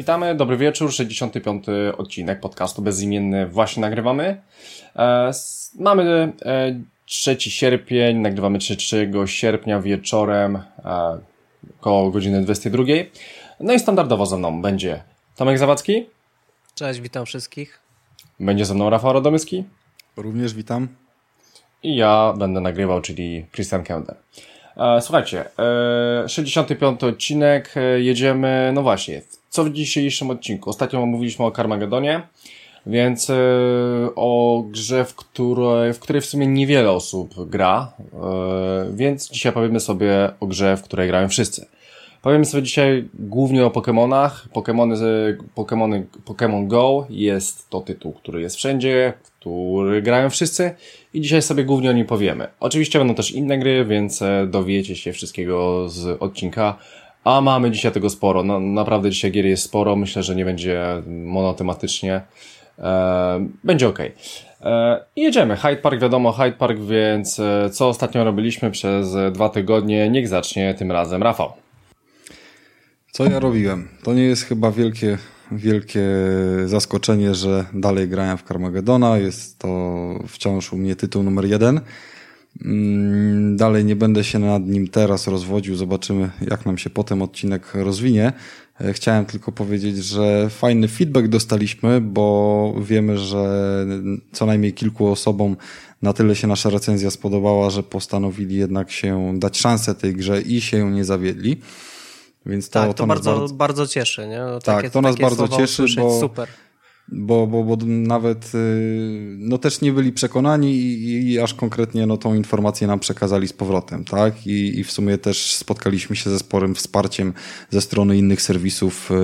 Witamy, dobry wieczór, 65. odcinek podcastu Bezimienny właśnie nagrywamy. E, mamy e, 3 sierpień, nagrywamy 3 sierpnia wieczorem e, około godziny 22. No i standardowo ze mną będzie Tomek Zawadzki. Cześć, witam wszystkich. Będzie ze mną Rafał Radomyski. Również witam. I ja będę nagrywał, czyli Christian Kender. E, słuchajcie, e, 65 odcinek, e, jedziemy, no właśnie, co w dzisiejszym odcinku? Ostatnio mówiliśmy o Carmagedonie, więc e, o grze, w której, w której w sumie niewiele osób gra, e, więc dzisiaj powiemy sobie o grze, w której grają wszyscy. Powiemy sobie dzisiaj głównie o Pokémonach. Pokémony, Pokémony, Pokémon Go jest to tytuł, który jest wszędzie, który grają wszyscy i dzisiaj sobie głównie o nim powiemy. Oczywiście będą też inne gry, więc e, dowiecie się wszystkiego z odcinka. A mamy dzisiaj tego sporo. No, naprawdę dzisiaj gier jest sporo. Myślę, że nie będzie monotematycznie. E, będzie ok. E, jedziemy. Hyde Park, wiadomo, Hyde Park, więc e, co ostatnio robiliśmy przez dwa tygodnie, niech zacznie tym razem Rafał. Co ja robiłem? To nie jest chyba wielkie, wielkie zaskoczenie, że dalej grałem w Carmagedona. Jest to wciąż u mnie tytuł numer jeden. Mm, dalej nie będę się nad nim teraz rozwodził. Zobaczymy, jak nam się potem odcinek rozwinie. E, chciałem tylko powiedzieć, że fajny feedback dostaliśmy, bo wiemy, że co najmniej kilku osobom na tyle się nasza recenzja spodobała, że postanowili jednak się dać szansę tej grze i się nie zawiedli. Więc to, tak, to, to bardzo, bardzo, bardzo cieszy. Nie? No, tak, takie, to nas bardzo cieszy, bo, super. Bo, bo, bo nawet y, no też nie byli przekonani i, i aż konkretnie no, tą informację nam przekazali z powrotem, tak? I, I w sumie też spotkaliśmy się ze sporym wsparciem ze strony innych serwisów y,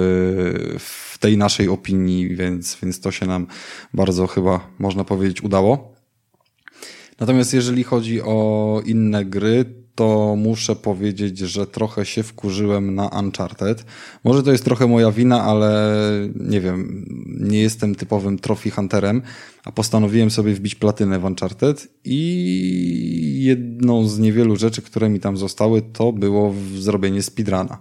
w tej naszej opinii, więc, więc to się nam bardzo chyba, można powiedzieć, udało. Natomiast jeżeli chodzi o inne gry, to muszę powiedzieć, że trochę się wkurzyłem na Uncharted. Może to jest trochę moja wina, ale nie wiem, nie jestem typowym trophy hunterem, a postanowiłem sobie wbić platynę w Uncharted i jedną z niewielu rzeczy, które mi tam zostały, to było zrobienie speedruna.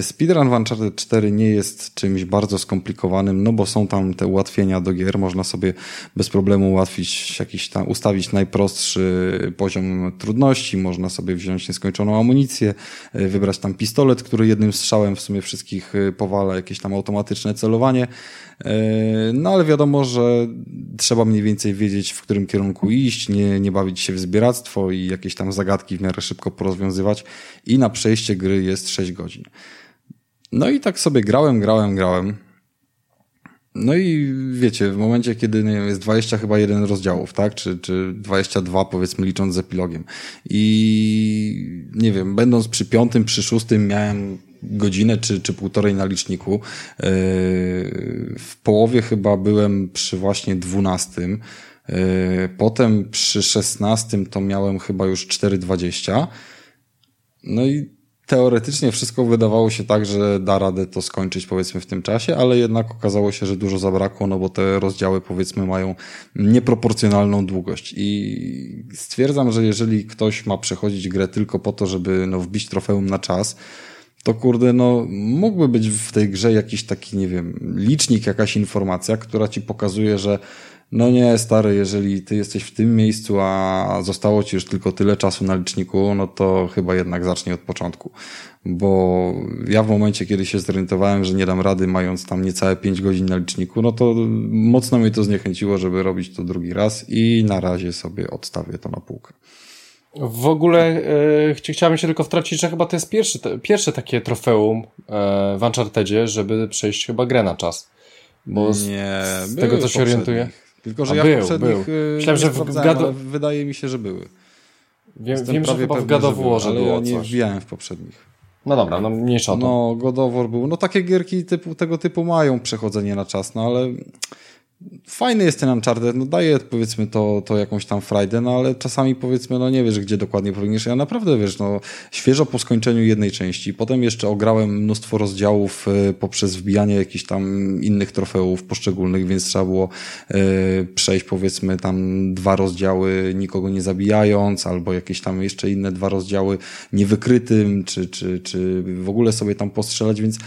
Speedrun w Uncharted 4 nie jest czymś bardzo skomplikowanym, no bo są tam te ułatwienia do gier, można sobie bez problemu ułatwić jakiś tam, ustawić najprostszy poziom trudności, można sobie wziąć nieskończoną amunicję, wybrać tam pistolet, który jednym strzałem w sumie wszystkich powala, jakieś tam automatyczne celowanie. No ale wiadomo, że trzeba mniej więcej wiedzieć, w którym kierunku iść, nie, nie bawić się w zbieractwo i jakieś tam zagadki w miarę szybko porozwiązywać. I na przejście gry jest 6 godzin. No i tak sobie grałem, grałem, grałem. No i wiecie, w momencie, kiedy nie wiem, jest 20 chyba jeden rozdziałów, tak? Czy, czy 22 powiedzmy licząc z epilogiem. I nie wiem, będąc przy piątym, przy szóstym miałem godzinę czy, czy półtorej na liczniku. Yy, w połowie chyba byłem przy właśnie dwunastym. Yy, potem przy szesnastym to miałem chyba już 4,20. No i teoretycznie wszystko wydawało się tak, że da radę to skończyć powiedzmy w tym czasie, ale jednak okazało się, że dużo zabrakło, no bo te rozdziały powiedzmy mają nieproporcjonalną długość i stwierdzam, że jeżeli ktoś ma przechodzić grę tylko po to, żeby no, wbić trofeum na czas, to kurde, no mógłby być w tej grze jakiś taki, nie wiem, licznik, jakaś informacja, która ci pokazuje, że no nie, stary, jeżeli ty jesteś w tym miejscu, a zostało ci już tylko tyle czasu na liczniku, no to chyba jednak zacznij od początku. Bo ja w momencie, kiedy się zorientowałem, że nie dam rady, mając tam niecałe 5 godzin na liczniku, no to mocno mnie to zniechęciło, żeby robić to drugi raz i na razie sobie odstawię to na półkę. W ogóle e, chciałem się tylko wtrącić, że chyba to jest pierwszy, te, pierwsze takie trofeum e, w Unchartedzie, żeby przejść chyba grę na czas. Bo z, nie, z tego co się orientuję. Tylko, że A ja był, w poprzednich był. y, Myślałem, że w gado- wydaje mi się, że były. Wiem, Jestem wiem że chyba w God że ale było ja nie coś. wbijałem w poprzednich. No dobra, no mniejsza o to. No, God był. No takie gierki typu, tego typu mają przechodzenie na czas, no ale fajny jest ten Uncharted, no daje powiedzmy to, to jakąś tam frajdę, no ale czasami powiedzmy, no nie wiesz, gdzie dokładnie powinieneś. Ja naprawdę, wiesz, no świeżo po skończeniu jednej części, potem jeszcze ograłem mnóstwo rozdziałów y, poprzez wbijanie jakichś tam innych trofeów poszczególnych, więc trzeba było y, przejść powiedzmy tam dwa rozdziały nikogo nie zabijając, albo jakieś tam jeszcze inne dwa rozdziały niewykrytym, czy, czy, czy w ogóle sobie tam postrzelać, więc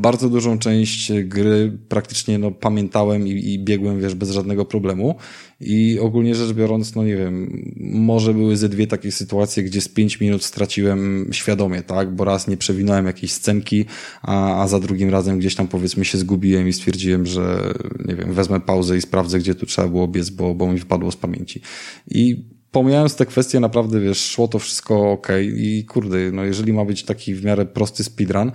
bardzo dużą część gry praktycznie no, pamiętałem i, i biegłem, wiesz, bez żadnego problemu. I ogólnie rzecz biorąc, no nie wiem, może były ze dwie takie sytuacje, gdzie z pięć minut straciłem świadomie, tak? Bo raz nie przewinąłem jakiejś scenki, a, a za drugim razem gdzieś tam powiedzmy się zgubiłem i stwierdziłem, że nie wiem, wezmę pauzę i sprawdzę, gdzie tu trzeba było biec, bo, bo mi wypadło z pamięci. I pomijając te kwestie, naprawdę wiesz, szło to wszystko ok i kurde, no jeżeli ma być taki w miarę prosty speedrun,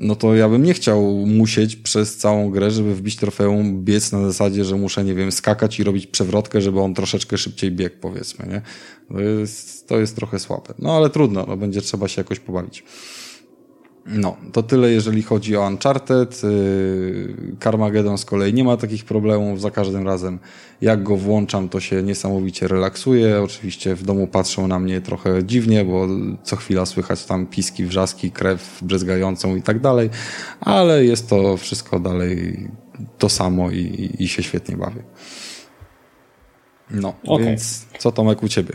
no to ja bym nie chciał musieć przez całą grę, żeby wbić trofeum, biec na zasadzie, że muszę, nie wiem, skakać i robić przewrotkę, żeby on troszeczkę szybciej biegł, powiedzmy, nie? To jest, to jest trochę słabe. No ale trudno, no będzie trzeba się jakoś pobawić. No, to tyle jeżeli chodzi o Uncharted. Yy, Carmageddon z kolei nie ma takich problemów. Za każdym razem, jak go włączam, to się niesamowicie relaksuje. Oczywiście w domu patrzą na mnie trochę dziwnie, bo co chwila słychać tam piski, wrzaski, krew bryzgającą i tak dalej, ale jest to wszystko dalej to samo i, i się świetnie bawię. No, okay. więc co Tomek u ciebie?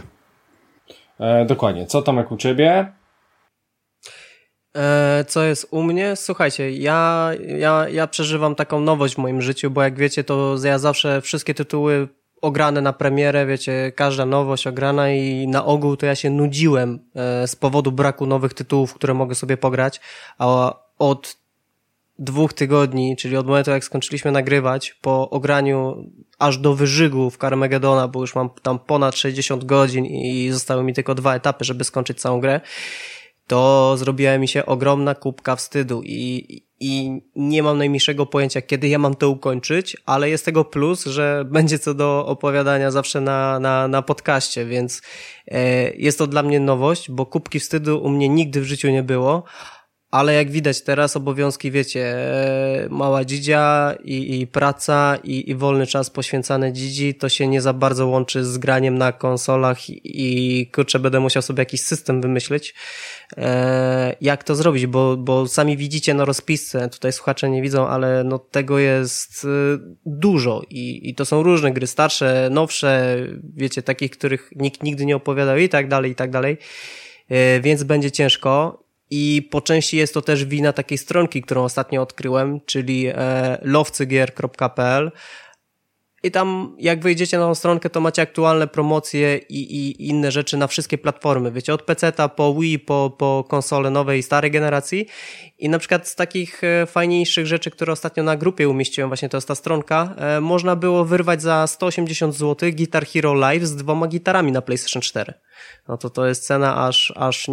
E, dokładnie. Co Tomek u ciebie? E, co jest u mnie? Słuchajcie, ja, ja, ja przeżywam taką nowość w moim życiu, bo jak wiecie, to ja zawsze wszystkie tytuły ograne na premierę, wiecie, każda nowość ograna i na ogół to ja się nudziłem e, z powodu braku nowych tytułów, które mogę sobie pograć, a od dwóch tygodni, czyli od momentu jak skończyliśmy nagrywać, po ograniu aż do wyżygu w Carmagedona, bo już mam tam ponad 60 godzin i zostały mi tylko dwa etapy, żeby skończyć całą grę, to zrobiła mi się ogromna kubka wstydu i, i nie mam najmniejszego pojęcia, kiedy ja mam to ukończyć, ale jest tego plus, że będzie co do opowiadania zawsze na, na, na podcaście, więc e, jest to dla mnie nowość, bo kubki wstydu u mnie nigdy w życiu nie było, ale jak widać teraz obowiązki, wiecie, e, mała dzidzia i, i praca i, i wolny czas poświęcany dzidzi, to się nie za bardzo łączy z graniem na konsolach i, i kurczę, będę musiał sobie jakiś system wymyślić, e, jak to zrobić, bo, bo sami widzicie na rozpisce, tutaj słuchacze nie widzą, ale no tego jest e, dużo i, i to są różne gry, starsze, nowsze, wiecie, takich, których nikt nigdy nie opowiadał i tak dalej, i tak dalej, e, więc będzie ciężko i po części jest to też wina takiej stronki, którą ostatnio odkryłem, czyli e, lowcygier.pl. I tam, jak wejdziecie na tą stronkę, to macie aktualne promocje i, i inne rzeczy na wszystkie platformy. Wiecie, od PC-ta po Wii, po, po konsole nowej i starej generacji. I na przykład z takich e, fajniejszych rzeczy, które ostatnio na grupie umieściłem, właśnie to jest ta stronka, e, można było wyrwać za 180 zł Guitar Hero Live z dwoma gitarami na PlayStation 4 no to to jest cena aż, aż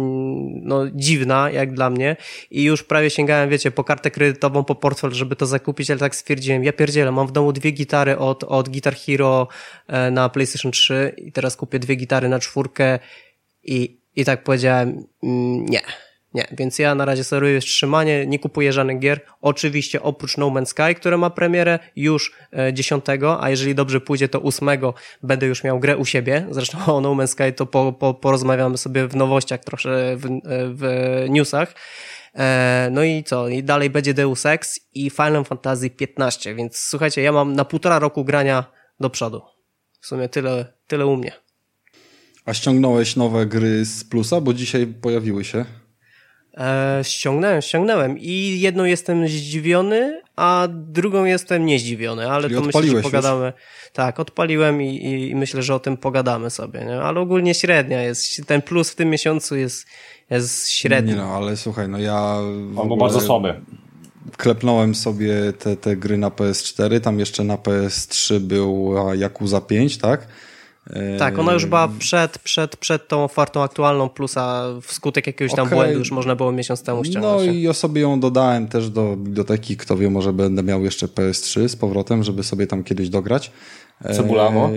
no, dziwna, jak dla mnie. I już prawie sięgałem, wiecie, po kartę kredytową, po portfel, żeby to zakupić, ale tak stwierdziłem, ja pierdzielę, mam w domu dwie gitary od, od Guitar Hero e, na PlayStation 3 i teraz kupię dwie gitary na czwórkę i, i tak powiedziałem, mm, nie nie, więc ja na razie steruję wstrzymanie, nie kupuję żadnych gier. Oczywiście oprócz No Man's Sky, które ma premierę już 10, e, a jeżeli dobrze pójdzie, to 8 będę już miał grę u siebie. Zresztą o No Man's Sky to po, po, porozmawiamy sobie w nowościach, trochę w, w newsach. E, no i co? I dalej będzie Deus Ex i Final Fantasy 15, więc słuchajcie, ja mam na półtora roku grania do przodu. W sumie tyle, tyle u mnie. A ściągnąłeś nowe gry z plusa, bo dzisiaj pojawiły się? E, ściągnąłem, ściągnąłem i jedną jestem zdziwiony, a drugą jestem niezdziwiony, ale Czyli to myślę, że pogadamy. Już? Tak, odpaliłem i, i, myślę, że o tym pogadamy sobie, nie? ale ogólnie średnia jest, ten plus w tym miesiącu jest, jest średni. Nie no, ale słuchaj, no ja... On był bardzo słaby. Klepnąłem sobie te, te gry na PS4, tam jeszcze na PS3 był Yakuza 5, tak? Tak, ona już była przed, przed, przed tą ofertą aktualną, plusa wskutek jakiegoś tam okay. błędu już można było miesiąc temu ściągnąć. No i ja sobie ją dodałem też do biblioteki, kto wie, może będę miał jeszcze PS3 z powrotem, żeby sobie tam kiedyś dograć. Cebulawo?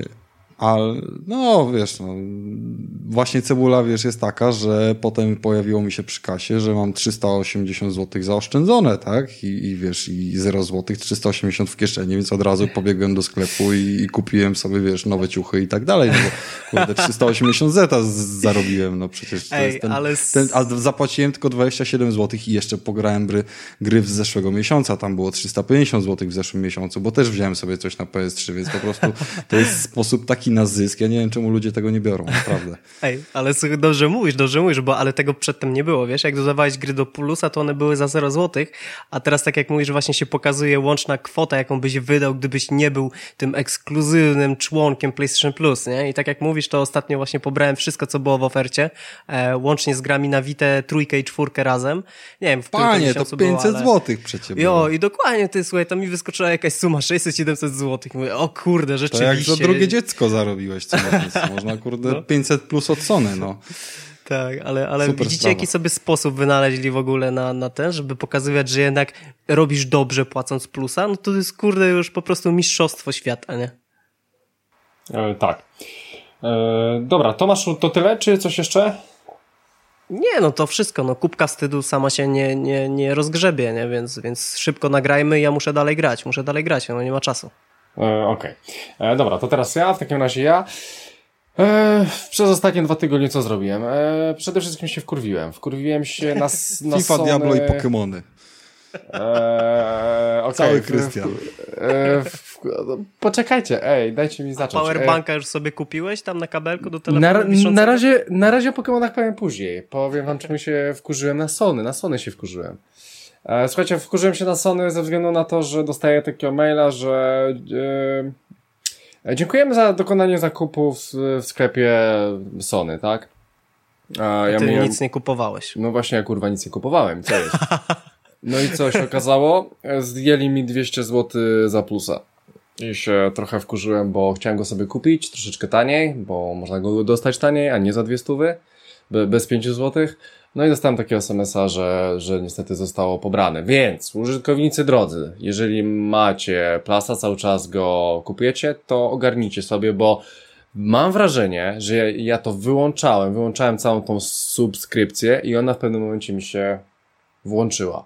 Ale, no wiesz, no, właśnie cebula, wiesz, jest taka, że potem pojawiło mi się przy kasie, że mam 380 zł zaoszczędzone, tak? I, i wiesz, i 0 zł, 380 w kieszeni, więc od razu pobiegłem do sklepu i, i kupiłem sobie, wiesz, nowe ciuchy i tak dalej, no bo kurde, 380 zeta zarobiłem, no przecież to Ej, jest ten, ale... ten, a zapłaciłem tylko 27 zł i jeszcze pograłem gry, gry z zeszłego miesiąca, tam było 350 zł w zeszłym miesiącu, bo też wziąłem sobie coś na PS3, więc po prostu to jest sposób taki na zysk, ja nie wiem czemu ludzie tego nie biorą, naprawdę. Ej, ale dobrze mówisz, dobrze mówisz, bo ale tego przedtem nie było, wiesz, jak dodawałeś gry do Pulusa, to one były za 0 zł, a teraz tak jak mówisz, właśnie się pokazuje łączna kwota, jaką byś wydał, gdybyś nie był tym ekskluzywnym członkiem PlayStation Plus, nie? I tak jak mówisz, to ostatnio właśnie pobrałem wszystko, co było w ofercie, e, łącznie z grami na Vita trójkę i czwórkę razem. Nie wiem, w Panie, to 500 było, ale... zł przecież. Jo, i dokładnie, ty, słuchaj, to mi wyskoczyła jakaś suma 600-700 zł. Mówię, o kurde, To rzeczywiście. jak za drugie dziecko zarobiłeś, co można, kurde, No. 500 plus od Sony, no. Tak, ale, ale Super widzicie, sprawa. jaki sobie sposób wynaleźli w ogóle na, na ten, żeby pokazywać, że jednak robisz dobrze płacąc plusa, no to jest kurde już po prostu mistrzostwo świata, nie? E, tak. E, dobra, Tomasz, to tyle, czy coś jeszcze? Nie, no to wszystko, no kubka wstydu sama się nie, nie, nie rozgrzebie, nie? Więc, więc szybko nagrajmy ja muszę dalej grać, muszę dalej grać, no nie ma czasu. E, Okej. E, Dobra, to teraz ja, w takim razie ja. E, przez ostatnie dwa tygodnie co zrobiłem? E, przede wszystkim się wkurwiłem. Wkurwiłem się na, na FIFA, Sony... Diablo i Pokémony. E, okay, Cały Krystian. E, no, poczekajcie, ej, dajcie mi zacząć. Powerbanka już sobie kupiłeś tam na kabelku do E, telefonu na, na, razie, na razie o Pokemonach powiem później. Powiem wam, czym się wkurzyłem na Sony. Na Sony się wkurzyłem. E, słuchajcie, wkurzyłem się na Sony ze względu na to, że dostaję takiego maila, że e, dziękujemy za dokonanie zakupu w, sklepie Sony, tak? A Ty mówię, nic nie kupowałeś. no właśnie, ja kurwa nic nie kupowałem, co jest? No i co się okazało? Zdjęli mi 200 zł za plusa. I się trochę wkurzyłem, bo chciałem go sobie kupić troszeczkę taniej, bo można go dostać taniej, a nie za dwie stówy, be- bez 5 zł. No i dostałem takiego SMS-a, że, że niestety zostało pobrane. Więc, użytkownicy drodzy, jeżeli macie plasa, cały czas go kupujecie, to ogarnijcie sobie, bo mam wrażenie, że ja, to wyłączałem, wyłączałem całą tą subskrypcję i ona w pewnym momencie mi się włączyła.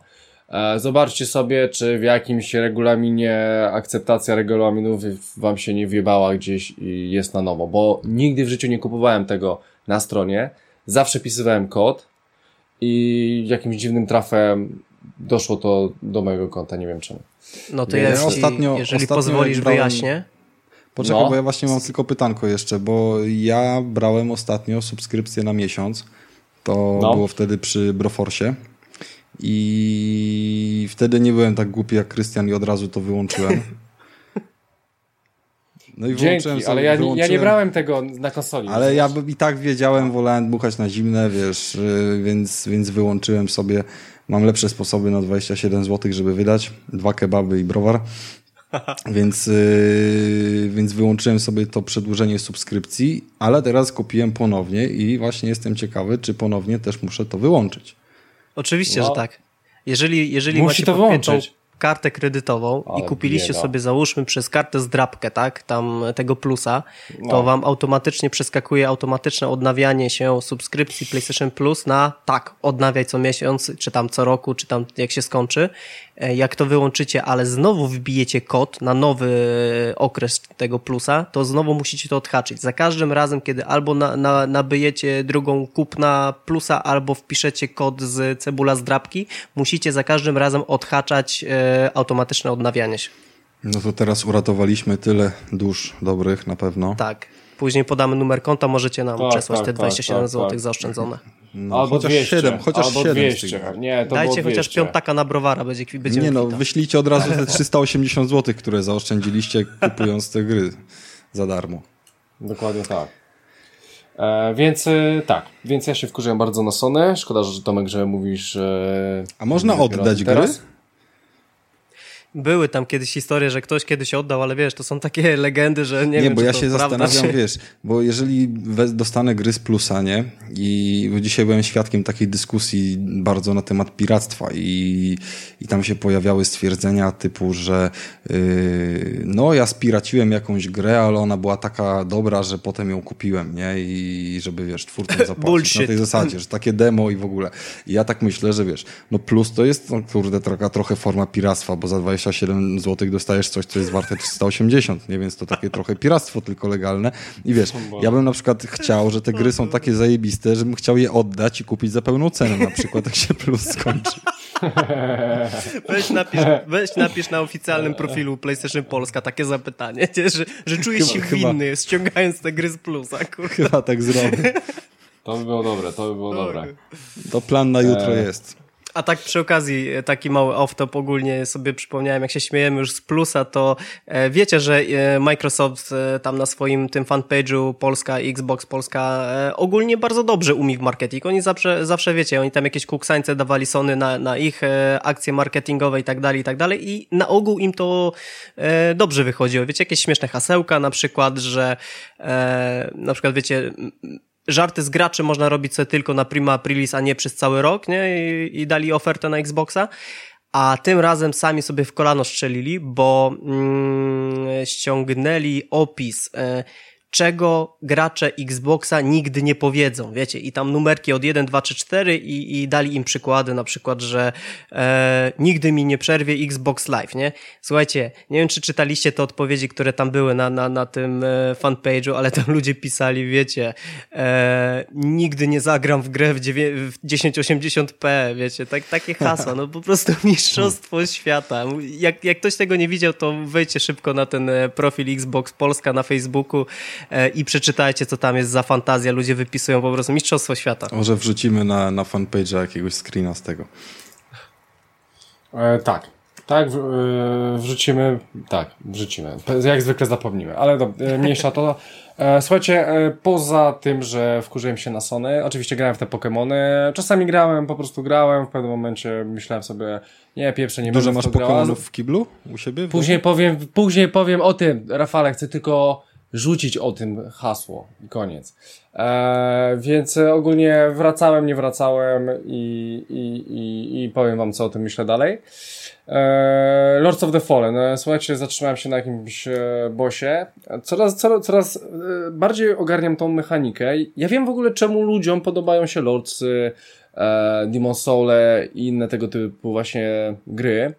E, Zobaczcie sobie, czy w jakimś regulaminie akceptacja regulaminów wam się nie wjebała gdzieś i jest na nowo, bo nigdy w życiu nie kupowałem tego na stronie, zawsze pisywałem kod i jakimś dziwnym trafem doszło to do mojego konta, nie wiem czemu. No to ja ja ci, ostatnio- jeżeli ostatnio pozwolisz, brałem- wyjaśnię. Poczekaj, No. bo ja właśnie mam tylko pytanko jeszcze, bo ja brałem ostatnio subskrypcję na miesiąc. To No. było wtedy przy Broforsie. I wtedy nie byłem tak głupi jak Krystian i od razu to wyłączyłem. No i Dzięki, sobie, ale ja, nie- ja nie brałem tego na konsoli. Ale ja i tak wiedziałem, wolałem dmuchać na zimne, wiesz, y, więc, więc wyłączyłem sobie. Mam lepsze sposoby na 27 zł, żeby wydać. Dwa kebaby i browar. Więc, yy, więc wyłączyłem sobie to przedłużenie subskrypcji, ale teraz kupiłem ponownie i właśnie jestem ciekawy, czy ponownie też muszę to wyłączyć. Oczywiście, No. że tak. Jeżeli, jeżeli Musi macie to podpiętą wyłączyć. Kartę kredytową Ale i kupiliście bieda. sobie, załóżmy, przez kartę zdrabkę, tak, tam tego plusa, to No. wam automatycznie przeskakuje automatyczne odnawianie się subskrypcji PlayStation Plus na tak, odnawiaj co miesiąc, czy tam co roku, czy tam jak się skończy. E, Jak to wyłączycie, ale znowu wbijecie kod na nowy okres tego plusa, to znowu musicie to odhaczyć. Za każdym razem, kiedy albo na, na, nabyjecie drugą kupna plusa, albo wpiszecie kod z cebula zdrabki, musicie za każdym razem odhaczać e, automatyczne odnawianie się. No to teraz uratowaliśmy tyle dusz dobrych na pewno. Tak. Później podamy numer konta, możecie nam Tak, przesłać tak, te tak, 27 tak, zł tak. zaoszczędzone. No, albo chociaż 200, 7, chociaż albo 7 z 200. tych. Nie, to Dajcie chociaż 200. piątaka na browara, będzie będziemy Nie no, kwita. wyślijcie od razu te 380 zł, które zaoszczędziliście kupując te gry za darmo. Dokładnie tak. E, więc e, tak, więc ja się wkurzyłem bardzo na Sony. Szkoda, że Tomek, że mówisz. E, A można oddać teraz. Były tam kiedyś historie, że ktoś kiedyś oddał, ale wiesz, to są takie legendy, że nie, nie wiem, Nie, bo ja się zastanawiam, czy... wiesz, bo jeżeli dostanę gry z plusa, nie? I dzisiaj byłem świadkiem takiej dyskusji bardzo na temat piractwa i, i tam się pojawiały stwierdzenia typu, że yy, no ja spiraciłem jakąś grę, ale ona była taka dobra, że potem ją kupiłem, nie? I żeby, wiesz, twórcom zapłacić na tej zasadzie, że takie demo i w ogóle. I ja tak myślę, że wiesz, no plus to jest, no, kurde, taka trochę forma piractwa, bo za 27 zł dostajesz coś, co jest warte 380, nie? Więc to takie trochę piractwo tylko legalne. I wiesz, ja bym na przykład chciał, że te gry są takie zajebiste, żebym chciał je oddać i kupić za pełną cenę na przykład, jak się plus skończy. Weź napisz, weź napisz na oficjalnym profilu PlayStation Polska takie zapytanie, nie? Że, że czujesz się Chyba- winny, ściągając te gry z plusa, kurde. Chyba tak zrobię. To by było dobre, to by było dobre. To plan na jutro jest. A tak przy okazji, e, taki mały off-top ogólnie sobie przypomniałem, jak się śmiejemy już z plusa, to e, wiecie, że e, Microsoft tam na swoim tym fanpage'u Polska, Xbox Polska ogólnie bardzo dobrze umie w marketing. Oni zawsze, zawsze wiecie, oni tam jakieś kuksańce dawali Sony na, na ich akcje marketingowe i tak dalej, i tak dalej i na ogół im to dobrze wychodziło. Wiecie, jakieś śmieszne hasełka na przykład, że na przykład wiecie, żarty z graczy można robić sobie tylko na Prima Aprilis, a nie przez cały rok, nie? I, i dali ofertę na Xboxa. A tym razem sami sobie w kolano strzelili, bo mm, ściągnęli opis, e, czego gracze Xboxa nigdy nie powiedzą, wiecie, i tam numerki od 1, 2, 3, 4 i, i dali im przykłady, na przykład, że e, nigdy mi nie przerwie Xbox Live, nie? Słuchajcie, nie wiem, czy czytaliście te odpowiedzi, które tam były na, na, na tym e, fanpage'u, ale tam ludzie pisali, wiecie, e, nigdy nie zagram w grę w, w 1080p, wiecie, tak, takie hasła, no po prostu mistrzostwo świata. Jak, jak ktoś tego nie widział, to wejdźcie szybko na ten e, profil Xbox Polska na Facebooku i przeczytajcie, co tam jest za fantazja. Ludzie wypisują po prostu mistrzostwo świata. Może wrzucimy na, na fanpage'a jakiegoś screena z tego. E, tak. Tak, w, e, wrzucimy. Tak, wrzucimy. Jak zwykle zapomnimy, ale do, e, mniejsza to. E, słuchajcie, e, poza tym, że wkurzyłem się na Sony, oczywiście grałem w te Pokémony. Czasami grałem, po prostu grałem. W pewnym momencie myślałem sobie, nie, pierwsze nie Dużo masz Pokémonów w kiblu u siebie? Później powiem, później powiem o tym, Rafale, chcę tylko rzucić o tym hasło i koniec. E, więc ogólnie wracałem, nie wracałem i, i, i, i powiem wam, co o tym myślę dalej. E, Lords of the Fallen. E, Słuchajcie, zatrzymałem się na jakimś e, bosie. Coraz, coraz, coraz bardziej ogarniam tą mechanikę. Ja wiem w ogóle, czemu ludziom podobają się Lordsy, e, Demon i inne tego typu właśnie gry.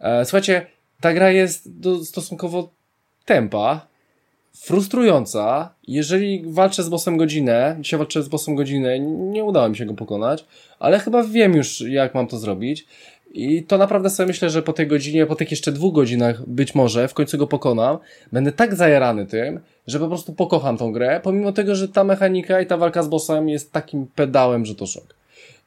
E, słuchajcie, ta gra jest do, stosunkowo tempa, frustrująca. Jeżeli walczę z bossem godzinę, dzisiaj walczę z bossem godzinę, nie udało mi się go pokonać, ale chyba wiem już, jak mam to zrobić. I to naprawdę sobie myślę, że po tej godzinie, po tych jeszcze dwóch godzinach, być może w końcu go pokonam. Będę tak zajarany tym, że po prostu pokocham tą grę, pomimo tego, że ta mechanika i ta walka z bossem jest takim pedałem, że to szok.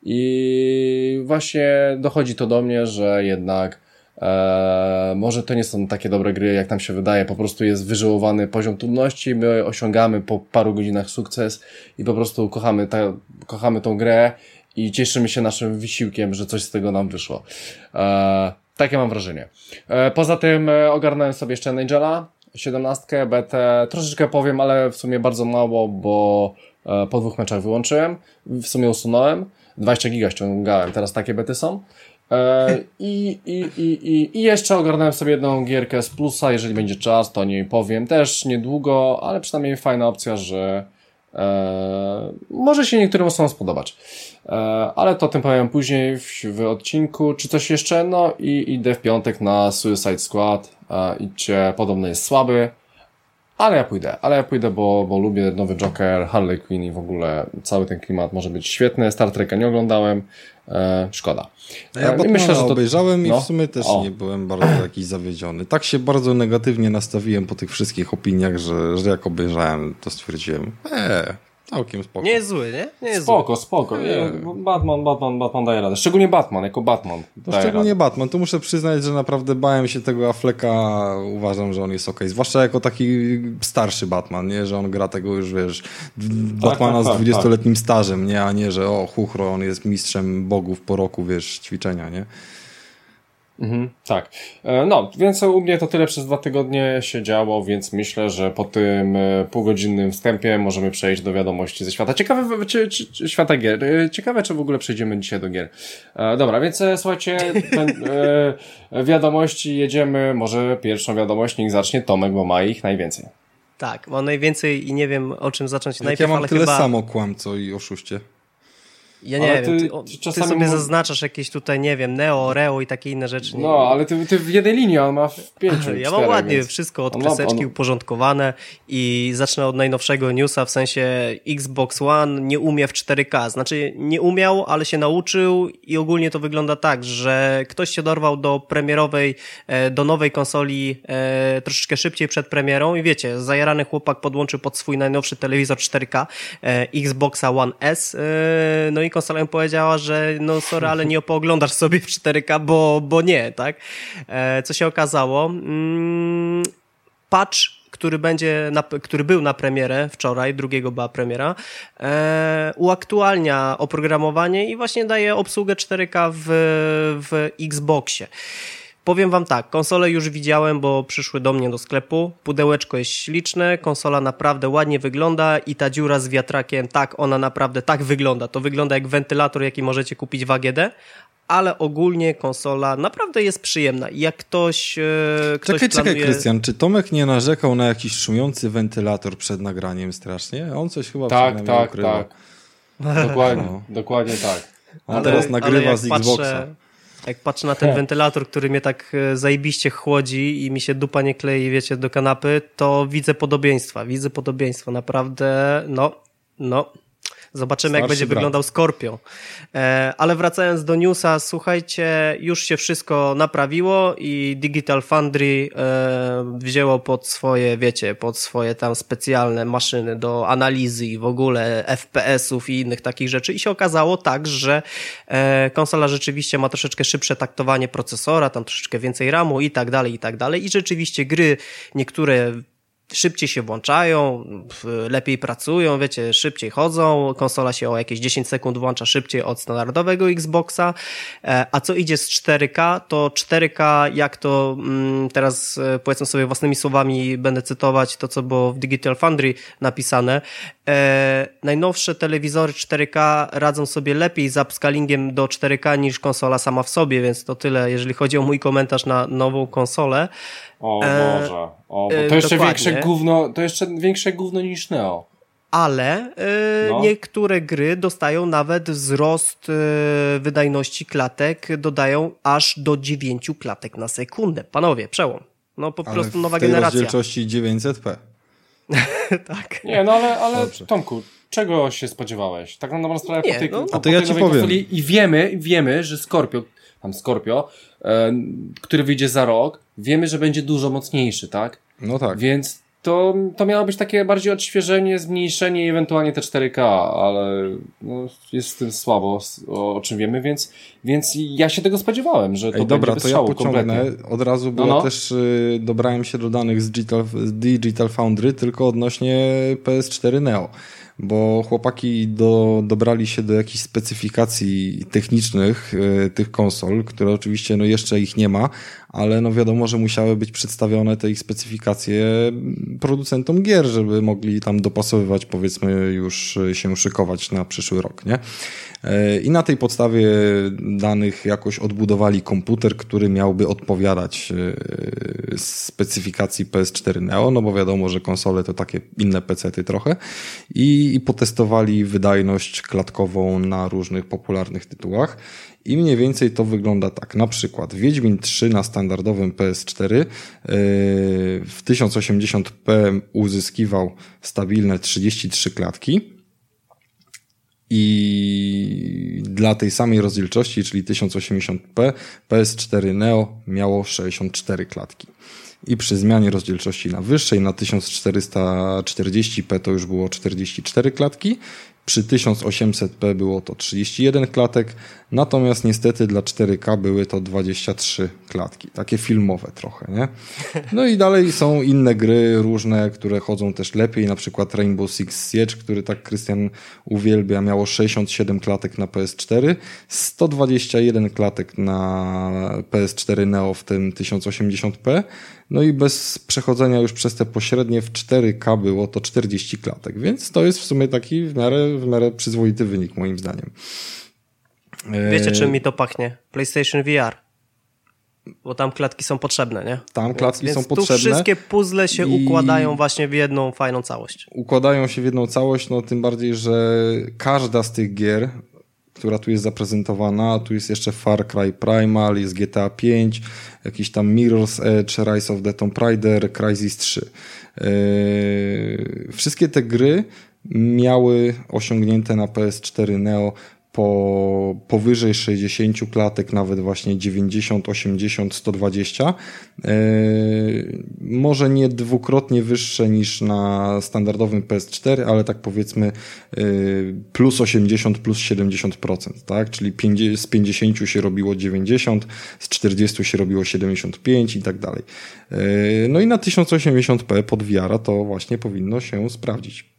I właśnie dochodzi to do mnie, że jednak e, może to nie są takie dobre gry, jak nam się wydaje, po prostu jest wyżyłowany poziom trudności, my osiągamy po paru godzinach sukces i po prostu kochamy, ta, kochamy tą grę i cieszymy się naszym wysiłkiem, że coś z tego nam wyszło. E, takie mam wrażenie. E, poza tym ogarnąłem sobie jeszcze Nigela, 17, betę, troszeczkę powiem, ale w sumie bardzo mało, bo po dwóch meczach wyłączyłem, w sumie usunąłem, 20 giga ściągałem, teraz takie bety są. E, i, i, i, i, jeszcze ogarnąłem sobie jedną gierkę z plusa, jeżeli będzie czas, to o niej powiem też niedługo, ale przynajmniej fajna opcja, że e, może się niektórym osobom spodobać. E, ale to o tym powiem później w, w odcinku. Czy coś jeszcze? No i idę w piątek na Suicide Squad. E, idźcie, podobno jest słaby. Ale ja pójdę, ale ja pójdę, bo, bo lubię nowy Joker, Harley Quinn i w ogóle cały ten klimat może być świetny. Star Treka nie oglądałem, e, szkoda. Ja E, i Batmana myślę, że to- obejrzałem i no. w sumie też O. nie byłem bardzo jakiś zawiedziony. Tak się bardzo negatywnie nastawiłem po tych wszystkich opiniach, że, że jak obejrzałem, to stwierdziłem, eee, całkiem spoko. Nie jest zły, nie? Nie jest zły. Spoko, spoko. Nie, Batman, Batman, Batman daje radę. Szczególnie Batman, jako Batman. No szczególnie radę. Batman, tu muszę przyznać, że naprawdę bałem się tego Affleka, uważam, że on jest okej. Zwłaszcza jako taki starszy Batman, nie? Że on gra tego już, wiesz, Batmana tak, z tak, 20-letnim stażem, nie? A nie, że o, chuchro, on jest mistrzem bogów po roku, wiesz, ćwiczenia, nie? Mhm, tak. E, no, więc u mnie to tyle przez dwa tygodnie się działo, więc myślę, że po tym e, półgodzinnym wstępie możemy przejść do wiadomości ze świata. Ciekawe, czy, czy, czy świata gier. E, ciekawe, czy w ogóle przejdziemy dzisiaj do gier. Dobra, więc słuchajcie, ten, e, wiadomości jedziemy. Może pierwszą wiadomość niech zacznie Tomek, bo ma ich najwięcej. Tak, mam najwięcej i nie wiem o czym zacząć Jak najpierw, ja mam ale tyle chyba... samo kłamco i oszuście. Ja nie Ale wiem, ty- ty, o, ty czasami sobie zaznaczasz jakieś tutaj, nie wiem, Neo, Reo i takie inne rzeczy. Nie, No, ale ty, ty w jednej linii, on ma w pięciu. Ja mam ładnie więc... wszystko od On kreseczki on- uporządkowane i zacznę od najnowszego newsa, w sensie Xbox One nie umie w 4K. Znaczy nie umiał, ale się nauczył i ogólnie to wygląda tak, że ktoś się dorwał do premierowej, e, do nowej konsoli e, troszeczkę szybciej przed premierą i wiecie, zajarany chłopak podłączył pod swój najnowszy telewizor 4K e, Xboxa One S, no i konsola powiedziała, że no sorry, ale nie pooglądasz sobie w 4K, bo, bo nie, tak? E, co się okazało? Mm, patch, który będzie, na, który był na premierę wczoraj, drugiego była premiera, e, uaktualnia oprogramowanie i właśnie daje obsługę 4K w, w Xboxie. Powiem wam tak, konsolę już widziałem, bo przyszły do mnie do sklepu. Pudełeczko jest śliczne, konsola naprawdę ładnie wygląda i ta dziura z wiatrakiem, tak, ona naprawdę tak wygląda. To wygląda jak wentylator, jaki możecie kupić w AGD, ale ogólnie konsola naprawdę jest przyjemna. I Jak ktoś, e, ktoś Czekaj, czekaj, planuje... Krystian, czy Tomek nie narzekał na jakiś szumiący wentylator przed nagraniem strasznie? On coś chyba Tak, przynajmniej tak, ukrywa. tak. Dokładnie, No. dokładnie tak. A teraz nagrywa jak z Xboxa. Patrzę, jak patrzę na ten wentylator, który mnie tak e, zajebiście chłodzi i mi się dupa nie klei, wiecie, do kanapy, to widzę podobieństwa. Widzę podobieństwo. Naprawdę, no, no. Zobaczymy, jak Starszy będzie brat. wyglądał Scorpio. E, ale wracając do newsa, słuchajcie, już się wszystko naprawiło i Digital Foundry e, wzięło pod swoje, wiecie, pod swoje tam specjalne maszyny do analizy i w ogóle FPS-ów i innych takich rzeczy. I się okazało tak, że e, konsola rzeczywiście ma troszeczkę szybsze taktowanie procesora, tam troszeczkę więcej RAMu i tak dalej, i tak dalej. I rzeczywiście gry niektóre szybciej się włączają, lepiej pracują, wiecie, szybciej chodzą, konsola się o jakieś 10 sekund włącza szybciej od standardowego Xboxa, E, a co idzie z 4K, to 4K, jak to mm, teraz e, powiedzmy sobie własnymi słowami będę cytować to, co było w Digital Foundry napisane, e, najnowsze telewizory 4K radzą sobie lepiej z upscalingiem do 4K niż konsola sama w sobie, więc to tyle, jeżeli chodzi o mój komentarz na nową konsolę. O E, Boże. O, bo e, to jeszcze dokładnie. większe gówno, to jeszcze większe gówno niż Neo. ale e, No. niektóre gry dostają nawet wzrost e, wydajności klatek, dodają aż do 9 klatek na sekundę. Panowie, przełom. No po Ale prostu nowa w tej generacja. rozdzielczości 900p. tak. Nie, no ale, ale Dobrze. Tomku, czego się spodziewałeś? Tak na dobrą sprawę Nie, po tej, no. po, A to po ja tej ci powiem. I wiemy, wiemy, że Scorpio, tam Scorpio, e, który wyjdzie za rok, wiemy, że będzie dużo mocniejszy, tak? No tak. Więc to, to miało być takie bardziej odświeżenie, zmniejszenie i ewentualnie te 4K, ale no, jest z tym słabo, o, o czym wiemy, więc, więc ja się tego spodziewałem, że to Ej, dobra, będzie to ja pociągnę. kompletnie. Od razu, bo No, no. też y, dobrałem się do danych z Digital, z Digital Foundry, tylko odnośnie PS4 Neo. Bo chłopaki do, dobrali się do jakichś specyfikacji technicznych y, tych konsol, które oczywiście no, jeszcze ich nie ma, ale no wiadomo, że musiały być przedstawione te ich specyfikacje producentom gier, żeby mogli tam dopasowywać, powiedzmy, już się szykować na przyszły rok, nie? E, I na tej podstawie danych jakoś odbudowali komputer, który miałby odpowiadać e, specyfikacji PS4 Neo, no bo wiadomo, że konsole to takie inne pecety trochę i, i potestowali wydajność klatkową na różnych popularnych tytułach. I mniej więcej to wygląda tak. Na przykład Wiedźmin 3 na standardowym PS4 yy, w 1080p uzyskiwał stabilne 33 klatki. I dla tej samej rozdzielczości, czyli 1080p, PS4 Neo miało 64 klatki. I przy zmianie rozdzielczości na wyższej, na 1440p to już było 44 klatki, przy 1800p było to 31 klatek, natomiast niestety dla 4K były to 23 klatki, takie filmowe trochę, nie? No i dalej są inne gry różne, które chodzą też lepiej, na przykład Rainbow Six Siege, który tak Krystian uwielbia, miało 67 klatek na PS4, 121 klatek na PS4 Neo w tym 1080p, no i bez przechodzenia już przez te pośrednie w 4K było to 40 klatek, więc to jest w sumie taki w miarę, w miarę przyzwoity wynik moim zdaniem. Wiecie, czym mi to pachnie? PlayStation VR. Bo tam klatki są potrzebne, nie? Tam klatki więc, są więc potrzebne. Tu wszystkie puzzle się i... układają właśnie w jedną fajną całość. Układają się w jedną całość, no tym bardziej, że każda z tych gier, która tu jest zaprezentowana, tu jest jeszcze Far Cry Primal, jest GTA 5, jakiś tam Mirror's Edge, Rise of the Tomb Raider, Crysis 3. Yy, wszystkie te gry miały osiągnięte na PS4 Neo po powyżej 60 klatek, nawet właśnie 90, 80, 120. Yy, może nie dwukrotnie wyższe niż na standardowym PS4, ale tak powiedzmy yy, plus 80, plus 70%, tak? Czyli 50, z 50 się robiło 90, z 40 się robiło 75 i tak dalej. Yy, no i na 1080p pod VR to właśnie powinno się sprawdzić.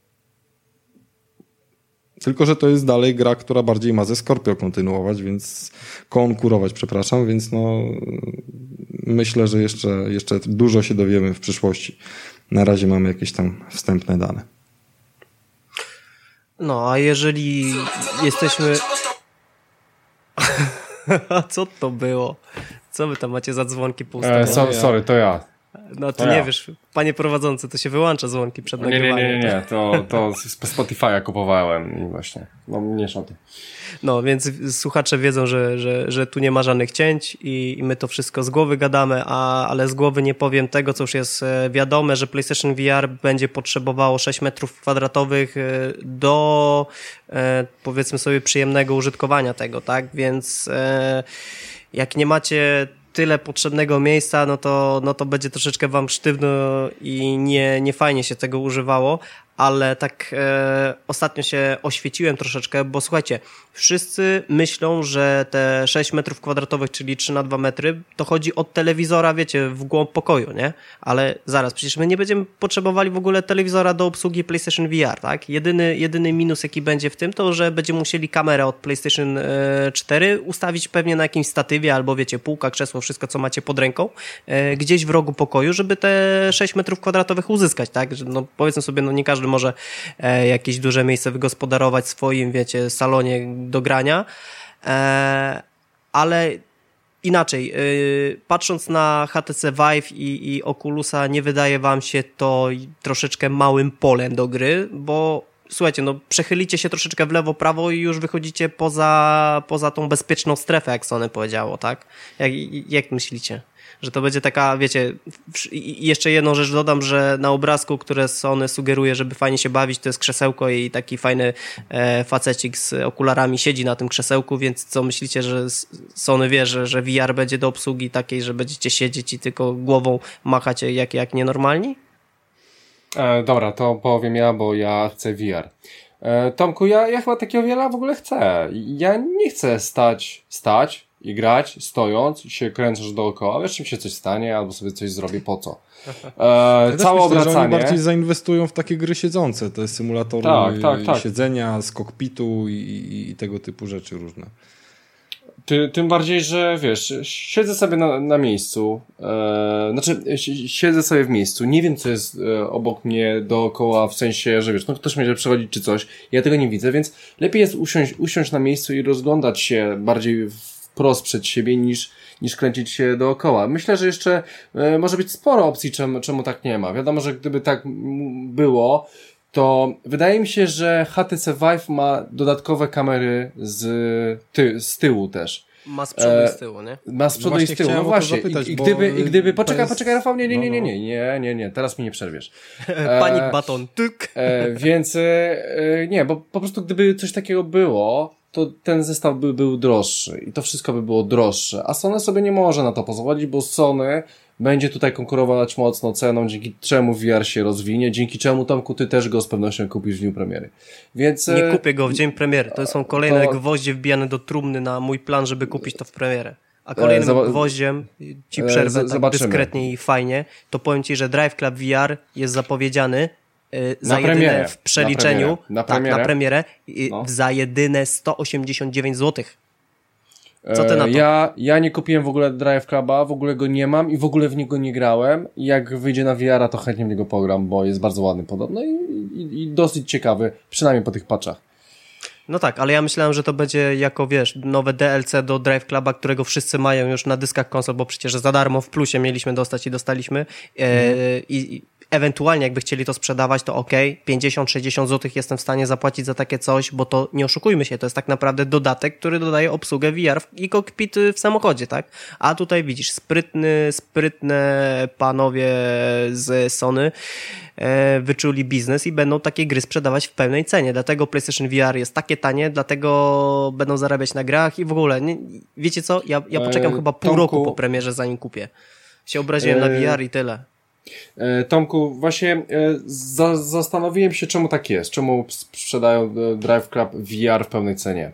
Tylko, że to jest dalej gra, która bardziej ma ze Scorpio kontynuować, więc konkurować, przepraszam, więc no myślę, że jeszcze, jeszcze dużo się dowiemy w przyszłości. Na razie mamy jakieś tam wstępne dane. No, a jeżeli jesteśmy... Co to było? Co wy tam macie za dzwonki puste? E, so, sorry, to ja. No ty nie ja. wiesz, panie prowadzący, to się wyłącza dzwonki przed nie, nagrywaniem. Nie, nie, nie, nie, to, to z Spotify'a kupowałem i właśnie, no nie szaty. No, więc słuchacze wiedzą, że, że, że tu nie ma żadnych cięć i, i my to wszystko z głowy gadamy, a, ale z głowy nie powiem tego, co już jest e, wiadome, że PlayStation VR będzie potrzebowało 6 metrów kwadratowych e, do e, powiedzmy sobie przyjemnego użytkowania tego, tak? Więc jak nie macie tyle potrzebnego miejsca, no to, no to będzie troszeczkę wam sztywno i nie, nie fajnie się tego używało, ale tak e, ostatnio się oświeciłem troszeczkę, bo słuchajcie, wszyscy myślą, że te 6 metrów kwadratowych, czyli 3 na 2 metry, to chodzi od telewizora, wiecie, w głąb pokoju, nie? Ale zaraz, przecież my nie będziemy potrzebowali w ogóle telewizora do obsługi PlayStation VR, tak? Jedyny, jedyny minus, jaki będzie w tym, to że będziemy musieli kamerę od PlayStation 4 ustawić pewnie na jakimś statywie, albo wiecie, półka, krzesło, wszystko, co macie pod ręką, e, gdzieś w rogu pokoju, żeby te 6 metrów kwadratowych uzyskać, tak? No powiedzmy sobie, no nie każdy może e, jakieś duże miejsce wygospodarować w swoim, wiecie, salonie do grania, e, ale inaczej, e, patrząc na HTC Vive i, i Oculusa, nie wydaje wam się to troszeczkę małym polem do gry, bo słuchajcie, no przechylicie się troszeczkę w lewo, prawo i już wychodzicie poza, poza tą bezpieczną strefę, jak Sony powiedziało, tak? Jak, jak myślicie? Że to będzie taka, wiecie, jeszcze jedną rzecz dodam, że na obrazku, które Sony sugeruje, żeby fajnie się bawić, to jest krzesełko i taki fajny e, facecik z okularami siedzi na tym krzesełku, więc co myślicie, że Sony wie, że, że VR będzie do obsługi takiej, że będziecie siedzieć i tylko głową machać jak, jak nienormalni? E, dobra, to powiem ja, bo ja chcę VR. E, Tomku, ja, ja chyba takiego wiele w ogóle chcę. Ja nie chcę stać, stać, i grać stojąc, się kręcasz dookoła, wiesz, czym się coś stanie, albo sobie coś zrobię, po co. E, ja całe myślę, obracanie. Oni bardziej zainwestują w takie gry siedzące, te symulatory tak, tak, tak. siedzenia z kokpitu i, i, tego typu rzeczy różne. Ty, tym bardziej, że wiesz, siedzę sobie na, na miejscu, e, znaczy siedzę sobie w miejscu, nie wiem co jest e, obok mnie dookoła, w sensie, że wiesz, no ktoś będzie przechodzić czy coś, ja tego nie widzę, więc lepiej jest usiąść, usiąść na miejscu i rozglądać się bardziej w wprost przed siebie niż, niż kręcić się dookoła. Myślę, że jeszcze e, może być sporo opcji, czemu, czemu tak nie ma. Wiadomo, że gdyby tak było, to wydaje mi się, że HTC Vive ma dodatkowe kamery z, ty, z tyłu też. Ma z przodu i z tyłu, nie? Ma z przodu no i z tyłu, no właśnie. Zapytać, I, i, gdyby, i gdyby, poczekaj, jest... poczekaj Rafał, nie, nie, nie, nie, nie, nie, nie, nie, teraz mi nie przerwiesz. Panik baton, tyk. E, więc, e, nie, bo po prostu gdyby coś takiego było, to ten zestaw by był droższy i to wszystko by było droższe, a Sony sobie nie może na to pozwolić, bo Sony będzie tutaj konkurować mocno ceną, dzięki czemu VR się rozwinie, dzięki czemu Tomku ty też go z pewnością kupisz w dniu premiery. Więc, nie kupię go w dzień premiery, to są kolejne to... gwoździe wbijane do trumny na mój plan, żeby kupić to w premierę. A kolejnym E, zoba- gwoździem, ci e, przerwę tak zobaczymy. dyskretnie i fajnie, to powiem Ci, że Drive Club VR jest zapowiedziany za Na jedyne premierę. w przeliczeniu, Na premierę. Na tak, na premierę y, No. za jedyne 189 zł. Co ty E, na to? Ja, ja nie kupiłem w ogóle Drive Cluba, w ogóle go nie mam i w ogóle w niego nie grałem. Jak wyjdzie na VR, to chętnie w niego pogram, bo jest bardzo ładny podobno i, i, i dosyć ciekawy, przynajmniej po tych patchach. No tak, ale ja myślałem, że to będzie jako, wiesz, nowe DLC do Drive Cluba, którego wszyscy mają już na dyskach konsol, bo przecież za darmo w plusie mieliśmy dostać i dostaliśmy. E, I i ewentualnie jakby chcieli to sprzedawać, to ok, 50-60 zł jestem w stanie zapłacić za takie coś, bo to nie oszukujmy się, to jest tak naprawdę dodatek, który dodaje obsługę VR i kokpit y, w samochodzie, tak? A tutaj widzisz, sprytny, sprytne panowie z Sony e, wyczuli biznes i będą takie gry sprzedawać w pełnej cenie. Dlatego PlayStation VR jest takie tanie, dlatego będą zarabiać na grach i w ogóle. Nie, wiecie co? Ja, ja poczekam E, chyba pół Tomku- roku po premierze, zanim kupię. Się obraziłem na E, VR i tyle. E, Tomku, właśnie e, za, zastanowiłem się, czemu tak jest. Czemu sprzedają e, Drive Club VR w pełnej cenie.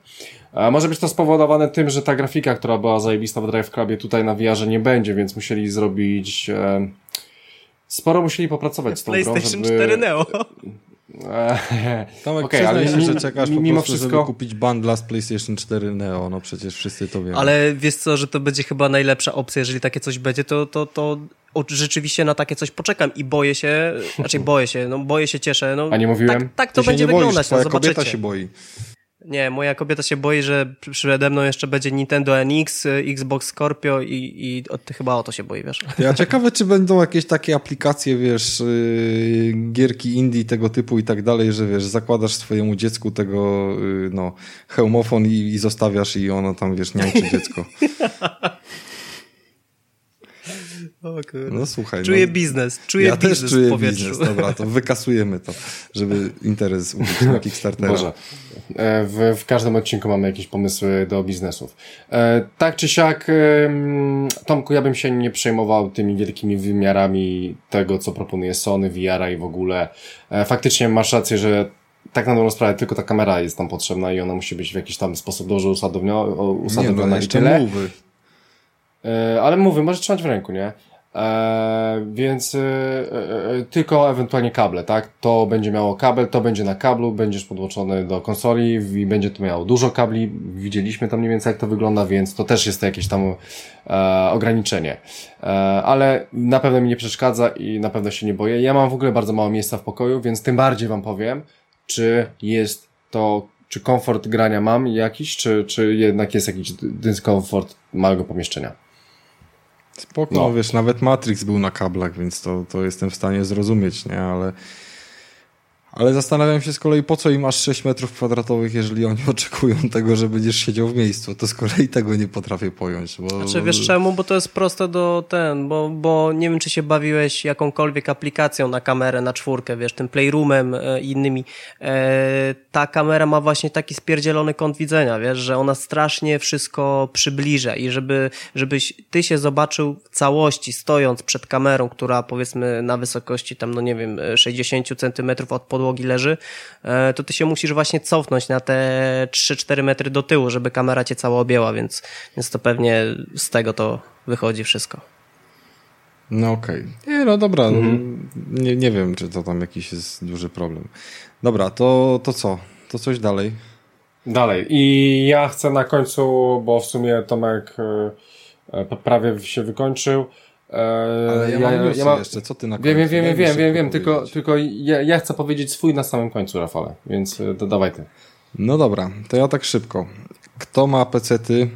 A może być to spowodowane tym, że ta grafika, która była zajebista w Drive Clubie, tutaj na VR-ze nie będzie, więc musieli zrobić... E, sporo musieli popracować z tą grą, PlayStation żeby... 4 Neo. E, Tomek, przyznaj ale się, że czekasz mi- po mimo prostu, wszystko- żeby kupić bundla z PlayStation 4 Neo, no przecież wszyscy to wiemy. Ale wiesz co, że to będzie chyba najlepsza opcja, jeżeli takie coś będzie, to, to, to rzeczywiście na takie coś poczekam i boję się, znaczy boję się, no boję się, cieszę. No, A nie mówiłem? Tak, tak to będzie nie boisz, wyglądać, no zobaczycie. kobieta się boi. Nie, moja kobieta się boi, że przede mną jeszcze będzie Nintendo NX, y, Xbox Scorpio i, i o, ty chyba o to się boi, wiesz. Ja ciekawe, czy będą jakieś takie aplikacje, wiesz, yy, gierki indie tego typu i tak dalej, że wiesz, zakładasz swojemu dziecku tego, yy, no, hełmofon i, i zostawiasz i ono tam, wiesz, niańczy dziecko. O kurde. No słuchaj. Czuję no, biznes, czuję ja biznes też czuję w powietrzu. biznes, dobra, to wykasujemy to, żeby interes użyć na Kickstartera. Boże. E, W, w każdym odcinku mamy jakieś pomysły do biznesów. E, tak czy siak, Tomku, ja bym się nie przejmował tymi wielkimi wymiarami tego, co proponuje Sony, VR-a i w ogóle. E, faktycznie masz rację, że tak na dobrą sprawę tylko ta kamera jest tam potrzebna i ona musi być w jakiś tam sposób dobrze usadowiona, o- Nie usadowiona no, i tyle. mówy. Ale mówię, możesz trzymać w ręku, nie? E, więc e, e, e, tylko ewentualnie kable, tak? To będzie miało kabel, to będzie na kablu, będziesz podłączony do konsoli i będzie to miało dużo kabli. Widzieliśmy tam mniej więcej jak to wygląda, więc to też jest jakieś tam e, ograniczenie. E, ale na pewno mi nie przeszkadza i na pewno się nie boję. Ja mam w ogóle bardzo mało miejsca w pokoju, więc tym bardziej wam powiem, czy jest to, czy komfort grania mam jakiś, czy, czy jednak jest jakiś dyskomfort małego pomieszczenia. Spoko, No. wiesz, nawet Matrix był na kablach, więc to, to jestem w stanie zrozumieć, nie, ale ale zastanawiam się z kolei, po co im masz 6 metrów kwadratowych, jeżeli oni oczekują tego, że będziesz siedział w miejscu. To z kolei tego nie potrafię pojąć. Bo... Znaczy wiesz czemu? Bo to jest proste do ten, bo, bo nie wiem czy się bawiłeś jakąkolwiek aplikacją na kamerę, na czwórkę, wiesz, tym Playroomem e, i innymi. E, ta kamera ma właśnie taki spierdzielony kąt widzenia, wiesz, że ona strasznie wszystko przybliża i żeby, żebyś ty się zobaczył w całości stojąc przed kamerą, która powiedzmy na wysokości tam, no nie wiem, e, 60 centymetrów od podłogi leży, e, to ty się musisz właśnie cofnąć na te 3-4 metry do tyłu, żeby kamera cię cała objęła, więc, więc to pewnie z tego to wychodzi wszystko. No okej. Nie, no dobra. Mhm. Nie, nie wiem, czy to tam jakiś jest duży problem. Dobra, to, to co? To coś dalej. Dalej. I ja chcę na końcu, bo w sumie Tomek e, e, prawie się wykończył. E, Ale ja, mam newsy jeszcze. Co ty na końcu? Wiem, wiem, wiem, wiem, wiem, wiem, tylko, tylko ja, ja chcę powiedzieć swój na samym końcu, Rafale, więc e, to dawaj ty. No dobra, to ja tak szybko. Kto ma pecety,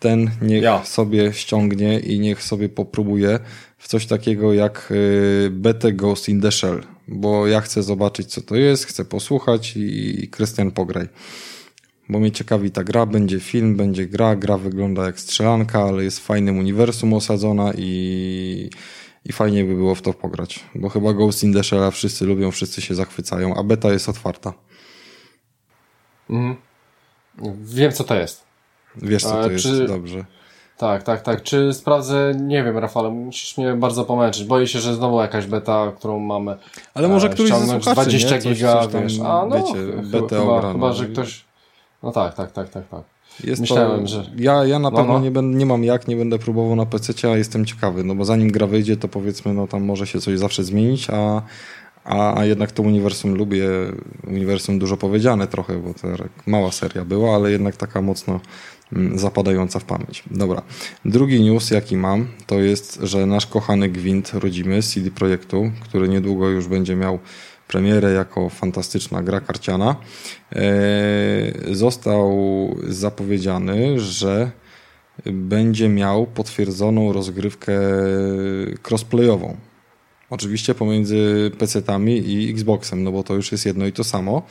ten niech Ja. sobie ściągnie i niech sobie popróbuje w coś takiego jak y, BT Ghost in the Shell, bo ja chcę zobaczyć co to jest, chcę posłuchać i, i Krystian pograj. Bo mnie ciekawi ta gra, będzie film, będzie gra, gra wygląda jak strzelanka, ale jest w fajnym uniwersum osadzona i, i fajnie by było w to pograć, bo chyba Ghost in the Shell wszyscy lubią, wszyscy się zachwycają, a beta jest otwarta. Wiem, co to jest. Wiesz co to jest, czy- dobrze. Tak, tak, tak. Czy sprawdzę? Nie wiem, Rafale, musisz mnie bardzo pomęczyć. Boję się, że znowu jakaś beta, którą mamy. Ale może e, któryś słuchaczy, 20 nie? Coś- giga, coś tam, wiesz. A no, wiecie, chyba, chyba, że ktoś. No tak, tak, tak, tak, tak. Jest Myślałem, to, że- Ja, ja na No, pewno no. Nie, będę, nie mam jak, nie będę próbował na PC, a jestem ciekawy, no bo zanim gra wyjdzie, to powiedzmy, no tam może się coś zawsze zmienić, a, a, a jednak to uniwersum lubię. Uniwersum dużo powiedziane trochę, bo to mała seria była, ale jednak taka mocno mm, zapadająca w pamięć. Dobra. Drugi news, jaki mam, to jest, że nasz kochany Gwint rodzimy z CD Projektu, który niedługo już będzie miał premierę jako fantastyczna gra karciana, e, został zapowiedziany, że będzie miał potwierdzoną rozgrywkę crossplayową. Oczywiście pomiędzy PC-tami i Xboxem, no bo to już jest jedno i to samo.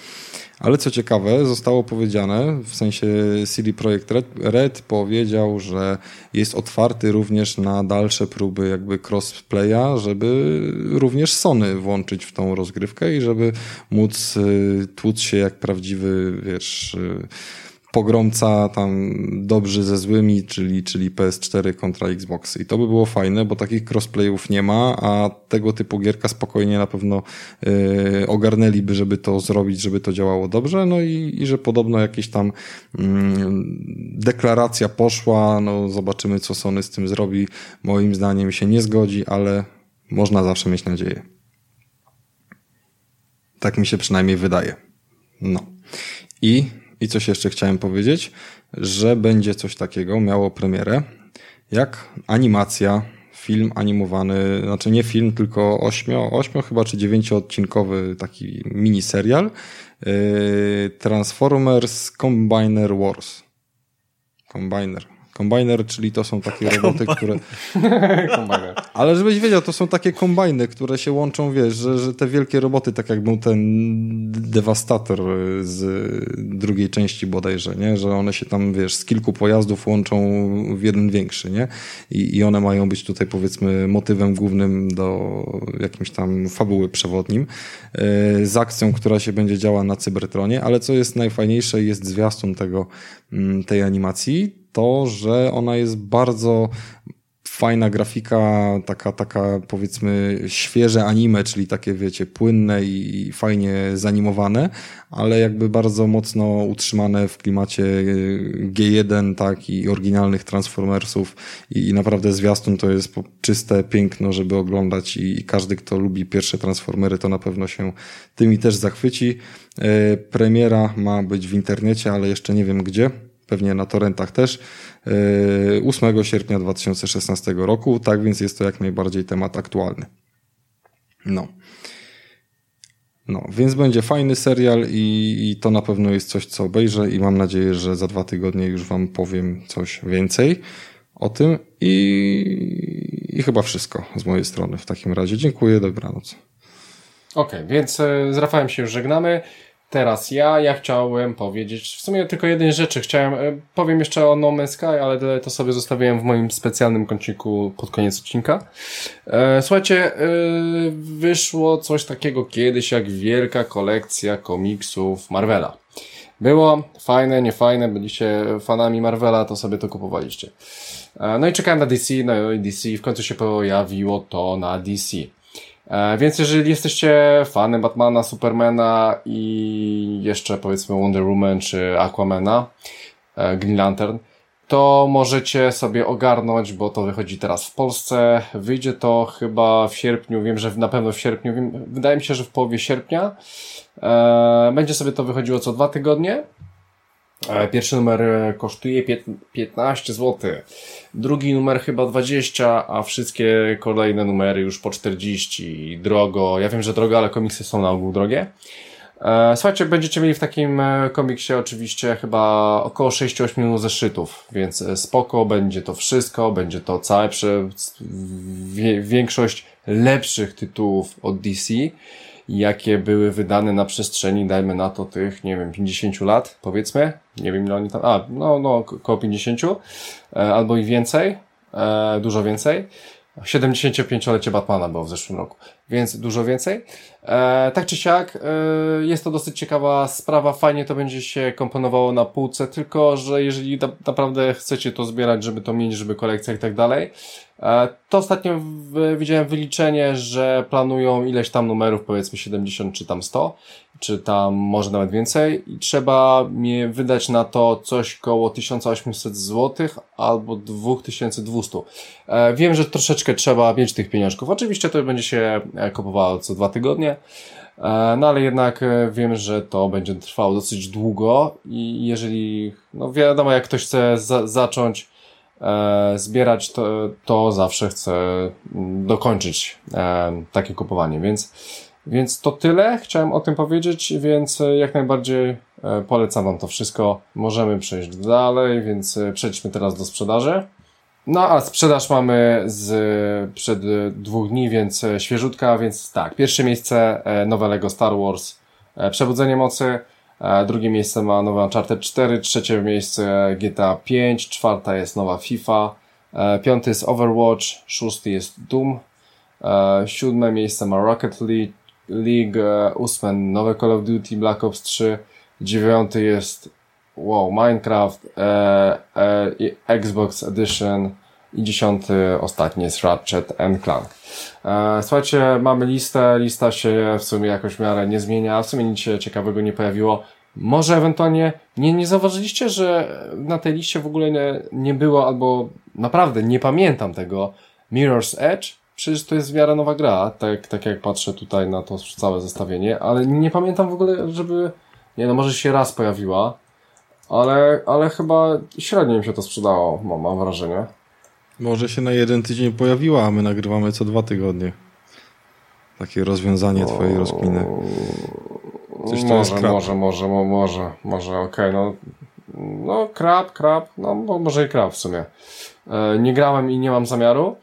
Ale co ciekawe, zostało powiedziane, w sensie CD Projekt Red, Red powiedział, że jest otwarty również na dalsze próby jakby crossplaya, żeby również Sony włączyć w tą rozgrywkę i żeby móc y, tłuc się jak prawdziwy, wiesz, y, pogromca tam dobrzy ze złymi, czyli, czyli PS4 kontra Xbox. I to by było fajne, bo takich crossplayów nie ma, a tego typu gierka spokojnie na pewno yy, ogarnęliby, żeby to zrobić, żeby to działało dobrze. No i, i że podobno jakieś tam mm, deklaracja poszła, no zobaczymy co Sony z tym zrobi. Moim zdaniem się nie zgodzi, ale można zawsze mieć nadzieję. Tak mi się przynajmniej wydaje. No. I, I coś jeszcze chciałem powiedzieć, że będzie coś takiego, miało premierę, jak animacja, film animowany, znaczy nie film, tylko ośmio, ośmio chyba czy dziewięcioodcinkowy taki mini serial yy, Transformers Combiner Wars. Combiner. Combiner, czyli to są takie roboty, które... Kombajner. Ale żebyś wiedział, to są takie kombajny, które się łączą, wiesz, że, że te wielkie roboty, tak jak był ten dewastator z drugiej części bodajże, nie? Że one się tam, wiesz, z kilku pojazdów łączą w jeden większy, nie? I, i one mają być tutaj, powiedzmy, motywem głównym do jakimś tam fabuły przewodnim yy, z akcją, która się będzie działa na Cybertronie, ale co jest najfajniejsze, jest zwiastun tego, mm, tej animacji, to, że ona jest bardzo fajna grafika, taka, taka powiedzmy świeże anime, czyli takie wiecie, płynne i fajnie zanimowane, ale jakby bardzo mocno utrzymane w klimacie G1, tak, i oryginalnych Transformersów i, i naprawdę zwiastun to jest czyste piękno, żeby oglądać i, i każdy, kto lubi pierwsze Transformery, to na pewno się tymi też zachwyci. E, Premiera ma być w internecie, ale jeszcze nie wiem gdzie pewnie na torrentach też, yy, 8 sierpnia 2016 roku, tak więc jest to jak najbardziej temat aktualny. No. No, więc będzie fajny serial i, i to na pewno jest coś, co obejrzę i mam nadzieję, że za dwa tygodnie już wam powiem coś więcej o tym i, i chyba wszystko z mojej strony w takim razie. Dziękuję, dobranoc. Okej, więc e, z Rafałem się już żegnamy. Teraz ja, ja chciałem powiedzieć w sumie tylko jednej rzeczy. Chciałem, e, powiem jeszcze o No Man's Sky, ale to sobie zostawiłem w moim specjalnym kąciku pod koniec odcinka. E, słuchajcie, e, wyszło coś takiego kiedyś jak wielka kolekcja komiksów Marvela. Było fajne, niefajne, byliście fanami Marvela, to sobie to kupowaliście. No i czekałem na DC, no i DC w końcu się pojawiło to na DC. E, Więc jeżeli jesteście fanem Batmana, Supermana i jeszcze powiedzmy Wonder Woman czy Aquamana, e, Green Lantern, to możecie sobie ogarnąć, bo to wychodzi teraz w Polsce. Wyjdzie to chyba w sierpniu, wiem, że na pewno w sierpniu, wydaje mi się, że w połowie sierpnia. E, Będzie sobie to wychodziło co dwa tygodnie. E, Pierwszy numer e, kosztuje pięt- 15 zł. Drugi numer chyba 20, a wszystkie kolejne numery już po 40. Drogo. Ja wiem, że drogo, ale komiksy są na ogół drogie. E, Słuchajcie, będziecie mieli w takim komiksie oczywiście chyba około 6-8 zeszytów, więc spoko, będzie to wszystko, będzie to całe, większość lepszych tytułów od DC, jakie były wydane na przestrzeni, dajmy na to tych, nie wiem, 50 lat, powiedzmy, nie wiem ile oni tam, a, no, no, ko- około 50, e, albo i więcej, e, dużo więcej. 75-lecie Batmana było w zeszłym roku, więc dużo więcej. E, tak czy siak, e, jest to dosyć ciekawa sprawa, fajnie to będzie się komponowało na półce, tylko że jeżeli na, naprawdę chcecie to zbierać, żeby to mieć, żeby kolekcja i tak dalej, to ostatnio widziałem wyliczenie, że planują ileś tam numerów, powiedzmy 70 czy tam 100, czy tam może nawet więcej i trzeba mi wydać na to coś koło 1800 zł albo 2200. E, wiem, że troszeczkę trzeba mieć tych pieniążków. Oczywiście to będzie się e, kupowało co dwa tygodnie, e, no ale jednak wiem, że to będzie trwało dosyć długo i jeżeli, no wiadomo, jak ktoś chce za zacząć zbierać, to, to zawsze chce mm, dokończyć takie kupowanie, więc więc to tyle, chciałem o tym powiedzieć, więc e, jak najbardziej e, polecam Wam to wszystko. Możemy przejść dalej, więc e, przejdźmy teraz do sprzedaży. No a sprzedaż mamy z przed dwóch dni, więc świeżutka, więc tak, pierwsze miejsce nowe Lego Star Wars Przebudzenie Mocy, drugie miejsce ma nowa Uncharted 4, trzecie miejsce GTA 5, czwarta jest nowa FIFA, piąty jest Overwatch, szósty jest Doom, siódme miejsce ma Rocket League, League, e, ósme nowe Call of Duty Black Ops 3, dziewiąty jest wow, Minecraft, e, e, Xbox Edition i dziesiąty, ostatni jest Ratchet and Clank. E, słuchajcie, mamy listę, lista się w sumie jakoś w miarę nie zmienia, w sumie nic się ciekawego nie pojawiło. Może ewentualnie nie, nie zauważyliście, że na tej liście w ogóle nie, nie było, albo naprawdę nie pamiętam tego Mirror's Edge? przecież to jest w miarę nowa gra, tak, tak jak patrzę tutaj na to całe zestawienie, ale nie pamiętam w ogóle, żeby, nie no, może się raz pojawiła, ale, ale chyba średnio mi się to sprzedało, mam, mam wrażenie. Może się na jeden tydzień pojawiła, a my nagrywamy co dwa tygodnie. Takie rozwiązanie twojej rozkminy. Coś to może, może, może, może, może, okej, okay, no, no krab, krab, no może i krab w sumie. E, nie grałem i nie mam zamiaru,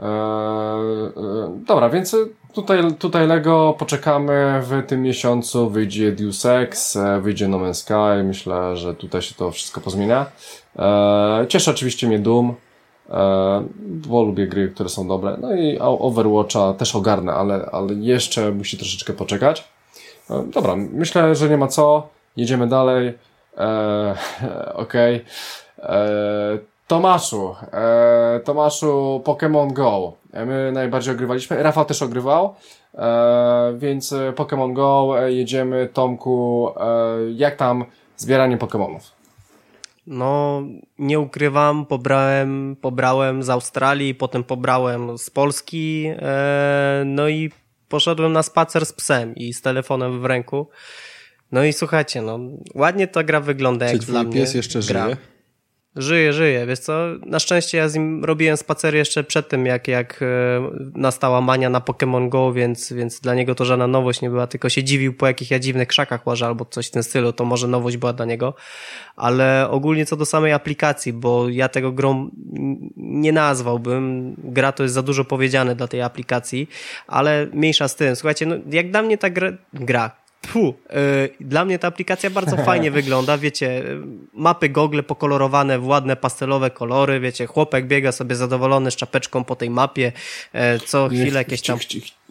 E, e, dobra, więc tutaj, tutaj Lego poczekamy. W tym miesiącu wyjdzie Deus Ex, e, wyjdzie No Man's Sky. Myślę, że tutaj się to wszystko pozmienia. Cieszy oczywiście mnie Doom, bo lubię gry, które są dobre. No i Overwatcha też ogarnę, ale, ale jeszcze musi troszeczkę poczekać. Dobra, myślę, że nie ma co. Jedziemy dalej. Okej. Okay. Tomaszu, e, Tomaszu Pokémon Go. E, my najbardziej ogrywaliśmy, Rafał też ogrywał, e, więc e, Pokémon Go e, jedziemy. Tomku, e, jak tam zbieranie Pokémonów? No, nie ukrywam, pobrałem, pobrałem z Australii, potem pobrałem z Polski, e, no i poszedłem na spacer z psem i z telefonem w ręku. No i słuchajcie, no, ładnie ta gra wygląda Czy jak dla mnie. pies jeszcze gra. żyje? Żyje, żyje, wiesz co, na szczęście ja z nim robiłem spacery jeszcze przed tym, jak, jak e, nastała mania na Pokémon Go, więc, więc dla niego to żadna nowość nie była, tylko się dziwił po jakich ja dziwnych krzakach łażę albo coś w tym stylu, to może nowość była dla niego, ale ogólnie co do samej aplikacji, bo ja tego grą nie nazwałbym, gra to jest za dużo powiedziane dla tej aplikacji, ale mniejsza z tym, słuchajcie, no jak dla mnie ta gra, gra Puh, dla mnie ta aplikacja bardzo fajnie wygląda, wiecie, mapy Google pokolorowane w ładne pastelowe kolory, wiecie, chłopek biega sobie zadowolony z czapeczką po tej mapie, e, co chwilę jakieś tam...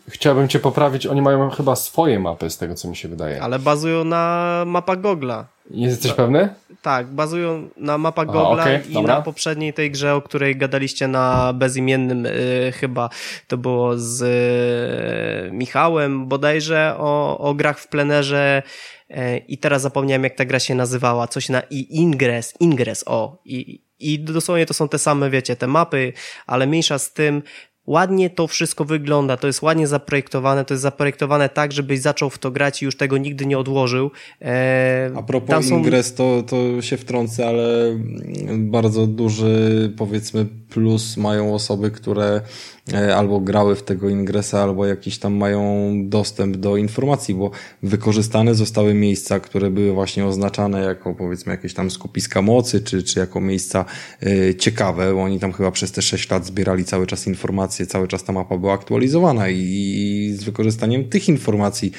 Chciałbym cię poprawić, oni mają chyba swoje mapy z tego, co mi się wydaje. Ale bazują na mapach Google'a. Jesteś pewny? Tak, bazują na mapach Google'a okay, i dobra. na poprzedniej tej grze, o której gadaliście na bezimiennym y, chyba, to było z y, Michałem bodajże o, o grach w plenerze y, i teraz zapomniałem jak ta gra się nazywała, coś na i Ingress, Ingress, o i, i dosłownie to są te same, wiecie, te mapy, ale mniejsza z tym, ładnie to wszystko wygląda, to jest ładnie zaprojektowane, to jest zaprojektowane tak, żebyś zaczął w to grać i już tego nigdy nie odłożył. E, A propos są... Ingress, to, to się wtrącę, ale bardzo duży powiedzmy plus mają osoby, które albo grały w tego ingresa, albo jakiś tam mają dostęp do informacji, bo wykorzystane zostały miejsca, które były właśnie oznaczane jako powiedzmy jakieś tam skupiska mocy, czy, czy jako miejsca y, ciekawe, bo oni tam chyba przez te 6 lat zbierali cały czas informacje, cały czas ta mapa była aktualizowana i, i z wykorzystaniem tych informacji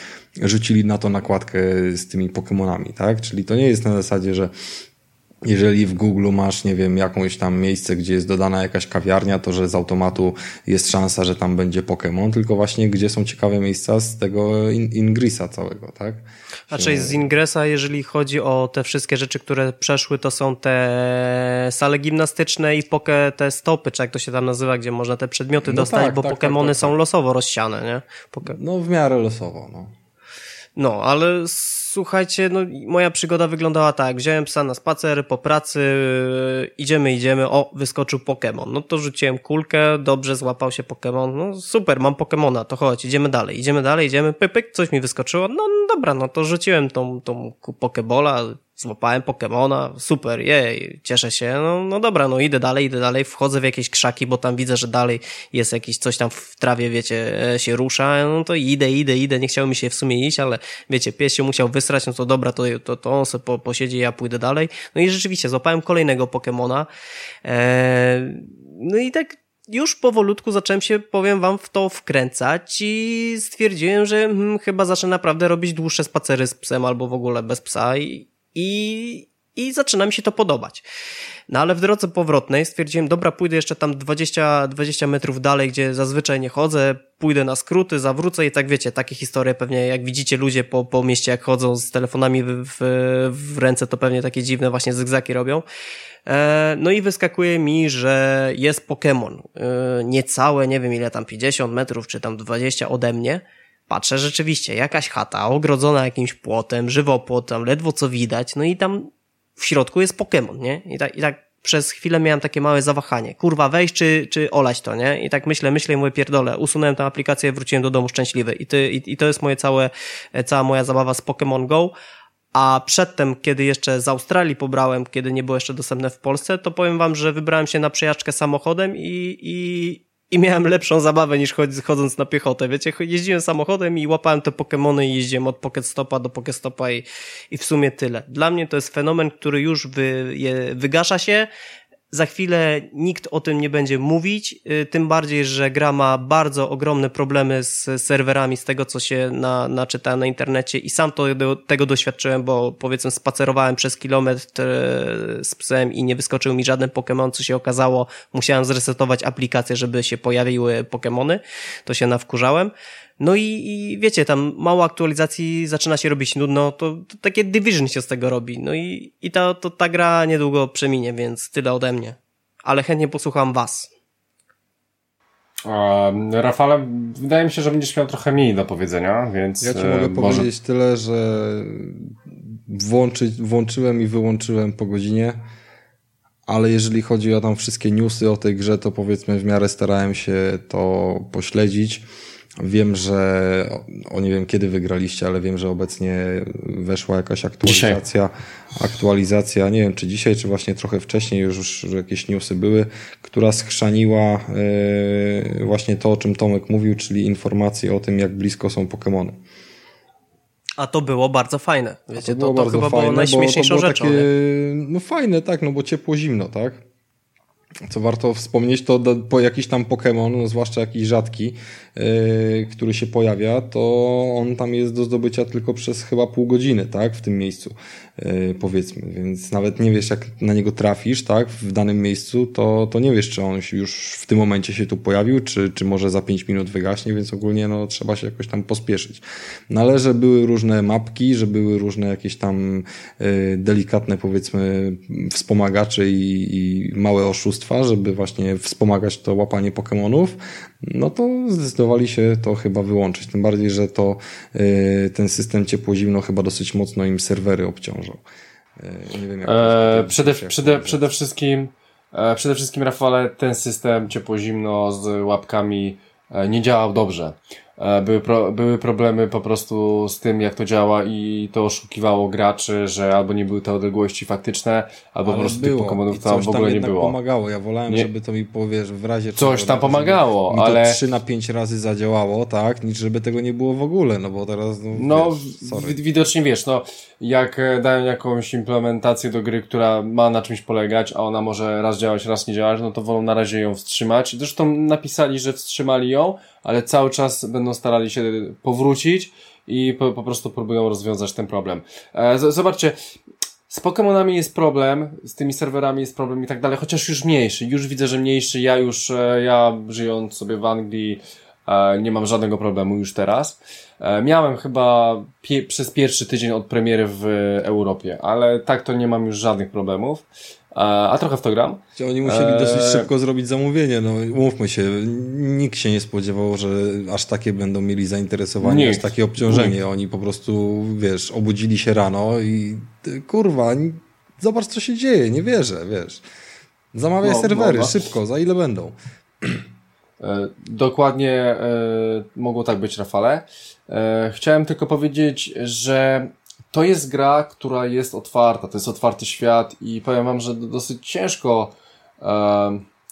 rzucili na to nakładkę z tymi Pokémonami, tak? Czyli to nie jest na zasadzie, że jeżeli w Google masz, nie wiem, jakąś tam miejsce, gdzie jest dodana jakaś kawiarnia, to że z automatu jest szansa, że tam będzie Pokémon, tylko właśnie gdzie są ciekawe miejsca z tego in Ingrisa całego, tak? A czyli z Ingresa, jeżeli chodzi o te wszystkie rzeczy, które przeszły, to są te sale gimnastyczne i poke, te stopy, czy jak to się tam nazywa, gdzie można te przedmioty no dostać, tak, bo tak, Pokémony tak, tak, są tak. losowo rozsiane, nie? Poke... No w miarę losowo, no. No, ale słuchajcie, no moja przygoda wyglądała tak. Wziąłem psa na spacer po pracy, idziemy, idziemy, o, wyskoczył Pokémon. No to rzuciłem kulkę, dobrze złapał się Pokémon. No super, mam Pokémona, to chodź, idziemy dalej, idziemy dalej, idziemy, pypyk, coś mi wyskoczyło. No, no dobra, no to rzuciłem tą, tą Pokebola, złapałem Pokemona, super, jej, cieszę się, no, no dobra, no idę dalej, idę dalej, wchodzę w jakieś krzaki, bo tam widzę, że dalej jest jakiś coś tam w trawie, wiecie, e, się rusza, no to idę, idę, idę, nie chciało mi się w sumie iść, ale wiecie, pies się musiał wysrać, no to dobra, to, to, to on sobie po, posiedzi, ja pójdę dalej. No i rzeczywiście, złapałem kolejnego Pokemona, eee, no i tak już powolutku zacząłem się, powiem wam, w to wkręcać i stwierdziłem, że hmm, chyba zacznę naprawdę robić dłuższe spacery z psem albo w ogóle bez psa i, i, i zaczyna mi się to podobać. No ale w drodze powrotnej stwierdziłem, dobra, pójdę jeszcze tam 20, 20 metrów dalej, gdzie zazwyczaj nie chodzę, pójdę na skróty, zawrócę i tak wiecie, takie historie pewnie jak widzicie ludzie po, po mieście jak chodzą z telefonami w, w, ręce, to pewnie takie dziwne właśnie zygzaki robią. E, no i wyskakuje mi, że jest Pokémon. E, niecałe, nie wiem ile tam, 50 metrów czy tam 20 ode mnie. Patrzę rzeczywiście, jakaś chata ogrodzona jakimś płotem, żywopłot, tam ledwo co widać, no i tam w środku jest Pokémon, nie? I tak, I tak przez chwilę miałem takie małe zawahanie. Kurwa, wejść czy, czy olać to, nie? I tak myślę, myślę i mówię, pierdolę. Usunąłem tę aplikację, wróciłem do domu szczęśliwy. I, ty, i, i to jest moje całe, cała moja zabawa z Pokémon Go. A przedtem, kiedy jeszcze z Australii pobrałem, kiedy nie było jeszcze dostępne w Polsce, to powiem wam, że wybrałem się na przejażdżkę samochodem i, i, i miałem lepszą zabawę niż chodząc na piechotę. Wiecie, jeździłem samochodem i łapałem te Pokémony i jeździłem od Pokestopa do Pokestopa i, i w sumie tyle. Dla mnie to jest fenomen, który już wy, je, wygasza się, za chwilę nikt o tym nie będzie mówić, y, tym bardziej, że gra ma bardzo ogromne problemy z serwerami, z tego co się na, naczytałem na internecie i sam to, do, tego doświadczyłem, bo powiedzmy spacerowałem przez kilometr y, z psem i nie wyskoczył mi żaden Pokémon, co się okazało, musiałem zresetować aplikację, żeby się pojawiły Pokémony, to się nawkurzałem. No i, i wiecie, tam mało aktualizacji zaczyna się robić nudno, to, to takie Division się z tego robi. No i, i ta, to, ta gra niedługo przeminie, więc tyle ode mnie. Ale chętnie posłucham was. Um, Rafale, wydaje mi się, że będziesz miał trochę mniej do powiedzenia, więc. Ja ci mogę e, może... powiedzieć tyle, że włączy, włączyłem i wyłączyłem po godzinie, ale jeżeli chodzi o tam wszystkie newsy o tej grze, to powiedzmy w miarę starałem się to pośledzić. Wiem, że o nie wiem kiedy wygraliście, ale wiem, że obecnie weszła jakaś aktualizacja. Dzisiaj. Aktualizacja, nie wiem czy dzisiaj, czy właśnie trochę wcześniej już, już jakieś newsy były, która schrzaniła yy, właśnie to, o czym Tomek mówił, czyli informacje o tym, jak blisko są Pokémony. A to było bardzo fajne. Wiecie, to, to, to chyba fajne, było najśmieszniejszą było rzeczą. Takie, no fajne, tak, no bo ciepło zimno, tak? Co warto wspomnieć, to po jakiś tam Pokémon, no zwłaszcza jakiś rzadki, yy, który się pojawia, to on tam jest do zdobycia tylko przez chyba pół godziny, tak, w tym miejscu, yy, powiedzmy. Więc nawet nie wiesz, jak na niego trafisz, tak, w danym miejscu, to, to nie wiesz, czy on już w tym momencie się tu pojawił, czy, czy może za pięć minut wygaśnie, więc ogólnie no, trzeba się jakoś tam pospieszyć. No ale, że były różne mapki, że były różne jakieś tam yy, delikatne, powiedzmy, wspomagacze i, i małe oszustwa, żeby właśnie wspomagać to łapanie Pokémonów, no to zdecydowali się to chyba wyłączyć. Tym bardziej, że to y, ten system ciepło-zimno chyba dosyć mocno im serwery obciążał. Y, nie wiem, jak e, przede, przede, przede wszystkim e, przede wszystkim Rafale ten system ciepło-zimno z łapkami e, nie działał dobrze. E, były, pro, były problemy po prostu z tym, jak to działa i to oszukiwało graczy, że albo nie były te odległości faktyczne, albo Ale po prostu było. tych Pokémonów tam w ogóle nie było. pomagało. Ja wolałem, nie... żeby to mi powiesz w razie Coś tam pomagało, mi ale... to 3 na 5 razy zadziałało, tak? Niż żeby tego nie było w ogóle, no bo teraz... No, no wiesz, widocznie wiesz, no jak e, dają jakąś implementację do gry, która ma na czymś polegać, a ona może raz działać, raz nie działać, no to wolą na razie ją wstrzymać. Zresztą napisali, że wstrzymali ją, ale cały czas będą starali się powrócić i po, po prostu próbują rozwiązać ten problem. E, zobaczcie, z Pokémonami jest problem, z tymi serwerami jest problem i tak dalej, chociaż już mniejszy. Już widzę, że mniejszy. Ja już, e, ja żyjąc sobie w Anglii, E, nie mam żadnego problemu już teraz. E, miałem chyba pie przez pierwszy tydzień od premiery w Europie, ale tak to nie mam już żadnych problemów. E, a trochę w to gram. Oni musieli dosyć szybko zrobić zamówienie, no umówmy się, nikt się nie spodziewał, że aż takie będą mieli zainteresowanie, nikt. aż takie obciążenie. Nikt. Oni po prostu, wiesz, obudzili się rano i kurwa, zobacz co się dzieje, nie wierzę, wiesz. Zamawiaj no, serwery, no, no. szybko, za ile będą? E, dokładnie e, mogło tak być, Rafale. E, chciałem tylko powiedzieć, że to jest gra, która jest otwarta, to jest otwarty świat i powiem wam, że dosyć ciężko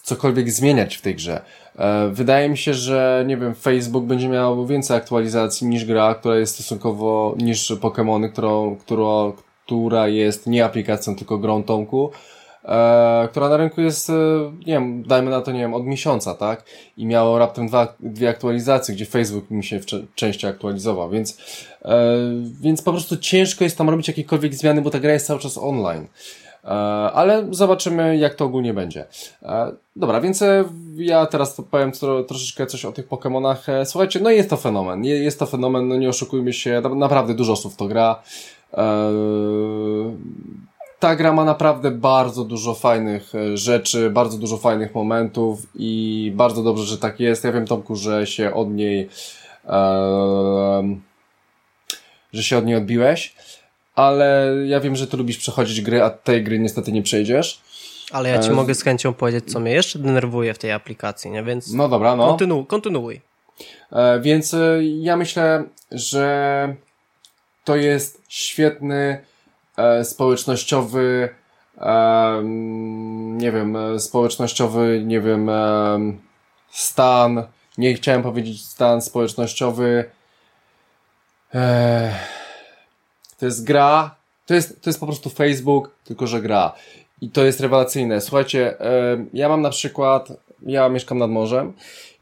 cokolwiek zmieniać w tej grze. Wydaje mi się, że nie wiem, Facebook będzie miał więcej aktualizacji niż gra, która jest stosunkowo, niż Pokémony, którą, która, która jest nie aplikacją, tylko grą Tomku e, która na rynku jest, e, nie wiem, dajmy na to, nie wiem, od miesiąca, tak? I miało raptem dwa, dwie aktualizacje, gdzie Facebook mi się częściej aktualizował, więc, e, więc po prostu ciężko jest tam robić jakiekolwiek zmiany, bo ta gra jest cały czas online. E, ale zobaczymy, jak to ogólnie będzie. E, dobra, więc e, ja teraz powiem tro, troszeczkę coś o tych Pokémonach. Słuchajcie, no jest to fenomen. Jest to fenomen, no nie oszukujmy się, naprawdę dużo osób to gra ta gra ma naprawdę bardzo dużo fajnych e, rzeczy, bardzo dużo fajnych momentów i bardzo dobrze, że tak jest. Ja wiem, Tomku, że się od niej e, że się od niej odbiłeś, ale ja wiem, że ty lubisz przechodzić gry, a tej gry niestety nie przejdziesz. Ale ja ci e... mogę z chęcią powiedzieć, co mnie jeszcze denerwuje w tej aplikacji, nie? Więc no dobra, no. Kontynu kontynuuj. E, więc e, ja myślę, że to jest świetny E, społecznościowy, e, nie wiem, społecznościowy, nie wiem, stan, nie chciałem powiedzieć stan społecznościowy, to jest gra, to jest, to jest po prostu Facebook, tylko że gra. I to jest rewelacyjne. Słuchajcie, ja mam na przykład, ja mieszkam nad morzem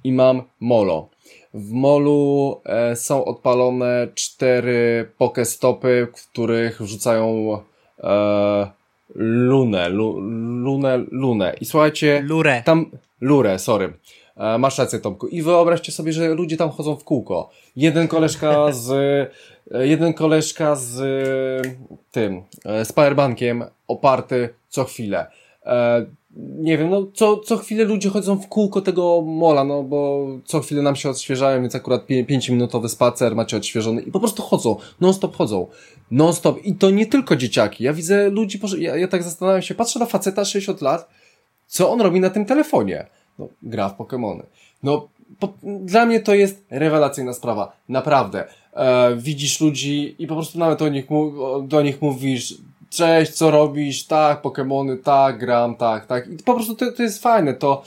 i mam molo. W molu e, są odpalone cztery pokestopy, w których wrzucają e, lunę, lu, lunę, lunę. I słuchajcie... Lurę. Tam, lurę, sorry. E, masz rację, Tomku. I wyobraźcie sobie, że ludzie tam chodzą w kółko. Jeden koleżka z... E, jeden koleżka z tym, e, z powerbankiem oparty co chwilę. E, nie wiem, no co, co chwilę ludzie chodzą w kółko tego mola, no bo co chwilę nam się odświeżają, więc akurat 5-minutowy spacer macie odświeżony i po prostu chodzą, non-stop chodzą, non-stop i to nie tylko dzieciaki, ja widzę ludzi, ja, ja tak zastanawiam się, patrzę na faceta 60 lat, co on robi na tym telefonie? No, gra w Pokémony. No, po, dla mnie to jest rewelacyjna sprawa, naprawdę. E, widzisz ludzi i po prostu nawet do nich, do nich mówisz, cześć, co robisz, tak, Pokémony, tak, gram, tak, tak. I po prostu to, to jest fajne, to,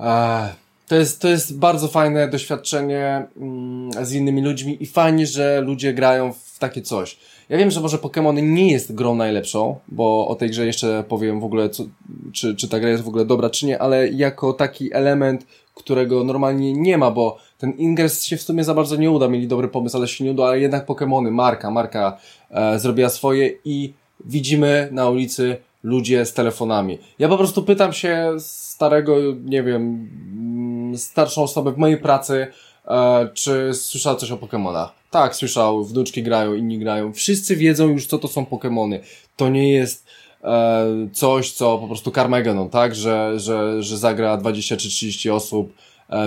e, to, jest, to jest bardzo fajne doświadczenie mm, z innymi ludźmi i fajnie, że ludzie grają w takie coś. Ja wiem, że może Pokémony nie jest grą najlepszą, bo o tej grze jeszcze powiem w ogóle, co, czy, czy ta gra jest w ogóle dobra, czy nie, ale jako taki element, którego normalnie nie ma, bo ten ingres się w sumie za bardzo nie uda, mieli dobry pomysł, ale się nie uda, ale jednak Pokémony, marka, marka e, zrobiła swoje i widzimy na ulicy ludzie z telefonami. Ja po prostu pytam się starego, nie wiem, mm, starszą osobę w mojej pracy, e, czy słyszał coś o Pokémonach. Tak, słyszał, wnuczki grają, inni grają. Wszyscy wiedzą już, co to są Pokémony. To nie jest e, coś, co po prostu Carmageddon, tak? Że, że, że zagra 20 czy 30 osób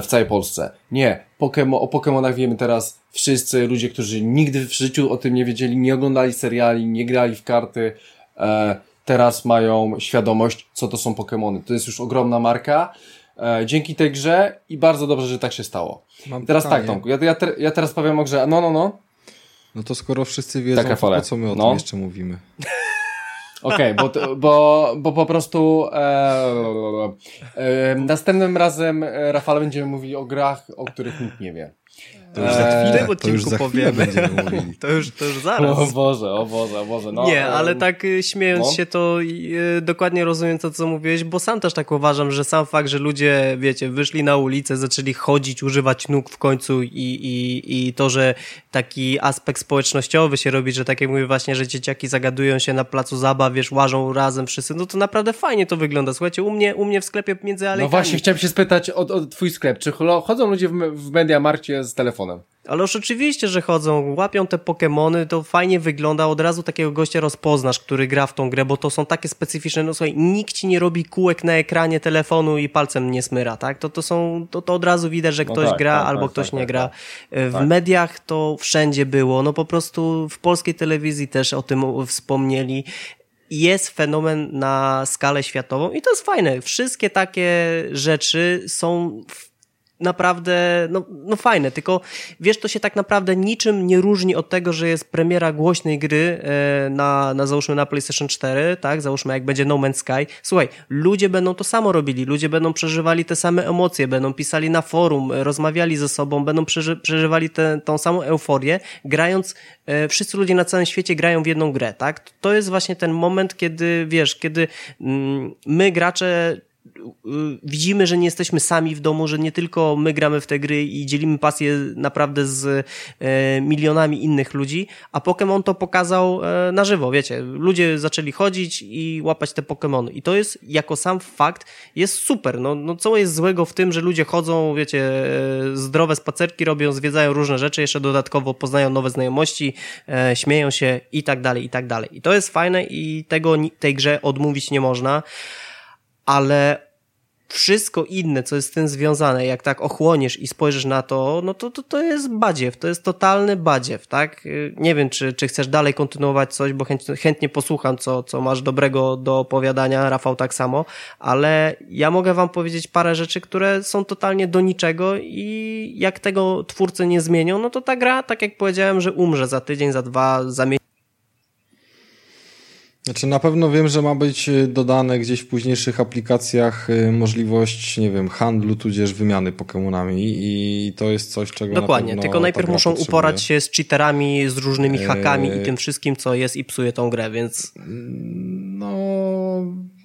w całej Polsce. Nie. Pokemo o Pokémonach wiemy teraz wszyscy ludzie, którzy nigdy w życiu o tym nie wiedzieli, nie oglądali seriali, nie grali w karty, e, teraz mają świadomość, co to są Pokémony. To jest już ogromna marka. E, dzięki tej grze i bardzo dobrze, że tak się stało. Mam teraz pytanie. tak, Tomku, ja, ja, te, ja teraz powiem o grze. No, no, no. No to skoro wszyscy wiedzą, to po co my o no. tym jeszcze mówimy? Okej, okay, bo, bo, bo po prostu e, e, następnym razem, e, Rafale, będziemy mówili o grach, o których nikt nie wie. To już za w chwilę, to za odcinku chwilę powiemy. będziemy mówili. To już, to już zaraz. O Boże, o Boże, o Boże. No, nie, ale tak y, śmiejąc no. się, to y, dokładnie rozumiem to, co mówiłeś, bo sam też tak uważam, że sam fakt, że ludzie, wiecie, wyszli na ulicę, zaczęli chodzić, używać nóg w końcu i, i, i to, że taki aspekt społecznościowy się robi, że tak jak mówię właśnie, że dzieciaki zagadują się na placu zabaw, wiesz, łażą razem wszyscy, no to naprawdę fajnie to wygląda. Słuchajcie, u mnie, u mnie w sklepie między alejkami. No właśnie, chciałem się spytać o, o twój sklep. Czy chodzą ludzie w, w Mediamarkcie z telefonem? Ależ oczywiście, że chodzą, łapią te Pokemony, to fajnie wygląda, od razu takiego gościa rozpoznasz, który gra w tą grę, bo to są takie specyficzne, no słuchaj, nikt ci nie robi kółek na ekranie telefonu i palcem nie smyra, tak? To, to są, to, to od razu widać, że No ktoś tak, gra tak, albo tak, ktoś tak, nie tak, gra. tak. W Tak. mediach to wszędzie było, no po prostu w polskiej telewizji też o tym wspomnieli jest fenomen na skalę światową i to jest fajne. Wszystkie takie rzeczy są w- naprawdę, no, no fajne, tylko wiesz, to się tak naprawdę niczym nie różni od tego, że jest premiera głośnej gry e, na, na załóżmy na PlayStation 4, tak, załóżmy jak będzie No Man's Sky. Słuchaj, ludzie będą to samo robili, ludzie będą przeżywali te same emocje, będą pisali na forum, rozmawiali ze sobą, będą przeży, przeżywali tę tą samą euforię, grając, e, wszyscy ludzie na całym świecie grają w jedną grę, tak? To jest właśnie ten moment, kiedy, wiesz, kiedy mm, my gracze widzimy, że nie jesteśmy sami w domu, że nie tylko my gramy w te gry i dzielimy pasję naprawdę z e, milionami innych ludzi, a Pokémon to pokazał e, na żywo, wiecie. Ludzie zaczęli chodzić i łapać te Pokémony. I to jest, jako sam fakt, jest super. No, no co jest złego w tym, że ludzie chodzą, wiecie, e, zdrowe spacerki robią, zwiedzają różne rzeczy, jeszcze dodatkowo poznają nowe znajomości, śmieją się i tak dalej, i tak dalej. I to jest fajne i tego tej grze odmówić nie można ale wszystko inne, co jest z tym związane, jak tak ochłoniesz i spojrzysz na to, no to to, to jest badziew, to jest totalny badziew, tak? Nie wiem, czy, czy chcesz dalej kontynuować coś, bo chęć, chętnie posłucham, co, co masz dobrego do opowiadania, Rafał tak samo, ale ja mogę wam powiedzieć parę rzeczy, które są totalnie do niczego i jak tego twórcy nie zmienią, no to ta gra, tak jak powiedziałem, że umrze za tydzień, za dwa, za miesiąc, Znaczy na pewno wiem, że ma być y, dodane gdzieś w późniejszych aplikacjach y, możliwość, nie wiem, handlu tudzież wymiany Pokemonami i to jest coś, czego na Dokładnie, pewno tylko najpierw muszą potrzebuje. uporać się z cheaterami, z różnymi hakami Eee. i tym wszystkim, co jest i psuje tą grę, więc No,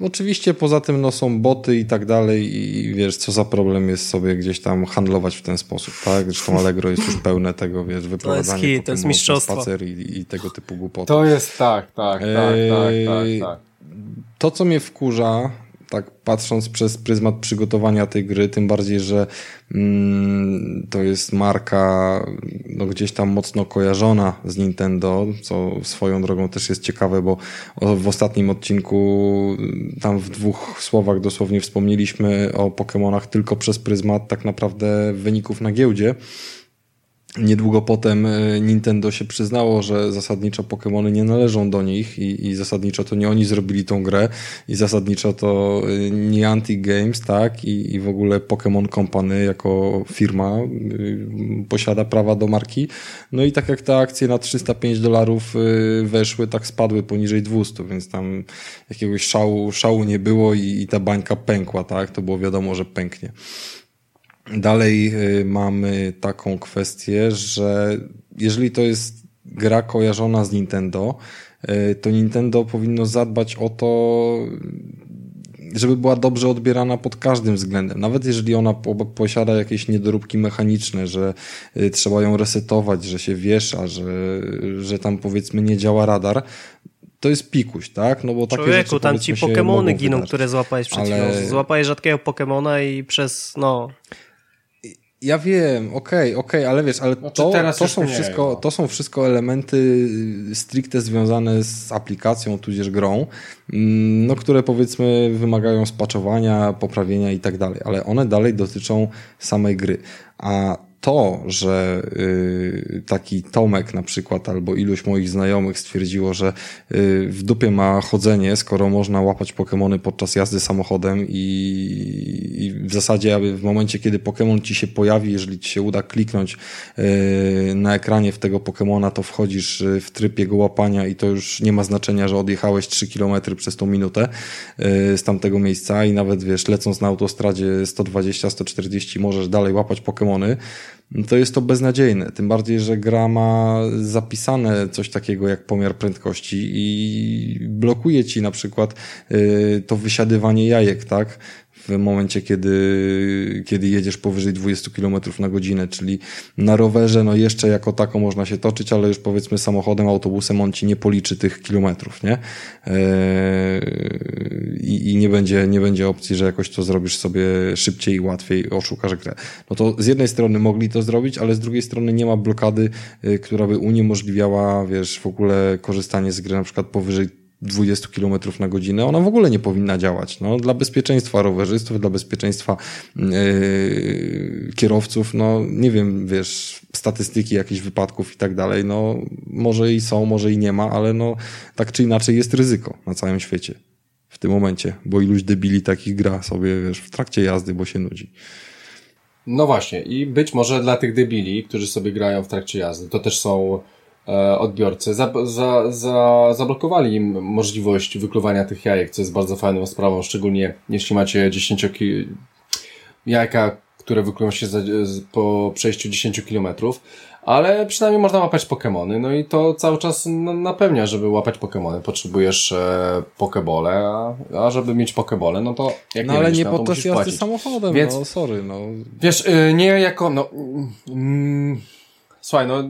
oczywiście poza tym no, są boty i tak dalej i wiesz, co za problem jest sobie gdzieś tam handlować w ten sposób, tak? Zresztą Allegro jest już pełne tego, wiesz, wyprowadzanie hit, to jest Pokemonów na mistrzostwo. spacer i, i tego typu głupoty. To jest tak, tak, tak, tak, Eee, tak, tak. To, co mnie wkurza, tak patrząc przez pryzmat przygotowania tej gry, tym bardziej, że mm, to jest marka no, gdzieś tam mocno kojarzona z Nintendo, co swoją drogą też jest ciekawe, bo w ostatnim odcinku mm, tam w dwóch słowach dosłownie wspomnieliśmy o Pokémonach tylko przez pryzmat tak naprawdę wyników na giełdzie. Niedługo potem e, Nintendo się przyznało, że zasadniczo Pokémony nie należą do nich i, i zasadniczo to nie oni zrobili tą grę i zasadniczo to e, nie Anti Games, tak? I, i w ogóle Pokémon Company jako firma y, posiada prawa do marki. No i tak jak te akcje na 305 dolarów weszły, tak spadły poniżej 200, więc tam jakiegoś szału, szału nie było i, i ta bańka pękła, tak? To było wiadomo, że pęknie. Dalej y, mamy taką kwestię, że jeżeli to jest gra kojarzona z Nintendo, y, to Nintendo powinno zadbać o to, żeby była dobrze odbierana pod każdym względem. Nawet jeżeli ona po, posiada jakieś niedoróbki mechaniczne, że y, trzeba ją resetować, że się wiesza, że, że tam powiedzmy nie działa radar, to jest pikuś, tak? No bo takie Człowieku, rzeczy, tam ci Pokemony giną, wydarzyć. które złapałeś przed Ale- chwilą. Złapałeś rzadkiego Pokemona i przez, no... Ja wiem, okej, okej, ale wiesz, ale Znaczy, to, to, są nie, wszystko, no. to są wszystko elementy y, stricte związane z aplikacją, tudzież grą, mm, no, które powiedzmy wymagają spaczowania, poprawienia i tak dalej, ale one dalej dotyczą samej gry. A to, że y, taki Tomek na przykład albo iluś moich znajomych stwierdziło, że y, w dupie ma chodzenie, skoro można łapać Pokemony podczas jazdy samochodem i, w zasadzie w momencie, kiedy Pokemon ci się pojawi, jeżeli ci się uda kliknąć y, na ekranie w tego Pokemona, to wchodzisz w tryb jego łapania i to już nie ma znaczenia, że odjechałeś 3 km przez tą minutę z tamtego miejsca i nawet wiesz, lecąc na autostradzie 120-140 możesz dalej łapać Pokemony, no to jest to beznadziejne. Tym bardziej, że gra ma zapisane coś takiego jak pomiar prędkości i blokuje ci na przykład y, to wysiadywanie jajek, tak? W momencie, kiedy, kiedy jedziesz powyżej 20 km na godzinę, czyli na rowerze, no jeszcze jako tako można się toczyć, ale już powiedzmy samochodem, autobusem on ci nie policzy tych kilometrów, nie? Eee, I nie będzie, nie będzie opcji, że jakoś to zrobisz sobie szybciej i łatwiej, oszukasz grę. No to z jednej strony mogli to zrobić, ale z drugiej strony nie ma blokady, y, która by uniemożliwiała, wiesz, w ogóle korzystanie z gry na przykład powyżej 20 km na godzinę, ona w ogóle nie powinna działać. No, dla bezpieczeństwa rowerzystów, dla bezpieczeństwa yy, kierowców, no nie wiem, wiesz, statystyki jakichś wypadków i tak dalej, no może i są, może i nie ma, ale no tak czy inaczej jest ryzyko na całym świecie w tym momencie, bo iluś debili takich gra sobie, wiesz, w trakcie jazdy, bo się nudzi. No właśnie i być może dla tych debili, którzy sobie grają w trakcie jazdy, to też są odbiorcy. Za, za, za, zablokowali im możliwość wykluwania tych jajek, co jest bardzo fajną sprawą, szczególnie jeśli macie 10 jajka, które wyklują się za, po przejściu 10 kilometrów, ale przynajmniej można łapać Pokémony, no i to cały czas napełnia, żeby łapać Pokémony. Potrzebujesz e, Pokebole, a, a żeby mieć Pokebole, no to jak no nie ale nie no, podczas jazdy płacić. samochodem, Więc, no sorry, no. Wiesz, y, nie jako, no... Mm, Słuchaj, no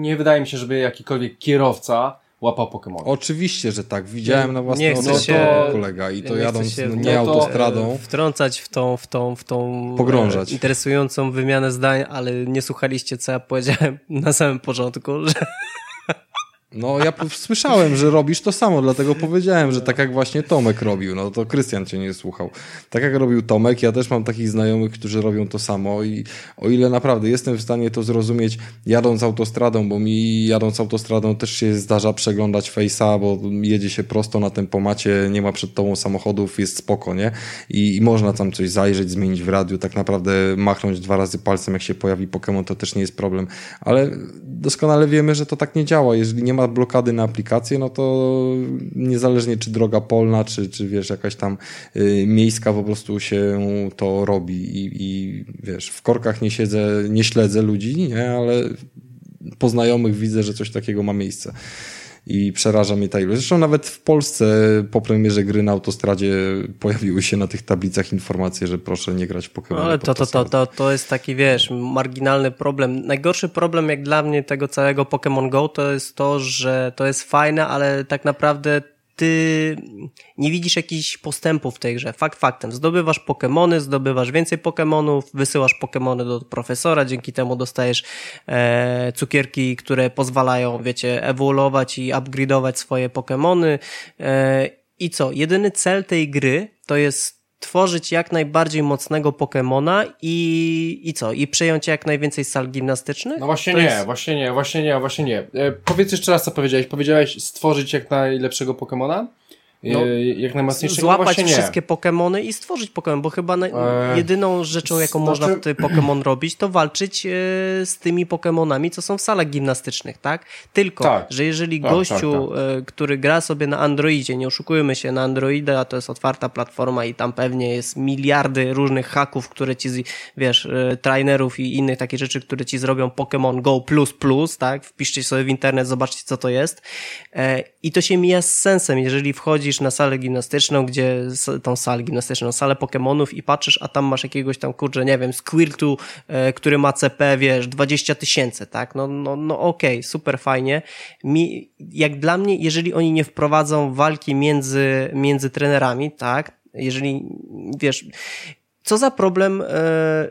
nie wydaje mi się, żeby jakikolwiek kierowca łapał Pokémon. Oczywiście, że tak. Widziałem na własne oczy to kolega i to nie jadąc się, no, nie no autostradą. Wtrącać w tą, w tą, w tą pogrążać. E, interesującą wymianę zdań, ale nie słuchaliście, co ja powiedziałem na samym początku, że no, ja słyszałem, że robisz to samo, dlatego powiedziałem, że tak jak właśnie Tomek robił, no to Krystian cię nie słuchał. Tak jak robił Tomek, ja też mam takich znajomych, którzy robią to samo i o ile naprawdę jestem w stanie to zrozumieć jadąc autostradą, bo mi jadąc autostradą też się zdarza przeglądać Face'a, bo jedzie się prosto na tempomacie, nie ma przed tobą samochodów, jest spoko, nie? I, I można tam coś zajrzeć, zmienić w radiu, tak naprawdę machnąć dwa razy palcem, jak się pojawi Pokémon, to też nie jest problem. Ale doskonale wiemy, że to tak nie działa. Jeżeli nie ma ma blokady na aplikację, no to niezależnie czy droga polna, czy, czy wiesz, jakaś tam y, miejska po prostu się to robi i, i wiesz, w korkach nie siedzę, nie śledzę ludzi, nie, ale po znajomych widzę, że coś takiego ma miejsce i przeraża mnie ta ilość. Zresztą nawet w Polsce po premierze gry na autostradzie pojawiły się na tych tablicach informacje, że proszę nie grać w Pokémon. Ale to, to, to, to, to jest taki, wiesz, marginalny problem. Najgorszy problem jak dla mnie tego całego Pokémon Go to jest to, że to jest fajne, ale tak naprawdę ty nie widzisz jakichś postępów w tej grze. Fakt faktem. Zdobywasz Pokémony, zdobywasz więcej Pokémonów, wysyłasz Pokémony do profesora, dzięki temu dostajesz e, cukierki, które pozwalają, wiecie, ewoluować i upgrade'ować swoje Pokémony. E, I co? Jedyny cel tej gry to jest tworzyć jak najbardziej mocnego Pokemona i, i co? I przejąć jak najwięcej sal gimnastycznych? No właśnie to nie, jest... właśnie nie, właśnie nie, właśnie nie. E, powiedz jeszcze raz, co powiedziałeś. Powiedziałeś stworzyć jak najlepszego Pokemona? No, e, jak najmocniejszego Złapać wszystkie Pokémony i stworzyć Pokémon, bo chyba e... jedyną rzeczą, jaką znaczy... można w ty Pokémon robić, to walczyć e, z tymi Pokémonami, co są w salach gimnastycznych, tak? Tylko, tak. że jeżeli tak, gościu, tak, tak. który gra sobie na Androidzie, nie oszukujmy się, na Androida to jest otwarta platforma i tam pewnie jest miliardy różnych haków, które ci, wiesz, e, trainerów i innych takich rzeczy, które ci zrobią Pokémon Go++, tak? Wpiszcie sobie w internet, zobaczcie, co to jest. E, I to się mija z sensem, jeżeli wchodzi wchodzisz na salę gimnastyczną, gdzie tą salę gimnastyczną, salę Pokémonów i patrzysz, a tam masz jakiegoś tam, kurczę, nie wiem, Squirtu, e, który ma CP, wiesz, 20 tysięcy, tak? No, no, no okej, okay, super fajnie. Mi, jak dla mnie, jeżeli oni nie wprowadzą walki między, między trenerami, tak? Jeżeli, wiesz, co za problem, e,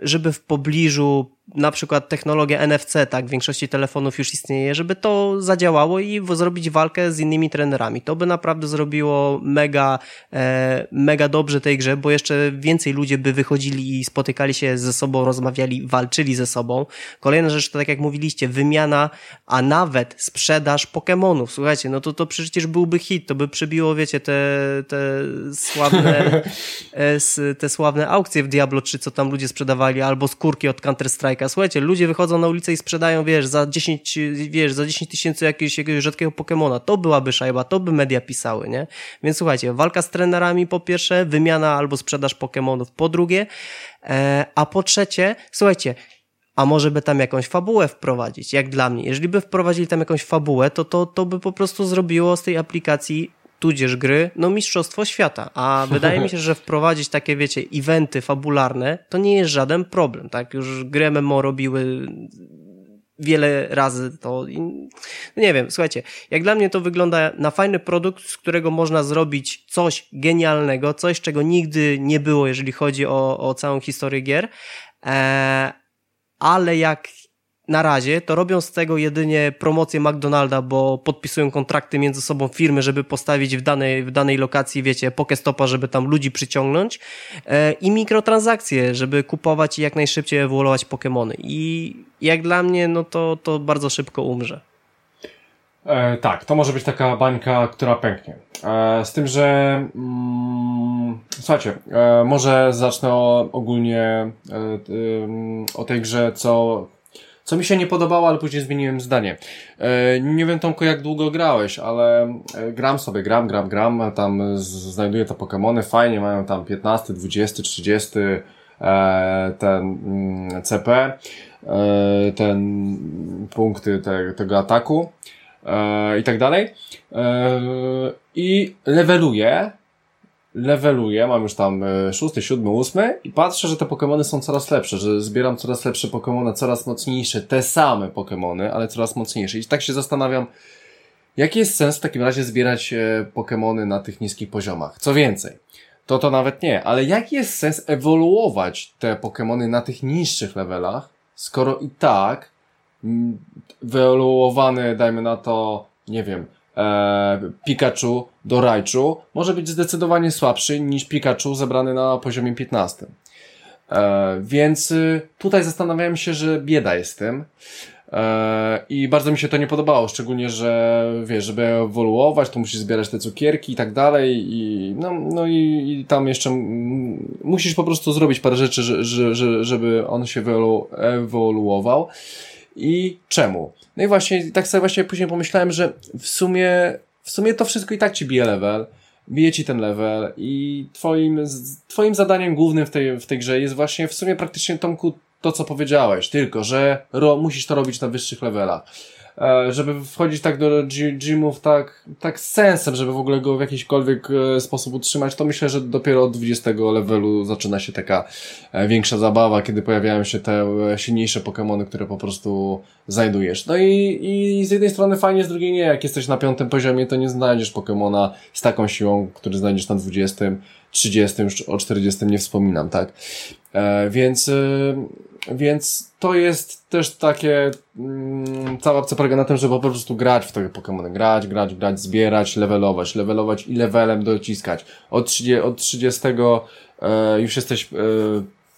żeby w pobliżu na przykład technologia NFC, tak, w większości telefonów już istnieje, żeby to zadziałało i zrobić walkę z innymi trenerami. To by naprawdę zrobiło mega, e, mega dobrze tej grze, bo jeszcze więcej ludzie by wychodzili i spotykali się ze sobą, rozmawiali, walczyli ze sobą. Kolejna rzecz to tak jak mówiliście, wymiana, a nawet sprzedaż Pokémonów. Słuchajcie, no to to przecież byłby hit, to by przebiło, wiecie, te, te sławne, e, te sławne aukcje w Diablo 3, co tam ludzie sprzedawali, albo skórki od Counter-Strike Słuchajcie, ludzie wychodzą na ulicę i sprzedają, wiesz, za 10, wiesz, za 10 tysięcy jakiegoś, jakiegoś rzadkiego Pokemona. To byłaby szajba, to by media pisały, nie? Więc słuchajcie, walka z trenerami po pierwsze, wymiana albo sprzedaż Pokemonów po drugie, e, a po trzecie, słuchajcie, a może by tam jakąś fabułę wprowadzić, jak dla mnie. Jeżeli by wprowadzili tam jakąś fabułę, to, to, to by po prostu zrobiło z tej aplikacji tudzież gry, no mistrzostwo świata. A wydaje mi się, że wprowadzić takie, wiecie, eventy fabularne, to nie jest żaden problem, tak? Już gry MMO robiły wiele razy to. No nie wiem, słuchajcie, jak dla mnie to wygląda na fajny produkt, z którego można zrobić coś genialnego, coś, czego nigdy nie było, jeżeli chodzi o, o całą historię gier. Eee, ale jak na razie to robią z tego jedynie promocję McDonalda, bo podpisują kontrakty między sobą firmy, żeby postawić w danej, w danej lokacji, wiecie, Pokestopa, żeby tam ludzi przyciągnąć e, i mikrotransakcje, żeby kupować i jak najszybciej ewoluować Pokémony. I jak dla mnie, no to, to bardzo szybko umrze. E, tak, to może być taka bańka, która pęknie. E, z tym, że mm, słuchajcie, e, może zacznę o, ogólnie e, o tej grze, co co mi się nie podobało, ale później zmieniłem zdanie. E, nie wiem, Tomko, jak długo grałeś, ale e, gram sobie, gram, gram, gram, tam znajduję te Pokémony, fajnie, mają tam 15, 20, 30 ten mm, CP, e, ten punkty te, tego ataku i tak dalej. I leveluję leveluję, mam już tam e, szósty, siódmy, ósmy i patrzę, że te Pokémony są coraz lepsze, że zbieram coraz lepsze Pokémony, coraz mocniejsze, te same Pokémony, ale coraz mocniejsze. I tak się zastanawiam, jaki jest sens w takim razie zbierać e, Pokémony na tych niskich poziomach? Co więcej, to to nawet nie, ale jaki jest sens ewoluować te Pokémony na tych niższych levelach, skoro i tak wyewoluowane, dajmy na to, nie wiem, e, Pikachu do Raichu może być zdecydowanie słabszy niż Pikachu zebrany na poziomie 15. E, więc y, tutaj zastanawiałem się, że bieda jest tym. E, I bardzo mi się to nie podobało, szczególnie, że wiesz, żeby ewoluować, to musisz zbierać te cukierki i tak dalej i no, no i, i tam jeszcze musisz po prostu zrobić parę rzeczy, że, że, że, żeby on się ewoluował. I czemu? No i właśnie, tak sobie właśnie później pomyślałem, że w sumie, w sumie to wszystko i tak ci bije level, bije ci ten level i twoim, twoim zadaniem głównym w tej, w tej grze jest właśnie w sumie praktycznie Tomku to, co powiedziałeś, tylko, że ro, musisz to robić na wyższych levelach. E, żeby wchodzić tak do gymów tak, tak z sensem, żeby w ogóle go w jakiśkolwiek e, sposób utrzymać, to myślę, że dopiero od 20 levelu zaczyna się taka e, większa zabawa, kiedy pojawiają się te silniejsze Pokémony, które po prostu znajdujesz. No i, i z jednej strony fajnie, z drugiej nie. Jak jesteś na piątym poziomie, to nie znajdziesz Pokémona z taką siłą, który znajdziesz na 20, 30, już o 40 nie wspominam, tak? E, więc, e, więc to jest też takie, mm, cała opcja polega na tym, żeby po prostu grać w te Pokémony, grać, grać, grać, zbierać, levelować, levelować i levelem dociskać. Od 30, od 30 e, już jesteś e,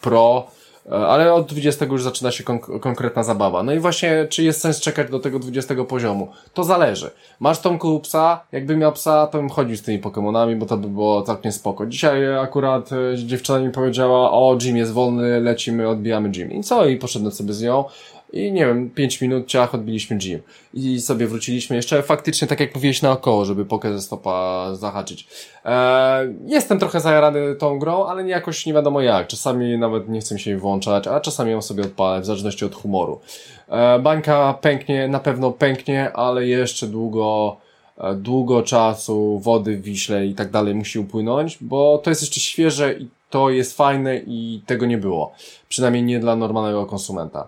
pro, ale od 20 już zaczyna się konk konkretna zabawa. No i właśnie, czy jest sens czekać do tego 20 poziomu? To zależy. Masz Tomku psa, jakby miał psa, to bym chodził z tymi Pokemonami, bo to by było całkiem spoko. Dzisiaj akurat e, dziewczyna mi powiedziała, o, Jim jest wolny, lecimy, odbijamy Jim. I co? I poszedłem sobie z nią. I nie wiem, 5 minut ciach odbiliśmy gym. I sobie wróciliśmy jeszcze faktycznie tak jak mówiłeś naokoło, żeby pokę ze stopa zahaczyć. Eee, jestem trochę zajarany tą grą, ale nie jakoś nie wiadomo jak. Czasami nawet nie chcę się jej włączać, a czasami ją sobie odpalę, w zależności od humoru. Eee, bańka pęknie, na pewno pęknie, ale jeszcze długo e, długo czasu wody w Wiśle i tak dalej musi upłynąć, bo to jest jeszcze świeże i to jest fajne i tego nie było. Przynajmniej nie dla normalnego konsumenta.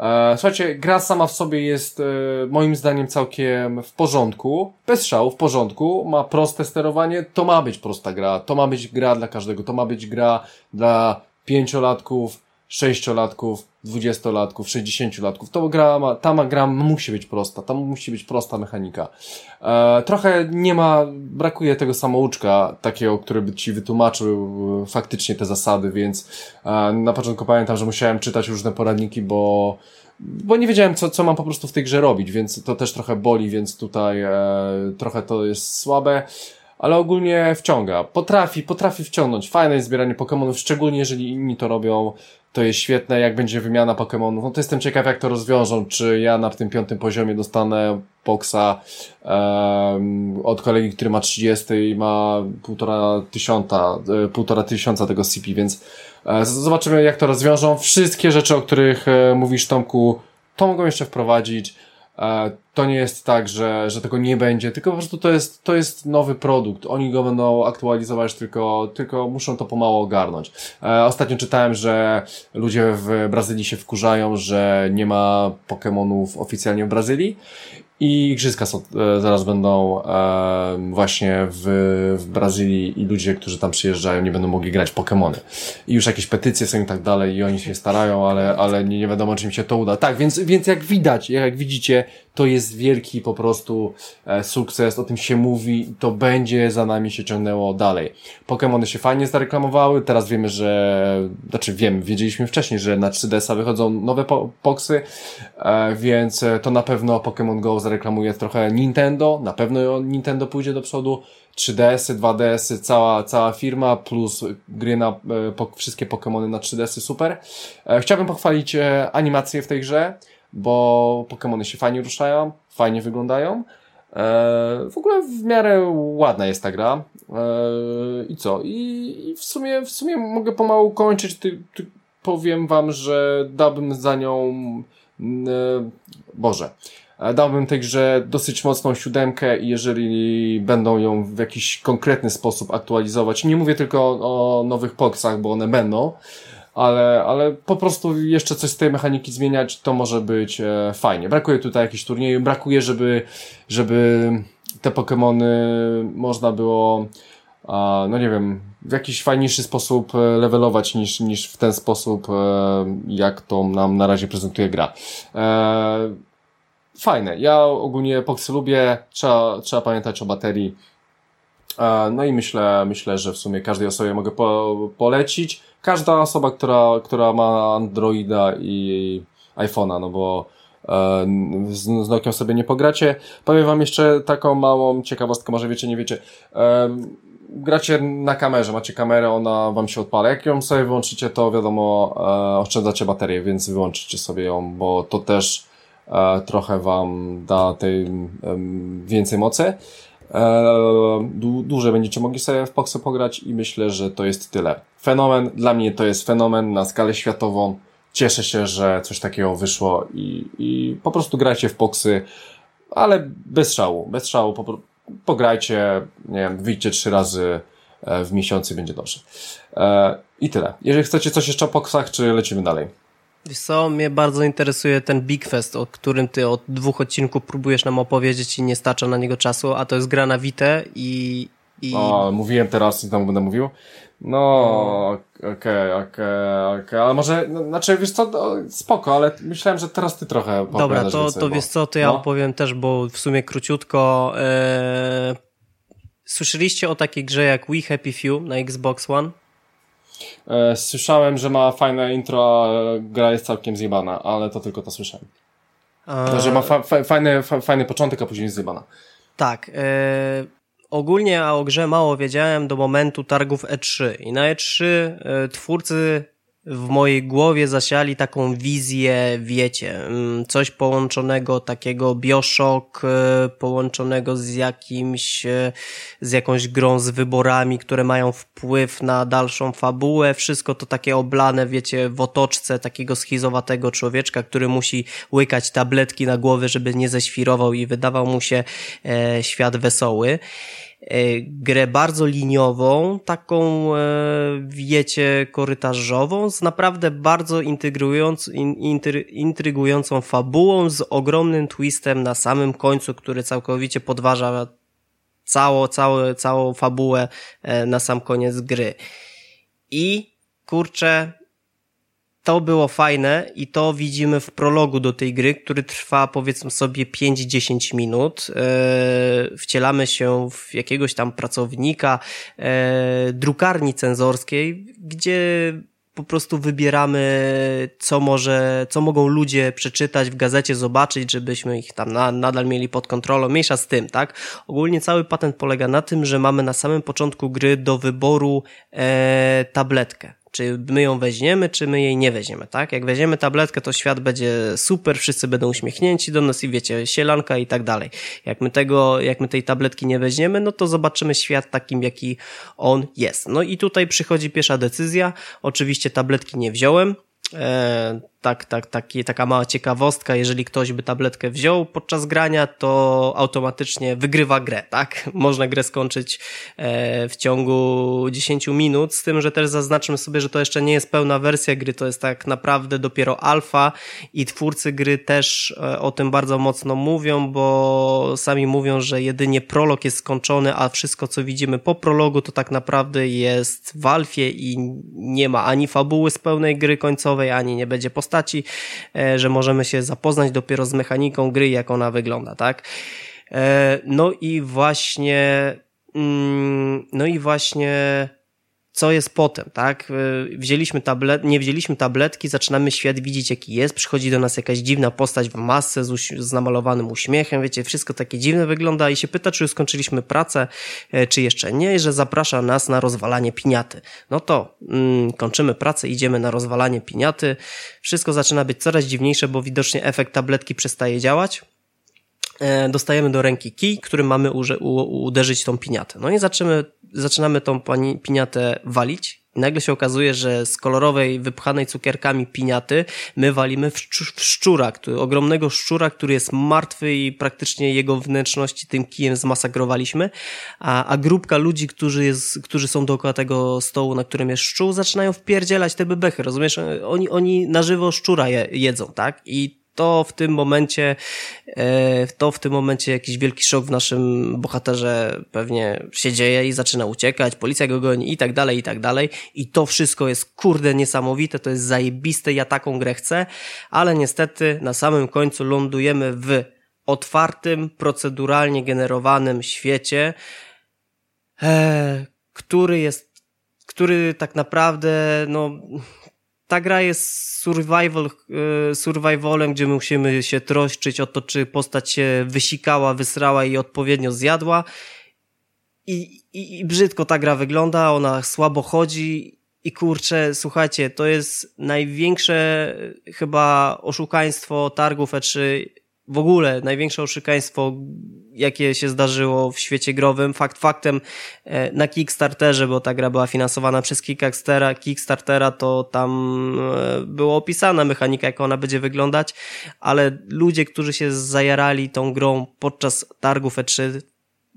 E, słuchajcie, gra sama w sobie jest e, moim zdaniem całkiem w porządku. Bez szału, w porządku. Ma proste sterowanie. To ma być prosta gra. To ma być gra dla każdego. To ma być gra dla pięciolatków, sześciolatków, dwudziestolatków, sześćdziesięciolatków. To gra ma, ta gra musi być prosta, tam musi być prosta mechanika. E, trochę nie ma, brakuje tego samouczka, takiego, który by ci wytłumaczył e, faktycznie te zasady, więc e, na początku pamiętam, że musiałem czytać różne poradniki, bo bo nie wiedziałem, co, co mam po prostu w tej grze robić, więc to też trochę boli, więc tutaj e, trochę to jest słabe. ale ogólnie wciąga. Potrafi, potrafi wciągnąć. Fajne jest zbieranie Pokémonów, szczególnie jeżeli inni to robią. To jest świetne, jak będzie wymiana Pokémonów. No to jestem ciekaw, jak to rozwiążą. Czy ja na tym piątym poziomie dostanę boksa um, od kolegi, który ma 30 i ma półtora tysiąca, e, półtora tysiąca tego CP, więc e, zobaczymy, jak to rozwiążą. Wszystkie rzeczy, o których e, mówisz, Tomku, to mogą jeszcze wprowadzić. E, to nie jest tak, że, że tego nie będzie, tylko po prostu to jest, to jest nowy produkt. Oni go będą aktualizować, tylko, tylko muszą to pomału ogarnąć. E, ostatnio czytałem, że ludzie w Brazylii się wkurzają, że nie ma Pokémonów oficjalnie w Brazylii i igrzyska są, e, zaraz będą e, właśnie w, w Brazylii i ludzie, którzy tam przyjeżdżają, nie będą mogli grać Pokémony. I już jakieś petycje są i tak dalej i oni się starają, ale, ale nie, nie wiadomo, czy im się to uda. Tak, więc, więc jak widać, jak widzicie, to jest wielki po prostu e, sukces, o tym się mówi, to będzie za nami się ciągnęło dalej. Pokémony się fajnie zareklamowały, teraz wiemy, że, znaczy wiem, wiedzieliśmy wcześniej, że na 3DS-a wychodzą nowe po poksy, e, więc to na pewno Pokémon Go zareklamuje trochę Nintendo, na pewno Nintendo pójdzie do przodu, 3DS-y, 2DS-y, cała, cała firma, plus gry na, e, po, wszystkie Pokémony na 3DS-y, super. E, chciałbym pochwalić e, animację w tej grze, bo Pokémony się fajnie ruszają, fajnie wyglądają. E, w ogóle w miarę ładna jest ta gra. E, I co? I, I, w sumie w sumie mogę pomału kończyć. Ty, ty powiem wam, że dałbym za nią e, Boże. Dałbym tej grze dosyć mocną siódemkę i jeżeli będą ją w jakiś konkretny sposób aktualizować, nie mówię tylko o, o nowych poksach, bo one będą, ale, ale po prostu jeszcze coś z tej mechaniki zmieniać, to może być e, fajnie. Brakuje tutaj jakichś turniejów, brakuje, żeby, żeby te Pokémony można było, a, no nie wiem, w jakiś fajniejszy sposób e, levelować niż, niż w ten sposób, e, jak to nam na razie prezentuje gra. E, fajne. Ja ogólnie Poxy lubię, trzeba, trzeba pamiętać o baterii. E, no i myślę, myślę, że w sumie każdej osobie mogę po, polecić. Każda osoba, która, która ma Androida i iPhone'a, no bo e, z, z Nokią sobie nie pogracie. Powiem wam jeszcze taką małą ciekawostkę, może wiecie, nie wiecie. E, gracie na kamerze, macie kamerę, ona wam się odpala. Jak ją sobie wyłączycie, to wiadomo, oszczędzacie baterię, więc wyłączycie sobie ją, bo to też trochę wam da tej więcej mocy. Dłużej będziecie mogli sobie w Poxy pograć i myślę, że to jest tyle. Fenomen, dla mnie to jest fenomen na skalę światową. Cieszę się, że coś takiego wyszło i, i po prostu grajcie w Poxy, ale bez szału, bez szału, po, pograjcie, nie wiem, wyjdźcie trzy razy e, w miesiącu będzie dobrze. E, I tyle. Jeżeli chcecie coś jeszcze o Poxach, czy lecimy dalej? Wiesz co, mnie bardzo interesuje ten Big Fest, o którym ty od dwóch odcinków próbujesz nam opowiedzieć i nie starcza na niego czasu, a to jest gra na Vita i... i... O, mówiłem teraz i znowu będę mówił. No, okej, okej, okej, okay, ale może, no, znaczy, wiesz co, spoko, ale myślałem, że teraz ty trochę Dobra, to, więcej, to bo... wiesz co, to ja no. opowiem też, bo w sumie króciutko, e... słyszeliście o takiej grze jak We Happy Few na Xbox One? E, słyszałem, że ma fajne intro, a gra jest całkiem zjebana, ale to tylko to słyszałem. A... Że ma fa fa fajny, fa fajny początek, a później jest zjebana. Tak. E ogólnie o grze mało wiedziałem do momentu targów E3 i na E3 e, twórcy w mojej głowie zasiali taką wizję, wiecie, mm, coś połączonego takiego Bioshock, e, połączonego z jakimś, e, z jakąś grą z wyborami, które mają wpływ na dalszą fabułę, wszystko to takie oblane, wiecie, w otoczce takiego schizowatego człowieczka, który musi łykać tabletki na głowę, żeby nie ześwirował i wydawał mu się e, świat wesoły. E, grę bardzo liniową, taką, e, wiecie, korytarzową, z naprawdę bardzo intrygując, intrygującą fabułą, z ogromnym twistem na samym końcu, który całkowicie podważa cało, całe, całą fabułę e, na sam koniec gry. I kurczę, to było fajne i to widzimy w prologu do tej gry, który trwa powiedzmy sobie 5-10 minut. E, wcielamy się w jakiegoś tam pracownika e, drukarni cenzorskiej, gdzie po prostu wybieramy, co może, co mogą ludzie przeczytać w gazecie, zobaczyć, żebyśmy ich tam na, nadal mieli pod kontrolą. Mniejsza z tym, tak? Ogólnie cały patent polega na tym, że mamy na samym początku gry do wyboru e, tabletkę czy my ją weźmiemy, czy my jej nie weźmiemy, tak? Jak weźmiemy tabletkę, to świat będzie super, wszyscy będą uśmiechnięci do nas i wiecie, sielanka i tak dalej. Jak my tego, jak my tej tabletki nie weźmiemy, no to zobaczymy świat takim, jaki on jest. No i tutaj przychodzi pierwsza decyzja. Oczywiście tabletki nie wziąłem, E, tak, tak, taki, taka mała ciekawostka, jeżeli ktoś by tabletkę wziął podczas grania, to automatycznie wygrywa grę, tak? Można grę skończyć e, w ciągu 10 minut, z tym, że też zaznaczmy sobie, że to jeszcze nie jest pełna wersja gry, to jest tak naprawdę dopiero alfa i twórcy gry też e, o tym bardzo mocno mówią, bo sami mówią, że jedynie prolog jest skończony, a wszystko, co widzimy po prologu, to tak naprawdę jest w alfie i nie ma ani fabuły z pełnej gry końcowej, ani nie będzie postaci postaci, e, że możemy się zapoznać dopiero z mechaniką gry, jak ona wygląda, tak? E, no i właśnie, mm, no i właśnie co jest potem, tak? Y, wzięliśmy tablet, nie wzięliśmy tabletki, zaczynamy świat widzieć jaki jest, przychodzi do nas jakaś dziwna postać w masce z, z namalowanym uśmiechem, wiecie, wszystko takie dziwne wygląda i się pyta, czy już skończyliśmy pracę, e, czy jeszcze nie, że zaprasza nas na rozwalanie piniaty. No to mm, kończymy pracę, idziemy na rozwalanie piniaty, wszystko zaczyna być coraz dziwniejsze, bo widocznie efekt tabletki przestaje działać, e, dostajemy do ręki kij, którym mamy uderzyć tą piniatę. No i zaczynamy zaczynamy tą pani, piniatę walić. I nagle się okazuje, że z kolorowej, wypchanej cukierkami piniaty my walimy w, w szczura, który, ogromnego szczura, który jest martwy i praktycznie jego wnętrzności tym kijem zmasakrowaliśmy, a, a grupka ludzi, którzy, jest, którzy są dookoła tego stołu, na którym jest szczur, zaczynają wpierdzielać te bebechy, rozumiesz? Oni, oni na żywo szczura je, jedzą, tak? I to w tym momencie, e, to w tym momencie jakiś wielki szok w naszym bohaterze pewnie się dzieje i zaczyna uciekać, policja go goni i tak dalej, i tak dalej. I to wszystko jest kurde niesamowite, to jest zajebiste, ja taką grę chcę, ale niestety na samym końcu lądujemy w otwartym, proceduralnie generowanym świecie, e, który jest, który tak naprawdę, no, ta gra jest survival, e, survivalem, gdzie musimy się troszczyć o to, czy postać się wysikała, wysrała i odpowiednio zjadła. I, i, I brzydko ta gra wygląda, ona słabo chodzi i kurczę, słuchajcie, to jest największe chyba oszukaństwo targów E3 w ogóle największe oszukaństwo, jakie się zdarzyło w świecie growym. Fakt faktem e, na Kickstarterze, bo ta gra była finansowana przez Kickstartera, Kickstartera to tam e, było opisana mechanika, jak ona będzie wyglądać, ale ludzie, którzy się zajarali tą grą podczas targów E3,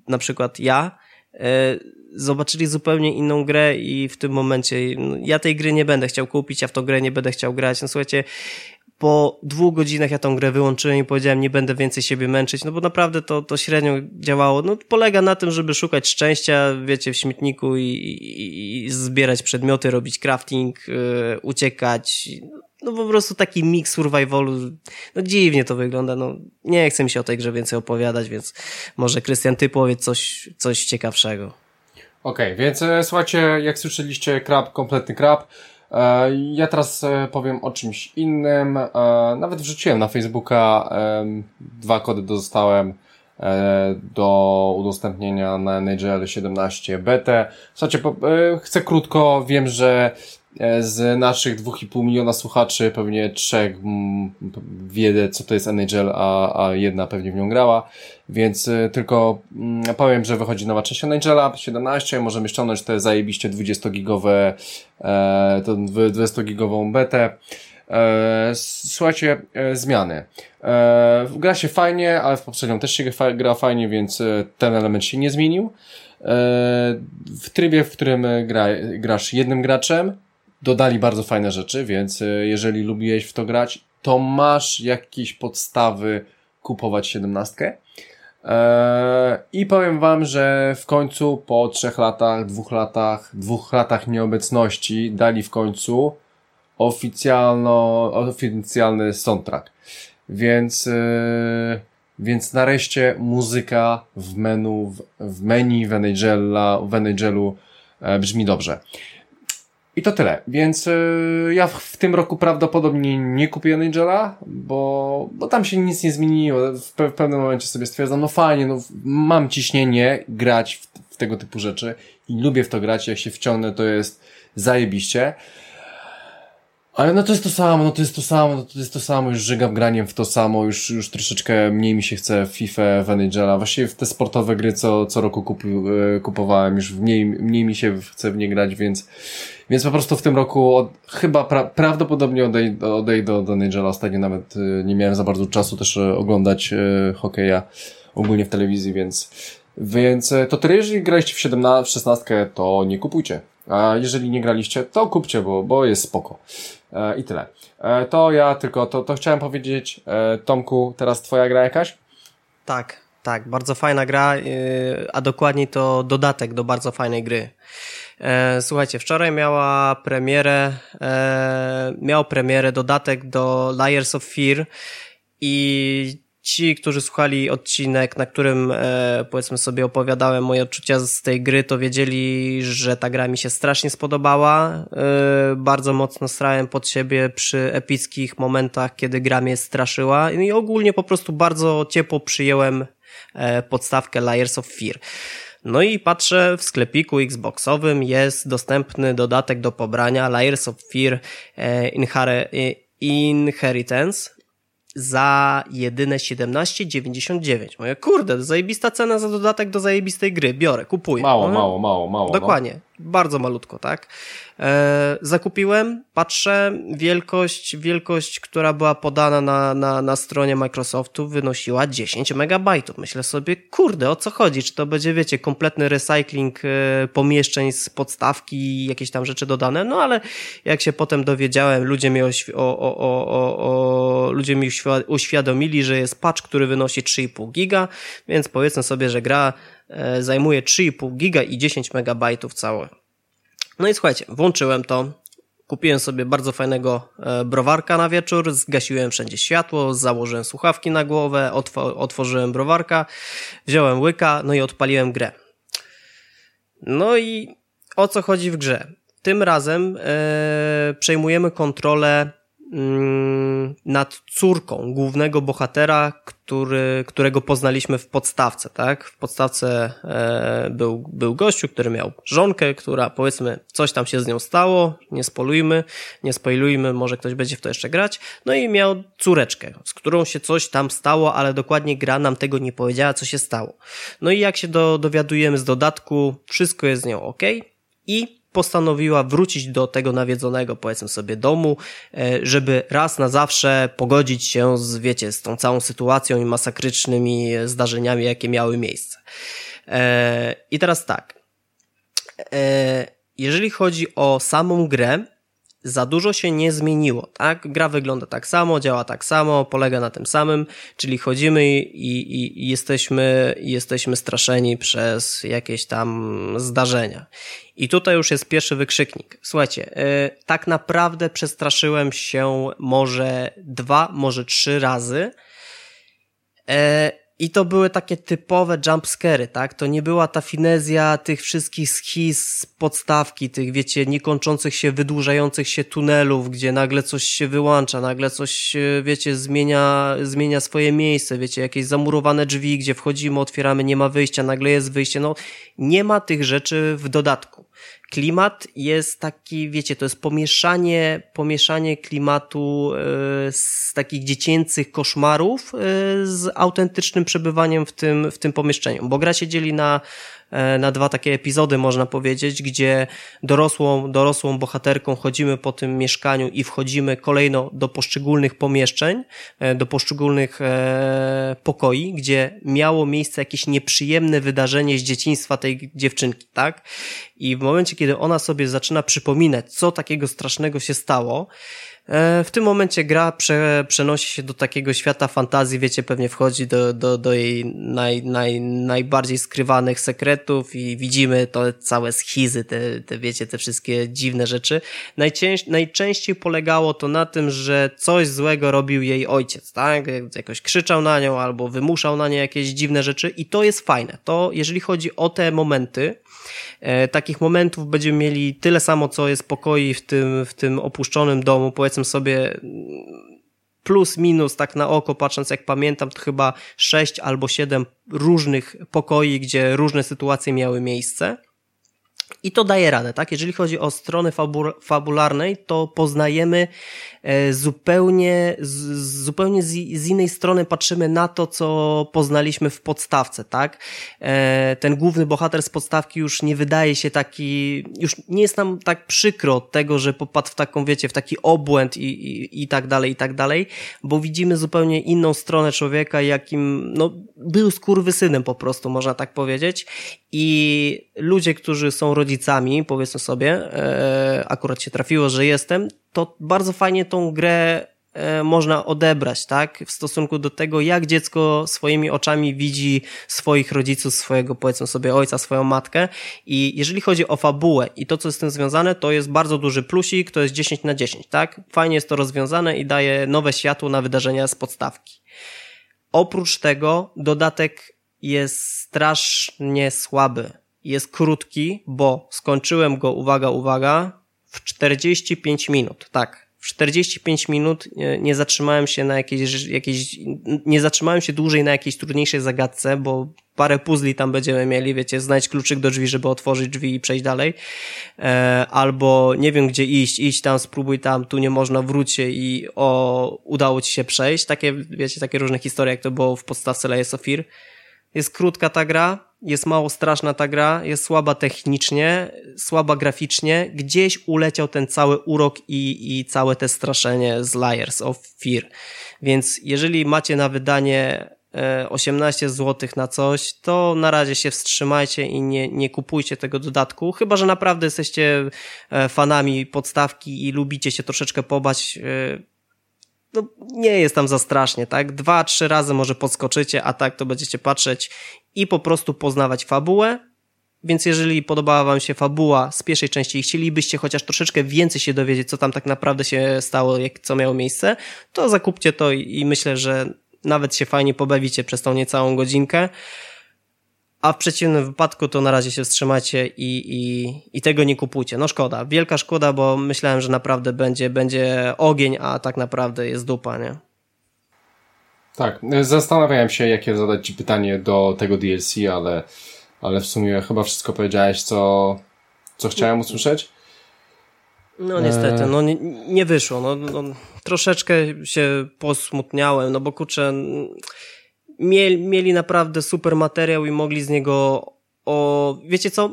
na przykład ja, e, zobaczyli zupełnie inną grę i w tym momencie no, ja tej gry nie będę chciał kupić, ja w tą grę nie będę chciał grać. No słuchajcie, po dwóch godzinach ja tą grę wyłączyłem i powiedziałem, nie będę więcej siebie męczyć, no bo naprawdę to, to średnio działało. No polega na tym, żeby szukać szczęścia, wiecie, w śmietniku i, i, i zbierać przedmioty, robić crafting, yy, uciekać. No po prostu taki mix survivalu. No dziwnie to wygląda, no nie chcę mi się o tej grze więcej opowiadać, więc może Krystian, ty powiedz coś, coś ciekawszego. Okej, okay, więc e, słuchajcie, jak słyszeliście, krab, kompletny krab. E, ja teraz e, powiem o czymś innym. E, nawet wrzuciłem na Facebooka, dwa kody dostałem do udostępnienia na NHL 17 BT. Słuchajcie, chcę krótko, wiem, że z naszych 2,5 miliona słuchaczy pewnie trzech wie, co to jest NHL, a, a jedna pewnie w nią grała, więc tylko powiem, że wychodzi nowa część NHL'a 17, możemy ściągnąć te zajebiście 20-gigowe, e, tą 20-gigową betę. E, słuchajcie, e, zmiany. E, gra się fajnie, ale w poprzednią też się gra fajnie, więc ten element się nie zmienił. W trybie, w którym gra, grasz jednym graczem, dodali bardzo fajne rzeczy, więc e, jeżeli lubiłeś w to grać, to masz jakieś podstawy kupować siedemnastkę. Eee, I powiem wam, że w końcu po trzech latach, dwóch latach, dwóch latach nieobecności dali w końcu oficjalno, oficjalny soundtrack. Więc, yy, więc nareszcie muzyka w menu, w, w menu NHL, w NHL brzmi dobrze. I to tyle. Więc yy, ja w, w, tym roku prawdopodobnie nie kupię Nigela, bo, bo tam się nic nie zmieniło. W, pe w pewnym momencie sobie stwierdzam, no fajnie, no mam ciśnienie grać w, w tego typu rzeczy i lubię w to grać. Jak się wciągnę, to jest zajebiście. Ale no to jest to samo, no to jest to samo, no to jest to samo, już żygam graniem w to samo, już, już troszeczkę mniej mi się chce FIFA, NHL, właściwie w te sportowe gry co, co roku kupi, e, kupowałem, już mniej, mniej mi się chce w nie grać, więc, więc po prostu w tym roku od, chyba pra, prawdopodobnie odejdę, odejdę do Nigela, ostatnio nawet e, nie miałem za bardzo czasu też e, oglądać hokeja ogólnie w telewizji, więc, więc to tyle, jeżeli graliście w 17, w 16, to nie kupujcie. A jeżeli nie graliście, to kupcie, bo, bo jest spoko. E, I tyle. E, to ja tylko, to, to chciałem powiedzieć. E, Tomku, teraz twoja gra jakaś? Tak, tak, bardzo fajna gra, a dokładniej to dodatek do bardzo fajnej gry. Słuchajcie, wczoraj miała premierę, miał premierę dodatek do Layers of Fear i ci, którzy słuchali odcinek, na którym e, powiedzmy sobie opowiadałem moje odczucia z tej gry, to wiedzieli, że ta gra mi się strasznie spodobała. E, bardzo mocno strałem pod siebie przy epickich momentach, kiedy gra mnie straszyła i ogólnie po prostu bardzo ciepło przyjąłem e, podstawkę Layers of Fear. No i patrzę w sklepiku Xboxowym jest dostępny dodatek do pobrania Layers of Fear e, Inheritance za jedyne 17,99. Moje kurde, zajebista cena za dodatek do zajebistej gry. Biorę, kupuję. Mało, no, mało, mało, mało. No. Dokładnie. No bardzo malutko, tak? E, zakupiłem, patrzę, wielkość, wielkość, która była podana na, na, na stronie Microsoftu wynosiła 10 megabajtów. Myślę sobie, kurde, o co chodzi? Czy to będzie, wiecie, kompletny recycling e, pomieszczeń z podstawki jakieś tam rzeczy dodane? No ale jak się potem dowiedziałem, ludzie mi, oświ- o, o, o, o, ludzie mi uświadomili, że jest patch, który wynosi 3,5 giga, więc powiedzmy sobie, że gra E, zajmuje 3,5 giga i 10 megabajtów całe. No i słuchajcie, włączyłem to, kupiłem sobie bardzo fajnego e, browarka na wieczór, zgasiłem wszędzie światło, założyłem słuchawki na głowę, otworzyłem browarka, wziąłem łyka, no i odpaliłem grę. No i o co chodzi w grze? Tym razem e, przejmujemy kontrolę nad córką głównego bohatera, który, którego poznaliśmy w podstawce, tak? W podstawce e, był, był gościu, który miał żonkę, która powiedzmy coś tam się z nią stało, nie spolujmy, nie spoilujmy, może ktoś będzie w to jeszcze grać. No i miał córeczkę, z którą się coś tam stało, ale dokładnie gra nam tego nie powiedziała, co się stało. No i jak się do, dowiadujemy z dodatku, wszystko jest z nią ok i postanowiła wrócić do tego nawiedzonego, powiedzmy sobie, domu, e, żeby raz na zawsze pogodzić się z, wiecie, z tą całą sytuacją i masakrycznymi zdarzeniami, jakie miały miejsce. E, I teraz tak. E, jeżeli chodzi o samą grę, za dużo się nie zmieniło, tak? Gra wygląda tak samo, działa tak samo, polega na tym samym, czyli chodzimy i, i, i jesteśmy, jesteśmy straszeni przez jakieś tam zdarzenia. I tutaj już jest pierwszy wykrzyknik. Słuchajcie, yy, tak naprawdę przestraszyłem się może dwa, może trzy razy. Yy, i to były takie typowe jumpscary, tak? To nie była ta finezja tych wszystkich schiz, podstawki, tych, wiecie, niekończących się, wydłużających się tunelów, gdzie nagle coś się wyłącza, nagle coś, wiecie, zmienia, zmienia swoje miejsce, wiecie, jakieś zamurowane drzwi, gdzie wchodzimy, otwieramy, nie ma wyjścia, nagle jest wyjście. No, nie ma tych rzeczy w dodatku klimat jest taki, wiecie, to jest pomieszanie, pomieszanie klimatu e, z takich dziecięcych koszmarów e, z autentycznym przebywaniem w tym, w tym pomieszczeniu, bo gra się dzieli na na dwa takie epizody, można powiedzieć, gdzie dorosłą, dorosłą bohaterką chodzimy po tym mieszkaniu i wchodzimy kolejno do poszczególnych pomieszczeń, e, do poszczególnych e, pokoi, gdzie miało miejsce jakieś nieprzyjemne wydarzenie z dzieciństwa tej dziewczynki, tak? I w momencie, kiedy ona sobie zaczyna przypominać, co takiego strasznego się stało, E, w tym momencie gra prze, przenosi się do takiego świata fantazji, wiecie, pewnie wchodzi do, do, do jej naj, naj, najbardziej skrywanych sekretów i widzimy to całe schizy, te, te wiecie, te wszystkie dziwne rzeczy. Najczęściej, polegało to na tym, że coś złego robił jej ojciec, tak? Jakoś krzyczał na nią albo wymuszał na nie jakieś dziwne rzeczy i to jest fajne. To, jeżeli chodzi o te momenty, e, takich momentów będziemy mieli tyle samo, co jest pokoi w tym, w tym opuszczonym domu, powiedzmy sobie plus minus tak na oko patrząc jak pamiętam to chyba sześć albo siedem różnych pokoi, gdzie różne sytuacje miały miejsce. I to daje radę, tak? Jeżeli chodzi o stronę fabularnej, to poznajemy E, zupełnie, z, zupełnie z, z innej strony patrzymy na to, co poznaliśmy w podstawce, tak? E, ten główny bohater z podstawki już nie wydaje się taki, już nie jest nam tak przykro tego, że popadł w taką, wiecie, w taki obłęd i, i, i tak dalej, i tak dalej, bo widzimy zupełnie inną stronę człowieka, jakim, no, był skurwysynem po prostu, można tak powiedzieć. I ludzie, którzy są rodzicami, powiedzmy sobie, e, akurat się trafiło, że jestem, to bardzo fajnie tą grę e, można odebrać, tak? W stosunku do tego, jak dziecko swoimi oczami widzi swoich rodziców, swojego, powiedzmy sobie, ojca, swoją matkę. I jeżeli chodzi o fabułę i to, co jest z tym związane, to jest bardzo duży plusik, to jest 10 na 10, tak? Fajnie jest to rozwiązane i daje nowe światło na wydarzenia z podstawki. Oprócz tego, dodatek jest strasznie słaby. Jest krótki, bo skończyłem go, uwaga, uwaga, w 45 minut, tak. W 45 minut nie zatrzymałem się na jakiejś, jakiejś, nie zatrzymałem się dłużej na jakiejś trudniejszej zagadce, bo parę puzli tam będziemy mieli, wiecie, znajdź kluczyk do drzwi, żeby otworzyć drzwi i przejść dalej. E, albo nie wiem gdzie iść, idź tam, spróbuj tam, tu nie można, wróć się i o, udało ci się przejść. Takie, wiecie, takie różne historie, jak to było w podstawce Layers of Fear. Jest krótka ta gra, jest mało straszna ta gra, jest słaba technicznie, słaba graficznie. Gdzieś uleciał ten cały urok i, i całe te straszenie z Liars of Fear. Więc jeżeli macie na wydanie 18 e, zł na coś, to na razie się wstrzymajcie i nie, nie kupujcie tego dodatku. Chyba, że naprawdę jesteście e, fanami podstawki i lubicie się troszeczkę pobać e, no, nie jest tam za strasznie, tak? Dwa, trzy razy może podskoczycie, a tak to będziecie patrzeć i po prostu poznawać fabułę. Więc jeżeli podobała Wam się fabuła z pierwszej części i chcielibyście chociaż troszeczkę więcej się dowiedzieć, co tam tak naprawdę się stało, jak, co miało miejsce, to zakupcie to i myślę, że nawet się fajnie pobawicie przez tą niecałą godzinkę a w przeciwnym wypadku to na razie się wstrzymacie i, i, i tego nie kupujcie. No szkoda, wielka szkoda, bo myślałem, że naprawdę będzie, będzie ogień, a tak naprawdę jest dupa, nie? Tak, zastanawiałem się, jakie zadać Ci pytanie do tego DLC, ale, ale w sumie chyba wszystko powiedziałeś, co, co chciałem usłyszeć. No niestety, no nie, nie wyszło. No, no, troszeczkę się posmutniałem, no bo kurczę mieli, mieli naprawdę super materiał i mogli z niego o, wiecie co,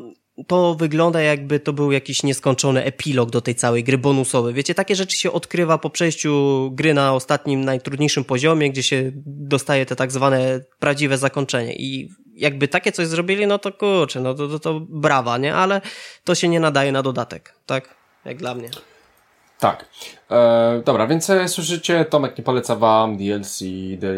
to wygląda jakby to był jakiś nieskończony epilog do tej całej gry bonusowy. Wiecie, takie rzeczy się odkrywa po przejściu gry na ostatnim, najtrudniejszym poziomie, gdzie się dostaje te tak zwane prawdziwe zakończenie i jakby takie coś zrobili, no to kurczę, no to, to, to brawa, nie? Ale to się nie nadaje na dodatek, tak? Jak dla mnie. Tak. E, dobra, więc e, słyszycie, Tomek nie poleca wam DLC,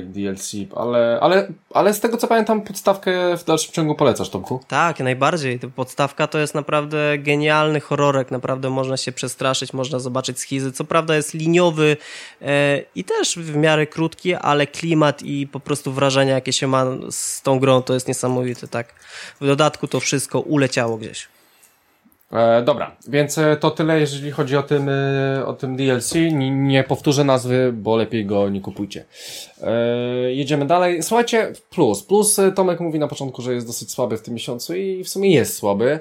DLC, ale, ale, ale z tego co pamiętam, podstawkę w dalszym ciągu polecasz, Tomku? Tak, najbardziej. Podstawka to jest naprawdę genialny horrorek, naprawdę można się przestraszyć, można zobaczyć schizy. Co prawda jest liniowy e, i też w miarę krótki, ale klimat i po prostu wrażenia, jakie się ma z tą grą, to jest niesamowite, tak. W dodatku to wszystko uleciało gdzieś. E, dobra, więc e, to tyle, jeżeli chodzi o tym, e, o tym DLC. Nie, nie powtórzę nazwy, bo lepiej go nie kupujcie. E, jedziemy dalej. Słuchajcie, plus. Plus Tomek mówi na początku, że jest dosyć słaby w tym miesiącu i w sumie jest słaby.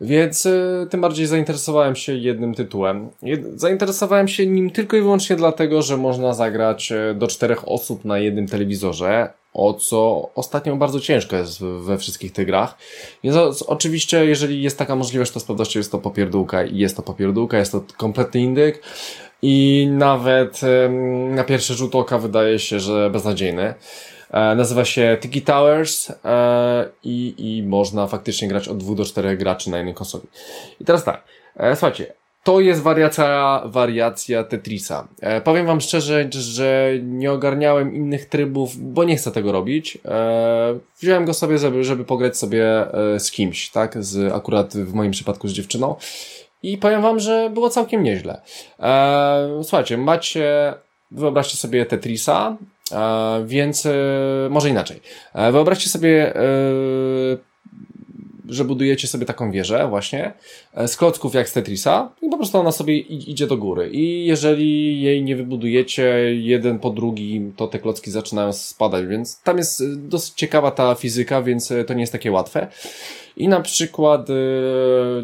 Więc e, tym bardziej zainteresowałem się jednym tytułem. Zainteresowałem się nim tylko i wyłącznie dlatego, że można zagrać do czterech osób na jednym telewizorze, o co ostatnio bardzo ciężko jest we wszystkich tych grach. Więc oczywiście, jeżeli jest taka możliwość, to z pewnością jest to popierdółka i jest to popierdółka, jest to kompletny indyk i nawet na pierwszy rzut oka wydaje się, że beznadziejny. E, nazywa się Tiki Towers e, i, i można faktycznie grać od dwóch do czterech graczy na jednej konsoli. I teraz tak, e, słuchajcie, to jest wariacja, wariacja Tetrisa. Powiem wam szczerze, że nie ogarniałem innych trybów, bo nie chcę tego robić. E, wziąłem go sobie, żeby, żeby pograć sobie z kimś, tak? Z, akurat w moim przypadku z dziewczyną. I powiem wam, że było całkiem nieźle. Słuchajcie, macie, wyobraźcie sobie Tetrisa, więc e, może inaczej. E, wyobraźcie sobie e, że budujecie sobie taką wieżę właśnie e, z klocków jak z Tetrisa i po prostu ona sobie idzie do góry i jeżeli jej nie wybudujecie jeden po drugim, to te klocki zaczynają spadać, więc tam jest e, dosyć ciekawa ta fizyka, więc e, to nie jest takie łatwe. I na przykład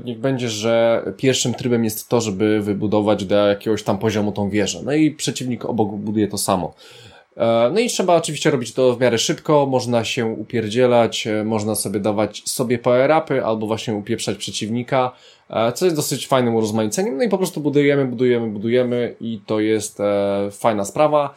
niech będzie, że pierwszym trybem jest to, żeby wybudować do jakiegoś tam poziomu tą wieżę. No i przeciwnik obok buduje to samo. E, no i trzeba oczywiście robić to w miarę szybko, można się upierdzielać, e, można sobie dawać sobie power-upy albo właśnie upieprzać przeciwnika, e, co jest dosyć fajnym urozmaiceniem. No i po prostu budujemy, budujemy, budujemy i to jest fajna sprawa.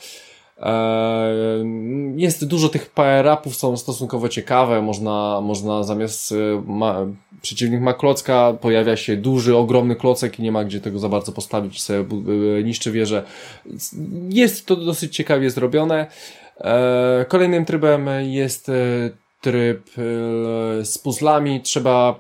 Jest dużo tych power-upów, są stosunkowo ciekawe, można, można zamiast ma, przeciwnik ma klocka, pojawia się duży, ogromny klocek i nie ma gdzie tego za bardzo postawić, sobie niszczy wieżę. Jest to dosyć ciekawie zrobione. E, kolejnym trybem jest e, tryb e, z puzzlami. Trzeba,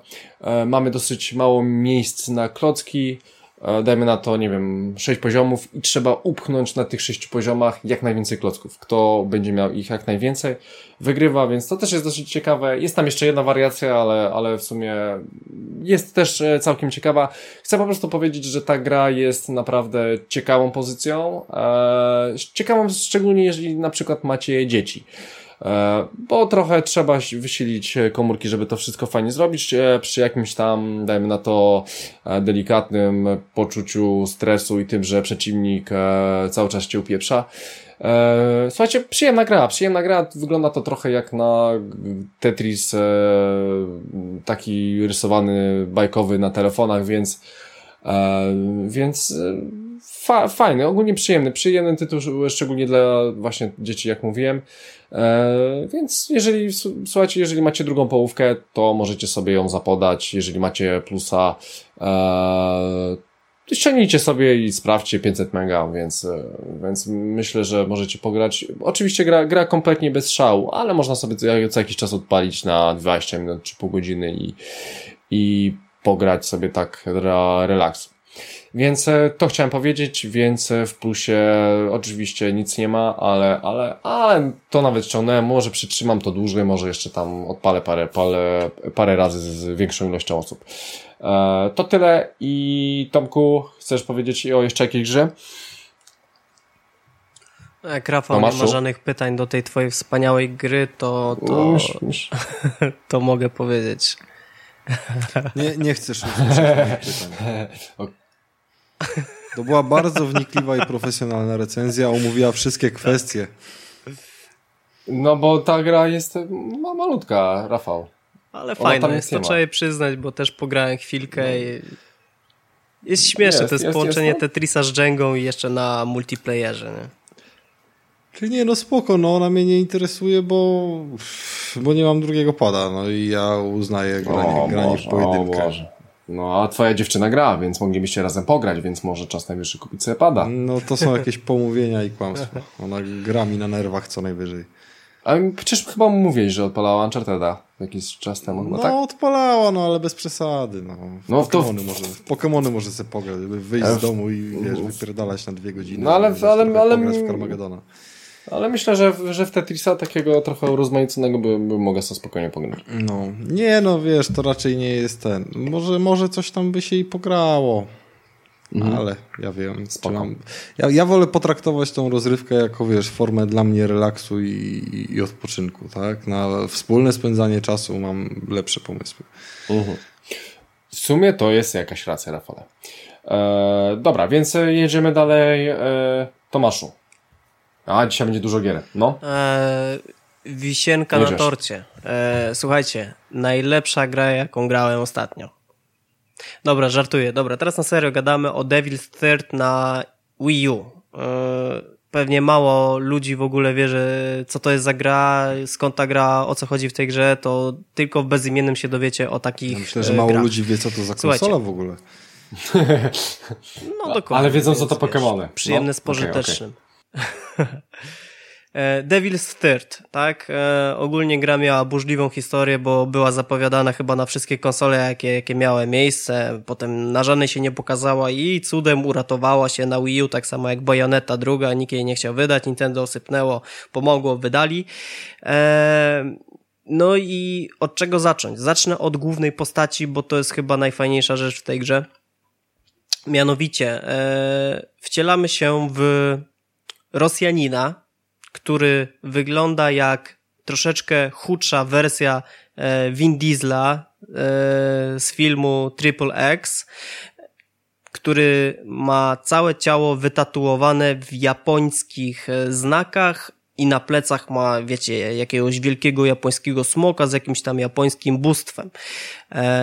mamy dosyć mało miejsc na klocki, E, dajmy na to, nie wiem, sześć poziomów i trzeba upchnąć na tych sześciu poziomach jak najwięcej klocków. Kto będzie miał ich jak najwięcej, wygrywa, więc to też jest dosyć ciekawe. Jest tam jeszcze jedna wariacja, ale, ale w sumie jest też e, całkiem ciekawa. Chcę po prostu powiedzieć, że ta gra jest naprawdę ciekawą pozycją. Eee, ciekawą szczególnie, jeżeli na przykład macie dzieci. E, bo trochę trzeba wysilić komórki, żeby to wszystko fajnie zrobić, e, przy jakimś tam, dajmy na to, e, delikatnym poczuciu stresu i tym, że przeciwnik cały czas cię upieprza. Słuchajcie, przyjemna gra, przyjemna gra, wygląda to trochę jak na Tetris taki rysowany, bajkowy na telefonach, więc więc fa fajny, ogólnie przyjemny, przyjemny tytuł, szczególnie dla właśnie dzieci, jak mówiłem. E, więc jeżeli, słuchajcie, jeżeli macie drugą połówkę, to możecie sobie ją zapodać. Jeżeli macie plusa, e, ściągnijcie sobie i sprawdźcie 500 mega, więc, e, więc myślę, że możecie pograć. Oczywiście gra, gra kompletnie bez szału, ale można sobie co, jakiś czas odpalić na 20 minut czy pół godziny i, i pograć sobie tak dla relaksu. Więc e, to chciałem powiedzieć, więc e, w plusie oczywiście nic nie ma, ale, ale, ale to nawet ściągnąłem, może przytrzymam to dłużej, może jeszcze tam odpalę parę, parę, parę razy z większą ilością osób. E, to tyle i Tomku, chcesz powiedzieć o jeszcze jakiejś grze? Jak Rafał nie ma żadnych pytań do tej twojej wspaniałej gry, to, to, uś, uś. to mogę powiedzieć. Nie, nie chcesz usłyszeć pytań. To była bardzo wnikliwa i profesjonalna recenzja, omówiła wszystkie kwestie. No bo ta gra jest ma malutka, Rafał. Ale fajna jest, to trzeba jej przyznać, bo też pograłem chwilkę no. i jest śmieszne, jest, to jest, jest połączenie jest, Tetrisa z Dżengą i jeszcze na multiplayerze, nie? Czyli nie, no spoko, no ona mnie nie interesuje, bo, bo nie mam drugiego pada, no i ja uznaję granie, o, granie Boże, w pojedynkę. No, a twoja dziewczyna gra, więc moglibyście razem pograć, więc może czas najwyższy kupić sobie pada. No, to są jakieś pomówienia i kłamstwa. Ona gra mi na nerwach co najwyżej. A przecież chyba mówiłeś, że odpalała Uncharted'a jakiś czas temu. No, no tak? odpalała, no ale bez przesady. No. W no Pokemony, to... może, w Pokemony może sobie pograć, wyjść z domu i wiesz, wypierdalać na dwie godziny. No ale, ale, ale, w Carmagedona. Ale myślę, że, że w Tetrisa takiego trochę urozmaiconego by, by mogę sobie spokojnie pograć. No, nie no, wiesz, to raczej nie jest ten. Może, może coś tam by się i pograło. Mhm. Ale ja wiem. Mam... Ja, ja wolę potraktować tą rozrywkę jako, wiesz, formę dla mnie relaksu i, i odpoczynku, tak? Na wspólne spędzanie czasu mam lepsze pomysły. Mhm. W sumie to jest jakaś racja, Rafale. E, dobra, więc jedziemy dalej. E, Tomaszu, a, dzisiaj będzie dużo gier. No. E, wisienka na torcie. E, słuchajcie, najlepsza gra, jaką grałem ostatnio. Dobra, żartuję. Dobra, teraz na serio gadamy o Devil's Third na Wii U. E, pewnie mało ludzi w ogóle wie, że co to jest za gra, skąd ta gra, o co chodzi w tej grze, to tylko w bezimiennym się dowiecie o takich ja Myślę, że mało grach. ludzi wie, co to za konsola Słuchajcie, w ogóle. No dokładnie. Ale wiedzą, co to wiesz, Pokemony. Przyjemne No, z pożytecznym. E, Devil's Third, tak? E, ogólnie gra miała burzliwą historię, bo była zapowiadana chyba na wszystkie konsole, jakie, jakie miały miejsce. Potem na żadnej się nie pokazała i cudem uratowała się na Wii U, tak samo jak Bayonetta druga. Nikt jej nie chciał wydać, Nintendo osypnęło, pomogło, wydali. E, no i od czego zacząć? Zacznę od głównej postaci, bo to jest chyba najfajniejsza rzecz w tej grze. Mianowicie, e, wcielamy się w Rosjanina, który wygląda jak troszeczkę chudsza wersja e, Vin Diesla e, z filmu Triple X, który ma całe ciało wytatuowane w japońskich e, znakach i na plecach ma, wiecie, jakiegoś wielkiego japońskiego smoka z jakimś tam japońskim bóstwem.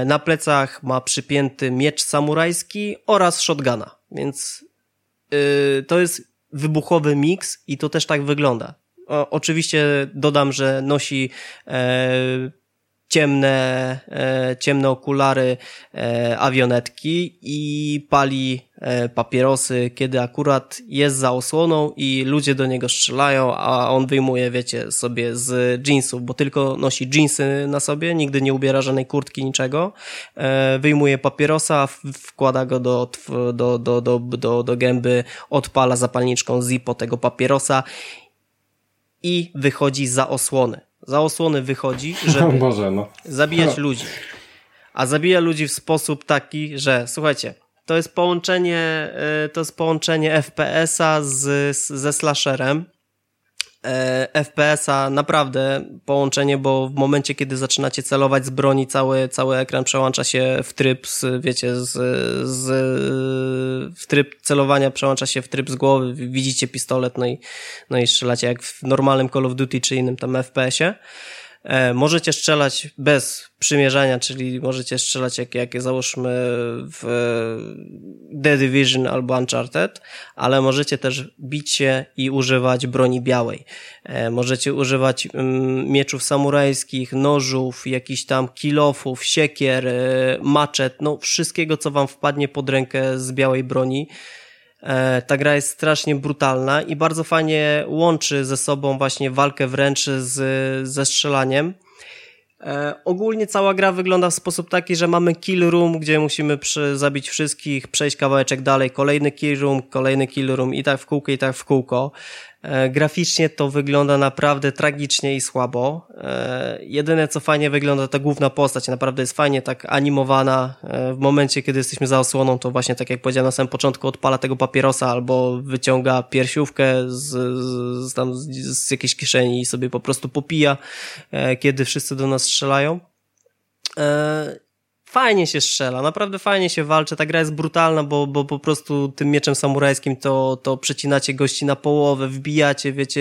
Na plecach ma przypięty miecz samurajski oraz shotguna, więc y, to jest wybuchowy miks i to też tak wygląda. O, oczywiście dodam, że nosi e, ciemne, e, ciemne okulary e, awionetki i pali papierosy, kiedy akurat jest za osłoną i ludzie do niego strzelają, a on wyjmuje, wiecie, sobie z jeansów, bo tylko nosi jeansy na sobie, nigdy nie ubiera żadnej kurtki, niczego. E, wyjmuje papierosa, wkłada go do, do, do, do, do, do gęby, odpala zapalniczką Zippo tego papierosa i wychodzi za osłony. Za osłony wychodzi, żeby Boże, no. zabijać ludzi. A zabija ludzi w sposób taki, że słuchajcie, to jest połączenie, y, to jest połączenie FPS-a z, z, ze slasherem. E, FPS-a naprawdę połączenie, bo w momencie, kiedy zaczynacie celować z broni, cały, cały ekran przełącza się w tryb, z, wiecie, z, z, w tryb celowania przełącza się w tryb z głowy, widzicie pistolet, no i, no i strzelacie jak w normalnym Call of Duty czy innym tam FPS-ie. E, możecie strzelać bez przymierzania, czyli możecie strzelać jak, jak załóżmy w The Division albo Uncharted, ale możecie też bić się i używać broni białej. E, możecie używać mm, mieczów samurajskich, nożów, jakichś tam kilofów, siekier, maczet, no wszystkiego, co wam wpadnie pod rękę z białej broni. E, Ta gra jest strasznie brutalna i bardzo fajnie łączy ze sobą właśnie walkę wręcz z, ze strzelaniem. E, ogólnie cała gra wygląda w sposób taki, że mamy kill room, gdzie musimy przy, zabić wszystkich, przejść kawałeczek dalej, kolejny kill room, kolejny kill room i tak w kółko, i tak w kółko. E, graficznie to wygląda naprawdę tragicznie i słabo. E, jedyne co fajnie wygląda, to główna postać naprawdę jest fajnie tak animowana. E, w momencie, kiedy jesteśmy za osłoną, to właśnie tak jak powiedziałem na samym początku, odpala tego papierosa albo wyciąga piersiówkę z, z, tam z, z jakiejś kieszeni i sobie po prostu popija, kiedy wszyscy do nas strzelają. Fajnie się strzela, naprawdę fajnie się walczy. Ta gra jest brutalna, bo, bo po prostu tym mieczem samurajskim to, to przecinacie gości na połowę, wbijacie, wiecie,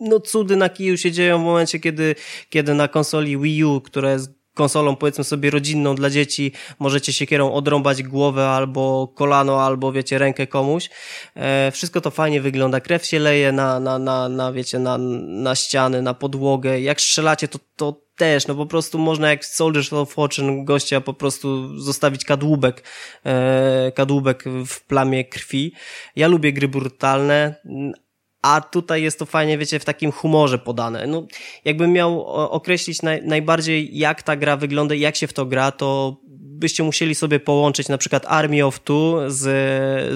no cudy na kiju się dzieją w momencie, kiedy, kiedy na konsoli Wii U, która jest konsolą powiedzmy sobie rodzinną dla dzieci, możecie siekierą odrąbać głowę albo kolano, albo wiecie, rękę komuś. E, wszystko to fajnie wygląda. Krew się leje na, na, na, na wiecie, na, na ściany, na podłogę. Jak strzelacie, to, to też, no po prostu można jak w Soldiers of Fortune gościa po prostu zostawić kadłubek, e, kadłubek w plamie krwi. Ja lubię gry brutalne, a tutaj jest to fajnie, wiecie, w takim humorze podane. No, jakbym miał określić naj, najbardziej, jak ta gra wygląda i jak się w to gra, to byście musieli sobie połączyć na przykład Army of Two z,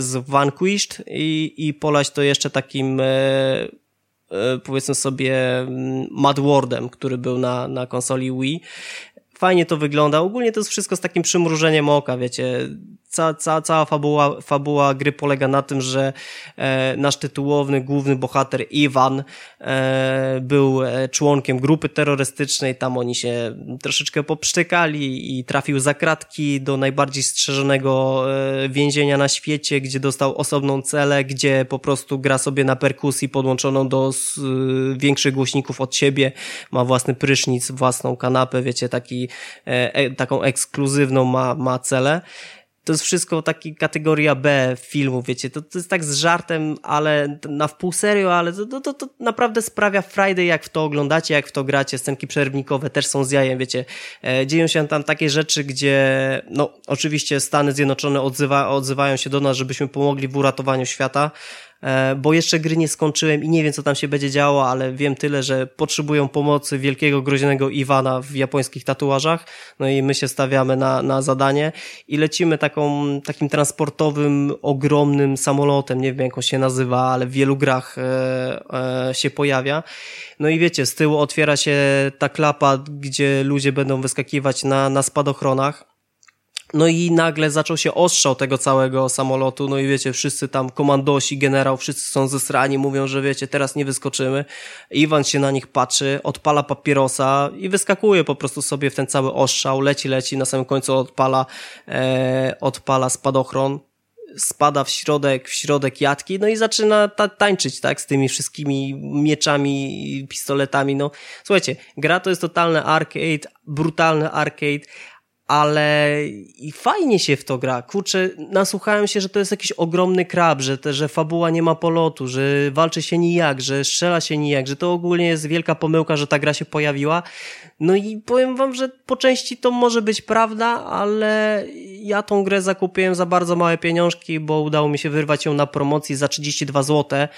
z Vanquished i, i polać to jeszcze takim, e, powiedzmy sobie, mm, Mad Worldem, który był na, na konsoli Wii. Fajnie to wygląda. Ogólnie to jest wszystko z takim przymrużeniem oka, wiecie. Ca, ca, cała fabuła, fabuła gry polega na tym, że e, nasz tytułowny, główny bohater Iwan e, był e, członkiem grupy terrorystycznej. Tam oni się troszeczkę poprztykali i trafił za kratki do najbardziej strzeżonego e, więzienia na świecie, gdzie dostał osobną celę, gdzie po prostu gra sobie na perkusji podłączoną do s, większych głośników od siebie, ma własny prysznic, własną kanapę, wiecie, taki, e, e, taką ekskluzywną ma, ma celę. To jest wszystko taki kategoria B filmu, wiecie, to, to jest tak z żartem, ale na wpół serio, ale to, to, to, to naprawdę sprawia Friday, jak w to oglądacie, jak w to gracie, scenki przerwnikowe też są z jajem, wiecie, e, dzieją się tam takie rzeczy, gdzie, no, oczywiście Stany Zjednoczone odzywa, odzywają się do nas, żebyśmy pomogli w uratowaniu świata, bo jeszcze gry nie skończyłem i nie wiem, co tam się będzie działo, ale wiem tyle, że potrzebują pomocy wielkiego, groźnego Iwana w japońskich tatuażach, no i my się stawiamy na, na zadanie i lecimy taką, takim transportowym, ogromnym samolotem, nie wiem jak on się nazywa, ale w wielu grach e, e, się pojawia. No i wiecie, z tyłu otwiera się ta klapa, gdzie ludzie będą wyskakiwać na, na spadochronach no i nagle zaczął się ostrzał tego całego samolotu, no i wiecie, wszyscy tam, komandosi, generał, wszyscy są zesrani, mówią, że wiecie, teraz nie wyskoczymy. Iwan się na nich patrzy, odpala papierosa i wyskakuje po prostu sobie w ten cały ostrzał, leci, leci, na samym końcu odpala, e, odpala spadochron, spada w środek, w środek jatki, no i zaczyna ta, tańczyć, tak, z tymi wszystkimi mieczami, pistoletami, no. Słuchajcie, gra to jest totalny arcade, brutalny arcade, ale i fajnie się w to gra. Kurczę, nasłuchałem się, że to jest jakiś ogromny krab, że, te, że fabuła nie ma polotu, że walczy się nijak, że strzela się nijak, że to ogólnie jest wielka pomyłka, że ta gra się pojawiła. No i powiem wam, że po części to może być prawda, ale ja tą grę zakupiłem za bardzo małe pieniążki, bo udało mi się wyrwać ją na promocji za 32 zł,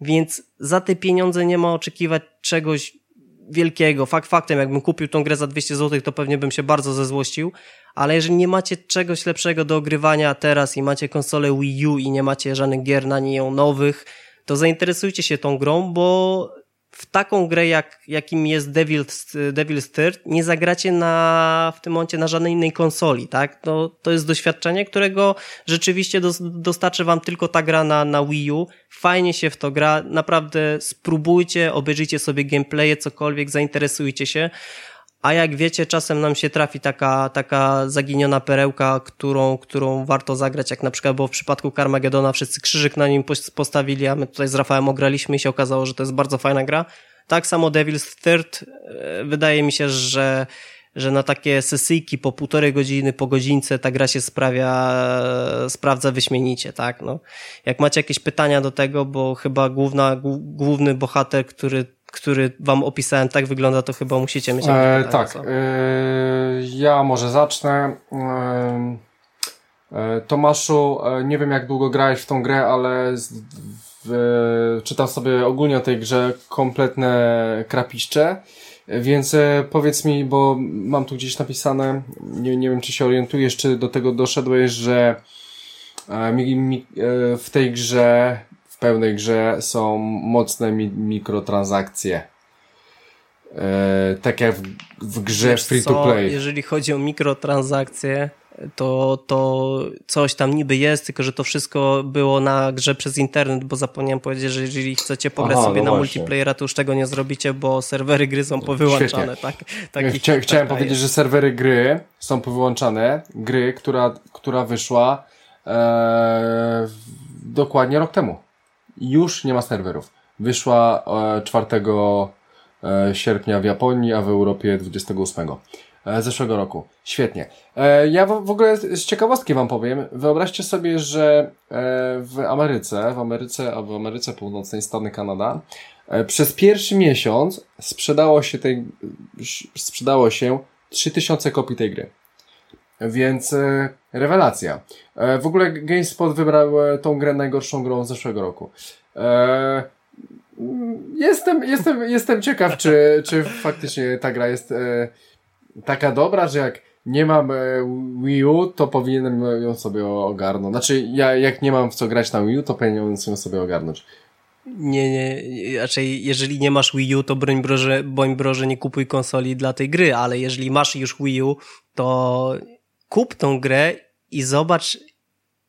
więc za te pieniądze nie ma oczekiwać czegoś wielkiego. Fakt faktem, jakbym kupił tą grę za 200 zł, to pewnie bym się bardzo zezłościł, ale jeżeli nie macie czegoś lepszego do ogrywania teraz i macie konsolę Wii U i nie macie żadnych gier na nią nowych, to zainteresujcie się tą grą, bo w taką grę, jak, jakim jest Devil's, Devil's Third, nie zagracie na, w tym momencie na żadnej innej konsoli, tak? To, to jest doświadczenie, którego rzeczywiście dos, dostarczy wam tylko ta gra na, na Wii U. Fajnie się w to gra, naprawdę spróbujcie, obejrzyjcie sobie gameplaye, cokolwiek, zainteresujcie się. A jak wiecie, czasem nam się trafi taka, taka zaginiona perełka, którą, którą warto zagrać, jak na przykład było w przypadku Carmagedona, wszyscy krzyżyk na nim postawili, a my tutaj z Rafałem ograliśmy i się okazało, że to jest bardzo fajna gra. Tak samo Devil's Third, e, wydaje mi się, że że na takie sesyjki po półtorej godziny, po godzince ta gra się sprawia, sprawdza wyśmienicie, tak? No. Jak macie jakieś pytania do tego, bo chyba główna, główny bohater, który który wam opisałem, tak wygląda, to chyba musicie mieć. E, tak. E, ja może zacznę. E, e Tomaszu, e, nie wiem jak długo grałeś w tą grę, ale z, w, czytam sobie ogólnie o tej grze kompletne krapiszcze. Więc e, powiedz mi, bo mam tu gdzieś napisane, nie, nie wiem czy się orientujesz, czy do tego doszedłeś, że w tej grze pełnej grze są mocne mi mikrotransakcje. E, tak jak w, w grze Wiesz free to play. jeżeli chodzi o mikrotransakcje, to, to coś tam niby jest, tylko że to wszystko było na grze przez internet, bo zapomniałem powiedzieć, że jeżeli chcecie pograć Aha, sobie no na właśnie. multiplayera, to już tego nie zrobicie, bo serwery gry są powyłączane. Tak, tak, Chcia, chciałem powiedzieć, jest. że serwery gry są powyłączane. Gry, która, która wyszła e, dokładnie rok temu już nie ma serwerów. Wyszła 4 e, e, sierpnia w Japonii, a w Europie 28 e, zeszłego roku. Świetnie. Ja w ogóle z ciekawostki wam powiem. Wyobraźcie sobie, że w Ameryce, w Ameryce, a w Ameryce Północnej, Stany Kanada, przez pierwszy miesiąc sprzedało się tej, sprzedało się 3000 kopii tej gry. Więc rewelacja. E, w ogóle GameSpot wybrał e, tą grę najgorszą grą z zeszłego roku. E, jestem, jestem, jestem ciekaw, czy, czy faktycznie ta gra jest taka dobra, że jak nie mam Wii U, to powinienem ją sobie ogarnąć. Znaczy, ja jak nie mam w co grać na Wii U, to powinienem ją sobie ogarnąć. Nie, nie, raczej jeżeli nie masz Wii U, to broń broże, broń broże nie kupuj konsoli dla tej gry, ale jeżeli masz już Wii U, to kup tą grę i zobacz,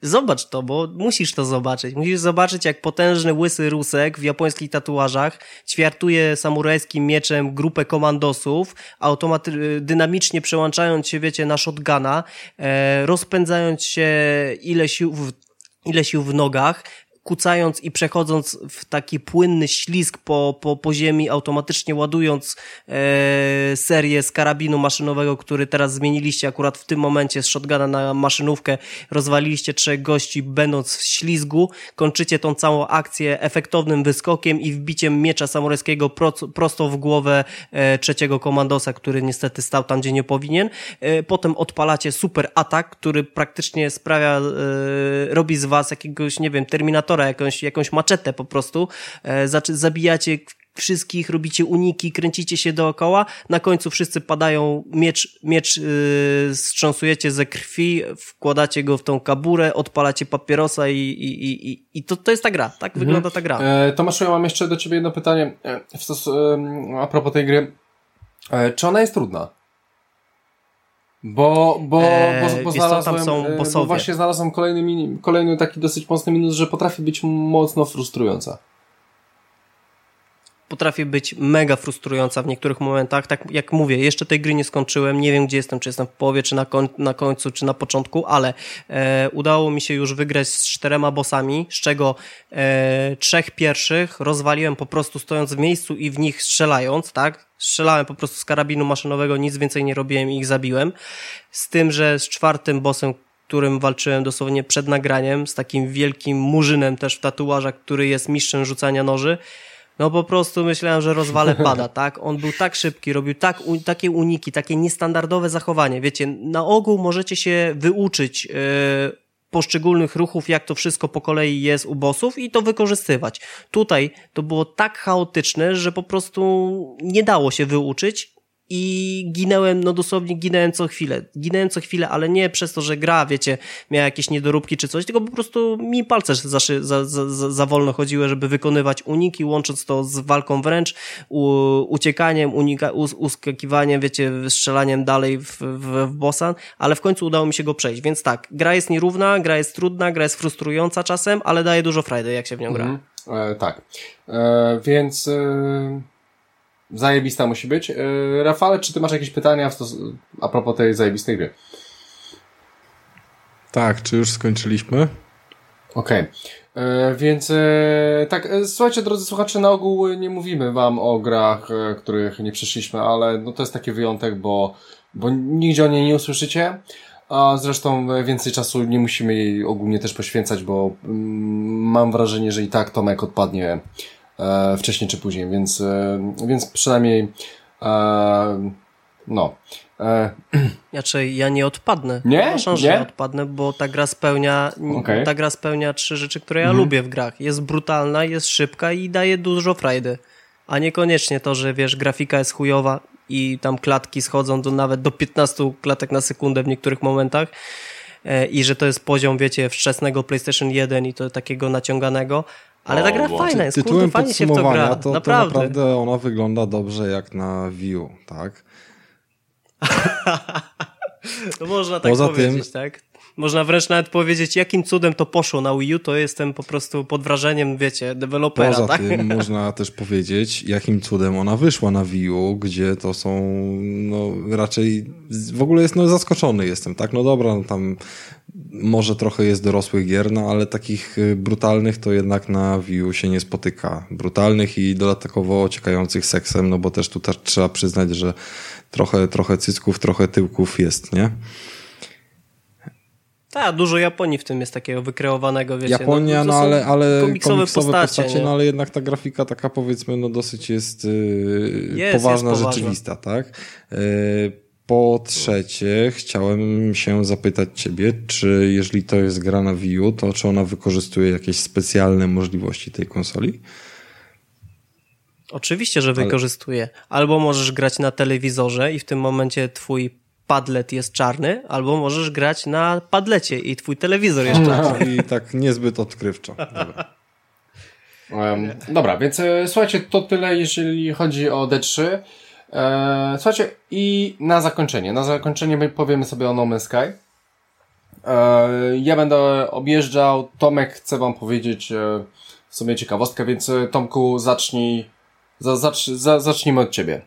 zobacz to, bo musisz to zobaczyć. Musisz zobaczyć, jak potężny łysy rusek w japońskich tatuażach ćwiartuje samurajskim mieczem grupę komandosów, automaty dynamicznie przełączając się, wiecie, na shotguna, e, rozpędzając się ile sił w, ile sił w nogach, kucając i przechodząc w taki płynny ślizg po, po, po ziemi, automatycznie ładując e, serię z karabinu maszynowego, który teraz zmieniliście akurat w tym momencie z shotguna na maszynówkę, rozwaliliście trzech gości będąc w ślizgu, kończycie tą całą akcję efektownym wyskokiem i wbiciem miecza samurajskiego pro, prosto w głowę e, trzeciego komandosa, który niestety stał tam, gdzie nie powinien. E, potem odpalacie super atak, który praktycznie sprawia, e, robi z was jakiegoś, nie wiem, terminatora, jakąś, jakąś maczetę po prostu. E, zabijacie wszystkich, robicie uniki, kręcicie się dookoła, na końcu wszyscy padają, miecz, miecz yy, strząsujecie ze krwi, wkładacie go w tą kaburę, odpalacie papierosa i, i, i, i to, to jest ta gra, tak mhm. wygląda ta gra. E, Tomaszu, ja mam jeszcze do ciebie jedno pytanie e, w stos, e, a propos tej gry. E, czy ona jest trudna? Bo, bo, eee, bo, bo znalazłem, tam są e, bo właśnie znalazłem kolejny, mini, kolejny taki dosyć mocny minus, że potrafi być mocno frustrująca potrafi być mega frustrująca w niektórych momentach. Tak jak mówię, jeszcze tej gry nie skończyłem, nie wiem gdzie jestem, czy jestem w połowie, czy na, koń, na końcu, czy na początku, ale e, udało mi się już wygrać z czterema bossami, z czego e, trzech pierwszych rozwaliłem po prostu stojąc w miejscu i w nich strzelając, tak? Strzelałem po prostu z karabinu maszynowego, nic więcej nie robiłem i ich zabiłem. Z tym, że z czwartym bossem, którym walczyłem dosłownie przed nagraniem, z takim wielkim murzynem też w tatuażach, który jest mistrzem rzucania noży, no po prostu myślałem, że rozwalę pada, tak? On był tak szybki, robił tak, takie uniki, takie niestandardowe zachowanie. Wiecie, na ogół możecie się wyuczyć yy, poszczególnych ruchów, jak to wszystko po kolei jest u bossów i to wykorzystywać. Tutaj to było tak chaotyczne, że po prostu nie dało się wyuczyć i ginęłem, no dosłownie ginęłem co chwilę. Ginęłem co chwilę, ale nie przez to, że gra, wiecie, miała jakieś niedoróbki czy coś, tylko po prostu mi palce za, za, za, za wolno chodziły, żeby wykonywać uniki, łącząc to z walką wręcz, u, uciekaniem, unika, us, uskakiwaniem, wiecie, strzelaniem dalej w, w, w bossa, ale w końcu udało mi się go przejść. Więc tak, gra jest nierówna, gra jest trudna, gra jest frustrująca czasem, ale daje dużo frajdy, jak się w nią gra. Mm, e, tak. E, więc... E Zajebista musi być. Yy, Rafale, czy ty masz jakieś pytania a propos tej zajebistej gry? Tak, czy już skończyliśmy? Okej. Okay. Yy, więc yy, tak, słuchajcie, drodzy słuchacze, na ogół nie mówimy wam o grach, których nie przeszliśmy, ale no to jest taki wyjątek, bo, bo nigdzie o niej nie usłyszycie. A zresztą więcej czasu nie musimy jej ogólnie też poświęcać, bo mm, mam wrażenie, że i tak Tomek odpadnie e, wcześniej czy później, więc, e, więc przynajmniej e, no. E, znaczy, ja nie odpadnę. Nie? Szansę, że odpadnę, bo ta gra spełnia, okay. ta gra spełnia trzy rzeczy, które ja mhm. lubię w grach. Jest brutalna, jest szybka i daje dużo frajdy. A niekoniecznie to, że wiesz, grafika jest chujowa i tam klatki schodzą do nawet do 15 klatek na sekundę w niektórych momentach e, i że to jest poziom, wiecie, wczesnego PlayStation 1 i to takiego naciąganego, ale ta gra fajna jest, Tytułem kurde, fajnie się w to gra. To, naprawdę. to naprawdę ona wygląda dobrze jak na View, tak? to można tak Poza powiedzieć, tym, tak? Można wręcz nawet powiedzieć, jakim cudem to poszło na Wii U, to jestem po prostu pod wrażeniem, wiecie, dewelopera, Poza tak? tym można też powiedzieć, jakim cudem ona wyszła na Wii U, gdzie to są, no raczej, w ogóle jest, no zaskoczony jestem, tak? No dobra, no tam może trochę jest dorosłych gier, no ale takich y, brutalnych to jednak na Wii U się nie spotyka. Brutalnych i dodatkowo ociekających seksem, no bo też tu też trzeba przyznać, że trochę, trochę cycków, trochę tyłków jest, nie? Tak, dużo Japonii w tym jest takiego wykreowanego, wiecie. Japonia, no, no ale, ale komiksowe, komiksowe postacie, postacie no ale jednak ta grafika taka powiedzmy, no dosyć jest, yy, jest poważna, jest rzeczywista, tak? Yy, po trzecie, chciałem się zapytać Ciebie, czy jeżeli to jest gra na Wii U, to czy ona wykorzystuje jakieś specjalne możliwości tej konsoli? Oczywiście, że wykorzystuje. Albo możesz grać na telewizorze i w tym momencie Twój padlet jest czarny, albo możesz grać na padlecie i Twój telewizor jest czarny. I tak niezbyt odkrywczo. Dobra. Um, dobra, więc e, słuchajcie, to tyle, jeżeli chodzi o D3. E, słuchajcie, i na zakończenie. Na zakończenie powiemy sobie o No Man's Sky. E, ja będę objeżdżał. Tomek chce wam powiedzieć e, w sumie ciekawostkę, więc Tomku zacznij. Za, zacz, za, zacznijmy od ciebie.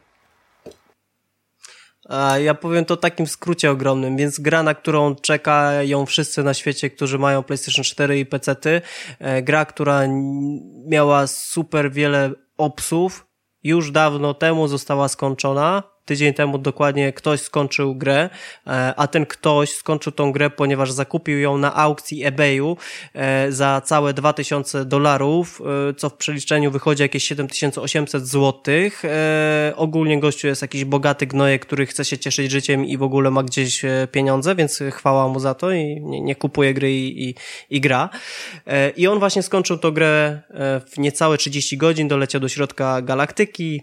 Ja powiem to takim skrócie ogromnym, więc gra, na którą czekają wszyscy na świecie, którzy mają PlayStation 4 i PC-ty, e, gra, która miała super wiele opsów, już dawno temu została skończona, tydzień temu dokładnie ktoś skończył grę, e, a ten ktoś skończył tą grę, ponieważ zakupił ją na aukcji eBayu e, za całe 2000 dolarów, e, co w przeliczeniu wychodzi jakieś 7800 złotych. Ogólnie gościu jest jakiś bogaty gnoje, który chce się cieszyć życiem i w ogóle ma gdzieś pieniądze, więc chwała mu za to i nie, nie kupuje gry i, i, i gra. I on właśnie skończył tą grę w niecałe 30 godzin, doleciał do środka galaktyki,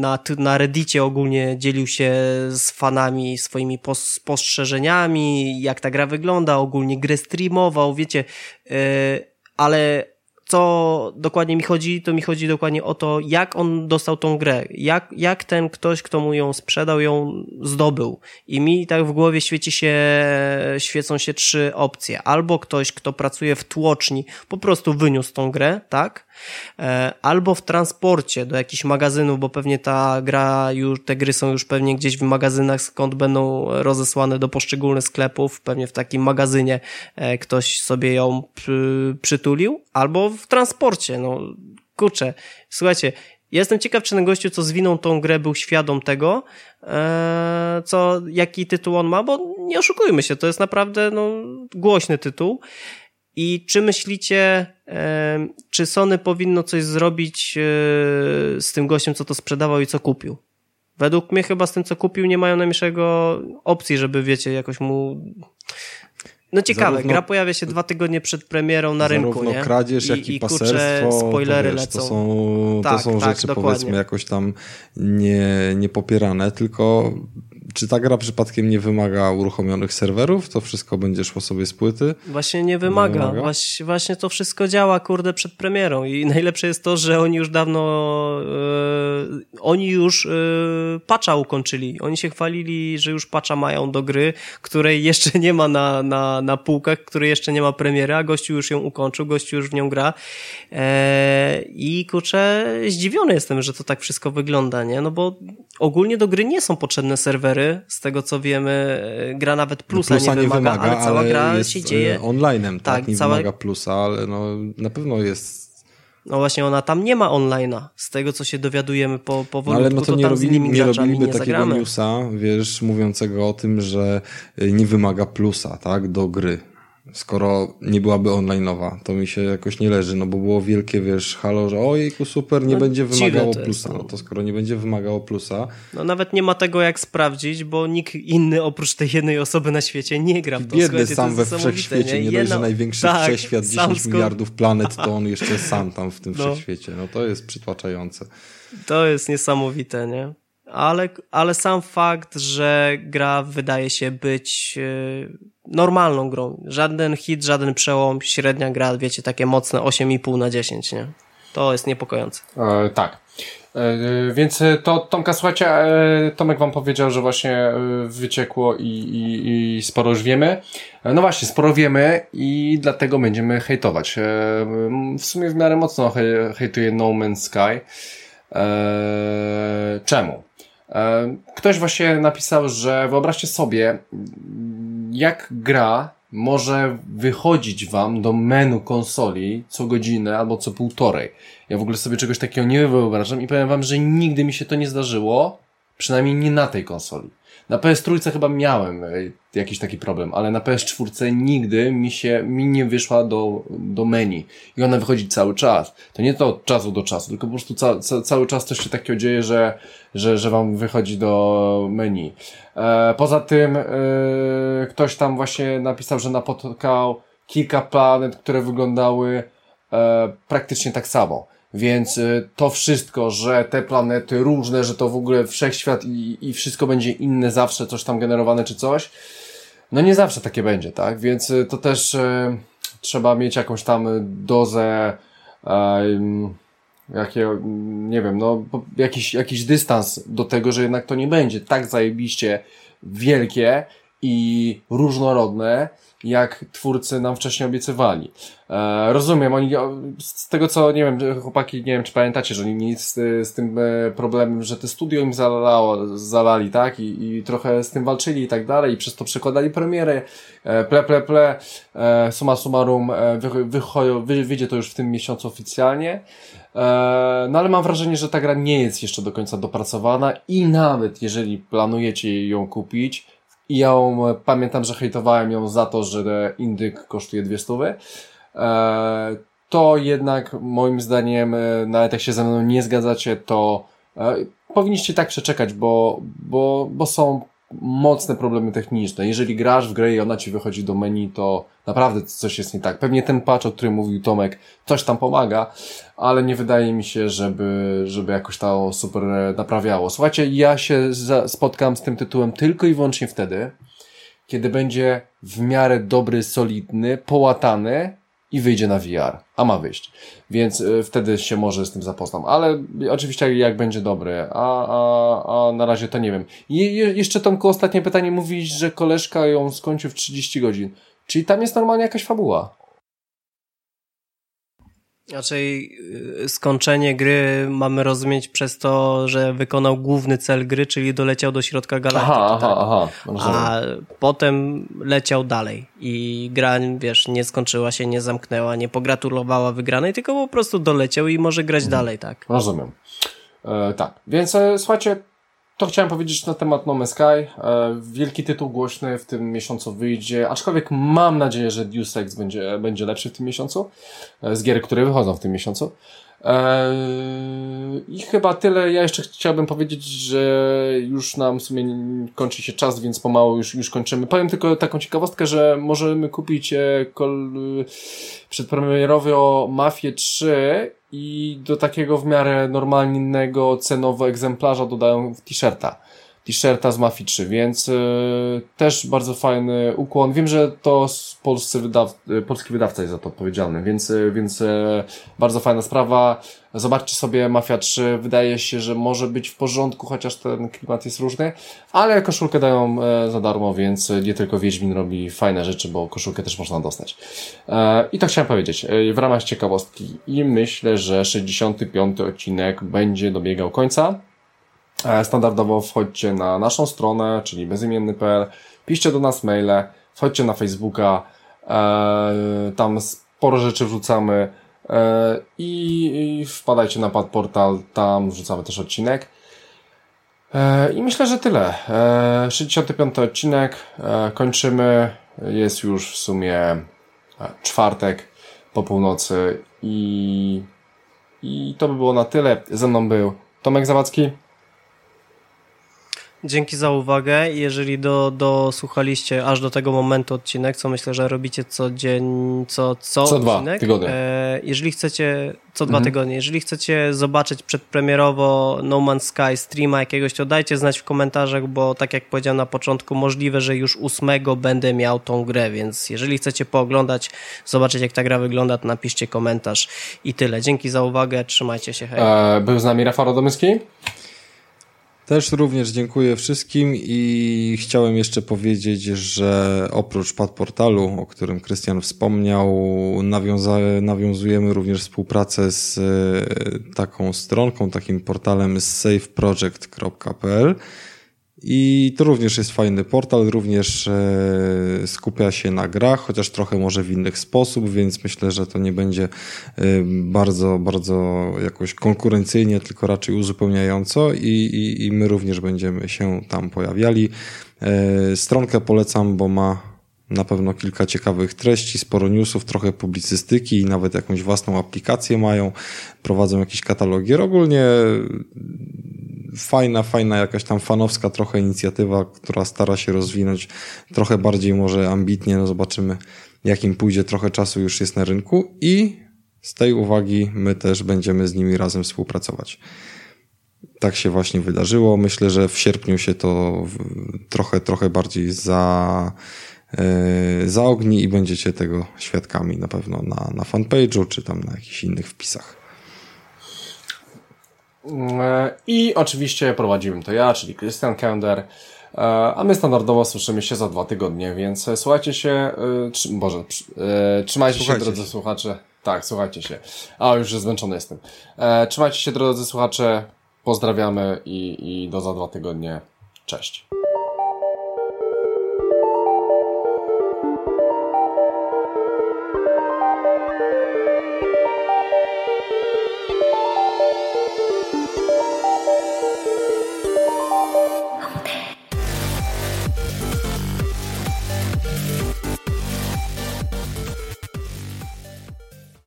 na, na reddicie ogólnie dzielił się z fanami swoimi spostrzeżeniami, jak ta gra wygląda, ogólnie grę streamował, wiecie, yy, ale co dokładnie mi chodzi, to mi chodzi dokładnie o to, jak on dostał tą grę, jak, jak ten ktoś, kto mu ją sprzedał, ją zdobył. I mi tak w głowie świeci się, świecą się trzy opcje. Albo ktoś, kto pracuje w tłoczni, po prostu wyniósł tą grę, tak? E, albo w transporcie do jakichś magazynów, bo pewnie ta gra już, te gry są już pewnie gdzieś w magazynach, skąd będą rozesłane do poszczególnych sklepów, pewnie w takim magazynie e, ktoś sobie ją przytulił, albo w transporcie, no kurczę, słuchajcie, jestem ciekaw, czy ten gościu, co zwinął tą grę, był świadom tego, e, co, jaki tytuł on ma, bo nie oszukujmy się, to jest naprawdę no, głośny tytuł. I czy myślicie, e, czy Sony powinno coś zrobić e, z tym gościem, co to sprzedawał i co kupił? Według mnie chyba z tym, co kupił, nie mają najmniejszego opcji, żeby, wiecie, jakoś mu... No ciekawe, zarówno, gra pojawia się dwa tygodnie przed premierą na rynku, nie? kradzież, jak i, i paserstwo, spoilery to, wiesz, lecą. To są, tak, to są tak, rzeczy, dokładnie. powiedzmy, jakoś tam nie, niepopierane, tylko czy ta gra przypadkiem nie wymaga uruchomionych serwerów? To wszystko będzie szło sobie z płyty? Właśnie nie wymaga. Nie wymaga? Właśnie, właśnie to wszystko działa, kurde, przed premierą. I najlepsze jest to, że oni już dawno, yy, oni już yy, patcha ukończyli. Oni się chwalili, że już patcha mają do gry, której jeszcze nie ma na, na, na półkach, której jeszcze nie ma premiery, a gościu już ją ukończył, gościu już w nią gra. Yy, I kurczę, zdziwiony jestem, że to tak wszystko wygląda, nie? No bo ogólnie do gry nie są potrzebne serwery, gry, z tego co wiemy, e, gra nawet plusa, plusa nie, wymaga, nie wymaga, ale cała ale gra się dzieje. E, online'em, tak, tak nie cała... wymaga plusa, ale no, na pewno jest no właśnie, ona tam nie ma online'a. Z tego, co się dowiadujemy po, po no, ale no to, to nie, robili, nie robiliby nie takiego zagramy. newsa, wiesz, mówiącego o tym, że e, nie wymaga plusa, tak, do gry skoro nie byłaby online'owa. To mi się jakoś nie leży, no bo było wielkie, wiesz, halo, że ojejku, super, nie no, będzie wymagało plusa. no. no to skoro nie będzie wymagało plusa... No nawet nie ma tego jak sprawdzić, bo nikt inny oprócz tej jednej osoby na świecie nie gra w to. Biedny sam we wszechświecie, nie, nie dość, że największy tak, wszechświat, 10 miliardów planet, to on jeszcze sam tam w tym no. wszechświecie. No to jest przytłaczające. To jest niesamowite, nie? Ale, ale sam fakt, że gra wydaje się być e, normalną grą. Żaden hit, żaden przełom, średnia gra, wiecie, takie mocne 8,5 na 10, nie? To jest niepokojące. E, tak. E, więc e, to Tomka, słuchajcie, e, Tomek wam powiedział, że właśnie e, wyciekło i, i, i sporo już wiemy. No właśnie, sporo wiemy i dlatego będziemy hejtować. W sumie w miarę mocno hej, No Man's Sky. Czemu? E, ktoś właśnie napisał, że wyobraźcie sobie, jak gra może wychodzić wam do menu konsoli co godzinę albo co półtorej. Ja w ogóle sobie czegoś takiego nie wyobrażam i powiem wam, że nigdy mi się to nie zdarzyło, przynajmniej nie na tej konsoli. Na PS3 chyba miałem e, jakiś taki problem, ale na PS4 nigdy mi się, mi nie wyszła do, do menu. I ona wychodzi cały czas. To nie to od czasu do czasu, tylko po prostu ca, ca, cały czas coś się takiego dzieje, że, że, że wam wychodzi do menu. E, poza tym, e, ktoś tam właśnie napisał, że napotkał kilka planet, które wyglądały e, praktycznie tak samo. Więc y, to wszystko, że te planety różne, że to w ogóle wszechświat i, i wszystko będzie inne zawsze, coś tam generowane czy coś, no nie zawsze takie będzie, tak? Więc y, to też y, trzeba mieć jakąś tam dozę, jakie, nie wiem, no, jakiś, jakiś dystans do tego, że jednak to nie będzie tak zajebiście wielkie i różnorodne, jak twórcy nam wcześniej obiecywali. E, rozumiem, oni, z tego co, nie wiem, chłopaki, nie wiem, czy pamiętacie, że oni nic z, z tym e, problemem, że te studio im zalało, zalali, tak, I, i trochę z tym walczyli i tak dalej, i przez to przekładali premiery, e, ple, ple, ple, e, summa summarum, e, wy, wy, wyjdzie to już w tym miesiącu oficjalnie, e, no ale mam wrażenie, że ta gra nie jest jeszcze do końca dopracowana i nawet jeżeli planujecie ją kupić, i ją, e, pamiętam, że hejtowałem ją za to, że indyk kosztuje dwie stówy. E, to jednak moim zdaniem, e, nawet jak się ze mną nie zgadzacie, to powinniście tak przeczekać, bo, bo, bo są mocne problemy techniczne. Jeżeli grasz w grę i ona ci wychodzi do menu, to naprawdę coś jest nie tak. Pewnie ten patch, o którym mówił Tomek, coś tam pomaga, ale nie wydaje mi się, żeby, żeby jakoś to super naprawiało. Słuchajcie, ja się spotkam z tym tytułem tylko i wyłącznie wtedy, kiedy będzie w miarę dobry, solidny, połatany, i wyjdzie na VR, a ma wyjść. Więc y, wtedy się może z tym zapoznam. Ale oczywiście jak będzie dobry, a, a, a na razie to nie wiem. I jeszcze Tomku, ostatnie pytanie. Mówisz, że koleżka ją skończył w 30 godzin. Czyli tam jest normalnie jakaś fabuła. Raczej y, skończenie gry mamy rozumieć przez to, że wykonał główny cel gry, czyli doleciał do środka galaktyki. Aha, tak? aha, aha. A potem leciał dalej i gra, wiesz, nie skończyła się, nie zamknęła, nie pogratulowała wygranej, tylko po prostu doleciał i może grać mhm. dalej, tak? Rozumiem. E, tak, więc e, słuchajcie, to chciałem powiedzieć na temat No Man's Sky. E, wielki tytuł głośny w tym miesiącu wyjdzie, aczkolwiek mam nadzieję, że Deus Ex będzie, będzie lepszy w tym miesiącu, e, z gier, które wychodzą w tym miesiącu. E, I chyba tyle. Ja jeszcze chciałbym powiedzieć, że już nam w sumie kończy się czas, więc pomału już, już kończymy. Powiem tylko taką ciekawostkę, że możemy kupić kol... przedpremierowy o Mafię 3 i do takiego w miarę normalnego cenowo egzemplarza dodają t-shirta. T-shirta z Mafii 3, więc y, też bardzo fajny ukłon. Wiem, że to polscy wydaw y, polski wydawca jest za to odpowiedzialny, więc, y, więc y, bardzo fajna sprawa. Zobaczcie sobie Mafia 3, wydaje się, że może być w porządku, chociaż ten klimat jest różny, ale koszulkę dają e, za darmo, więc nie tylko Wiedźmin robi fajne rzeczy, bo koszulkę też można dostać. E, I to chciałem powiedzieć e, w ramach ciekawostki i myślę, że 65 odcinek będzie dobiegał końca. Standardowo wchodźcie na naszą stronę, czyli bezimienny.pl, piszcie do nas maile, wchodźcie na Facebooka, tam sporo rzeczy wrzucamy, E, i wpadajcie na Padportal, tam wrzucamy też odcinek. E, I myślę, że tyle. 65 e, odcinek, kończymy. Jest już w sumie czwartek po północy i, i to by było na tyle. Ze mną był Tomek Zawadzki. Dzięki za uwagę. Jeżeli do, dosłuchaliście aż do tego momentu odcinek, co myślę, że robicie co dzień, co, co, co odcinek, dwa tygodnie. E, jeżeli chcecie, co dwa mhm. tygodnie, jeżeli chcecie zobaczyć przedpremierowo No Man's Sky streama jakiegoś, to dajcie znać w komentarzach, bo tak jak powiedziałem na początku, możliwe, że już ósmego będę miał tą grę, więc jeżeli chcecie pooglądać, zobaczyć jak ta gra wygląda, to napiszcie komentarz i tyle. Dzięki za uwagę, trzymajcie się, hej. E, był z nami Rafał Radomyski. Też również dziękuję wszystkim i chciałem jeszcze powiedzieć, że oprócz padportalu, o którym Krystian wspomniał, nawiązujemy również współpracę z e, taką stronką, takim portalem safeproject.pl i to również jest fajny portal, również e, skupia się na grach, chociaż trochę może w innych sposób, więc myślę, że to nie będzie e, bardzo, bardzo jakoś konkurencyjnie, tylko raczej uzupełniająco i, i, i my również będziemy się tam pojawiali. E, stronkę polecam, bo ma na pewno kilka ciekawych treści, sporo newsów, trochę publicystyki i nawet jakąś własną aplikację mają, prowadzą jakieś katalogi. Ogólnie fajna, fajna jakaś tam fanowska trochę inicjatywa, która stara się rozwinąć trochę bardziej może ambitnie, no zobaczymy jakim pójdzie, trochę czasu już jest na rynku i z tej uwagi my też będziemy z nimi razem współpracować. Tak się właśnie wydarzyło. Myślę, że w sierpniu się to trochę, trochę bardziej za, yy, zaogni i będziecie tego świadkami na pewno na, na fanpage'u czy tam na jakichś innych wpisach. E, I oczywiście prowadziłem to ja, czyli Christian Kender. E, a my standardowo słyszymy się za dwa tygodnie, więc e, słuchajcie się, trzy, Boże, trzy, trzymajcie Słuchajcie się drodzy słuchacze. Tak, słuchajcie się. A, już zmęczony jestem. Trzymajcie się drodzy słuchacze, pozdrawiamy i, i do za dwa tygodnie. Cześć.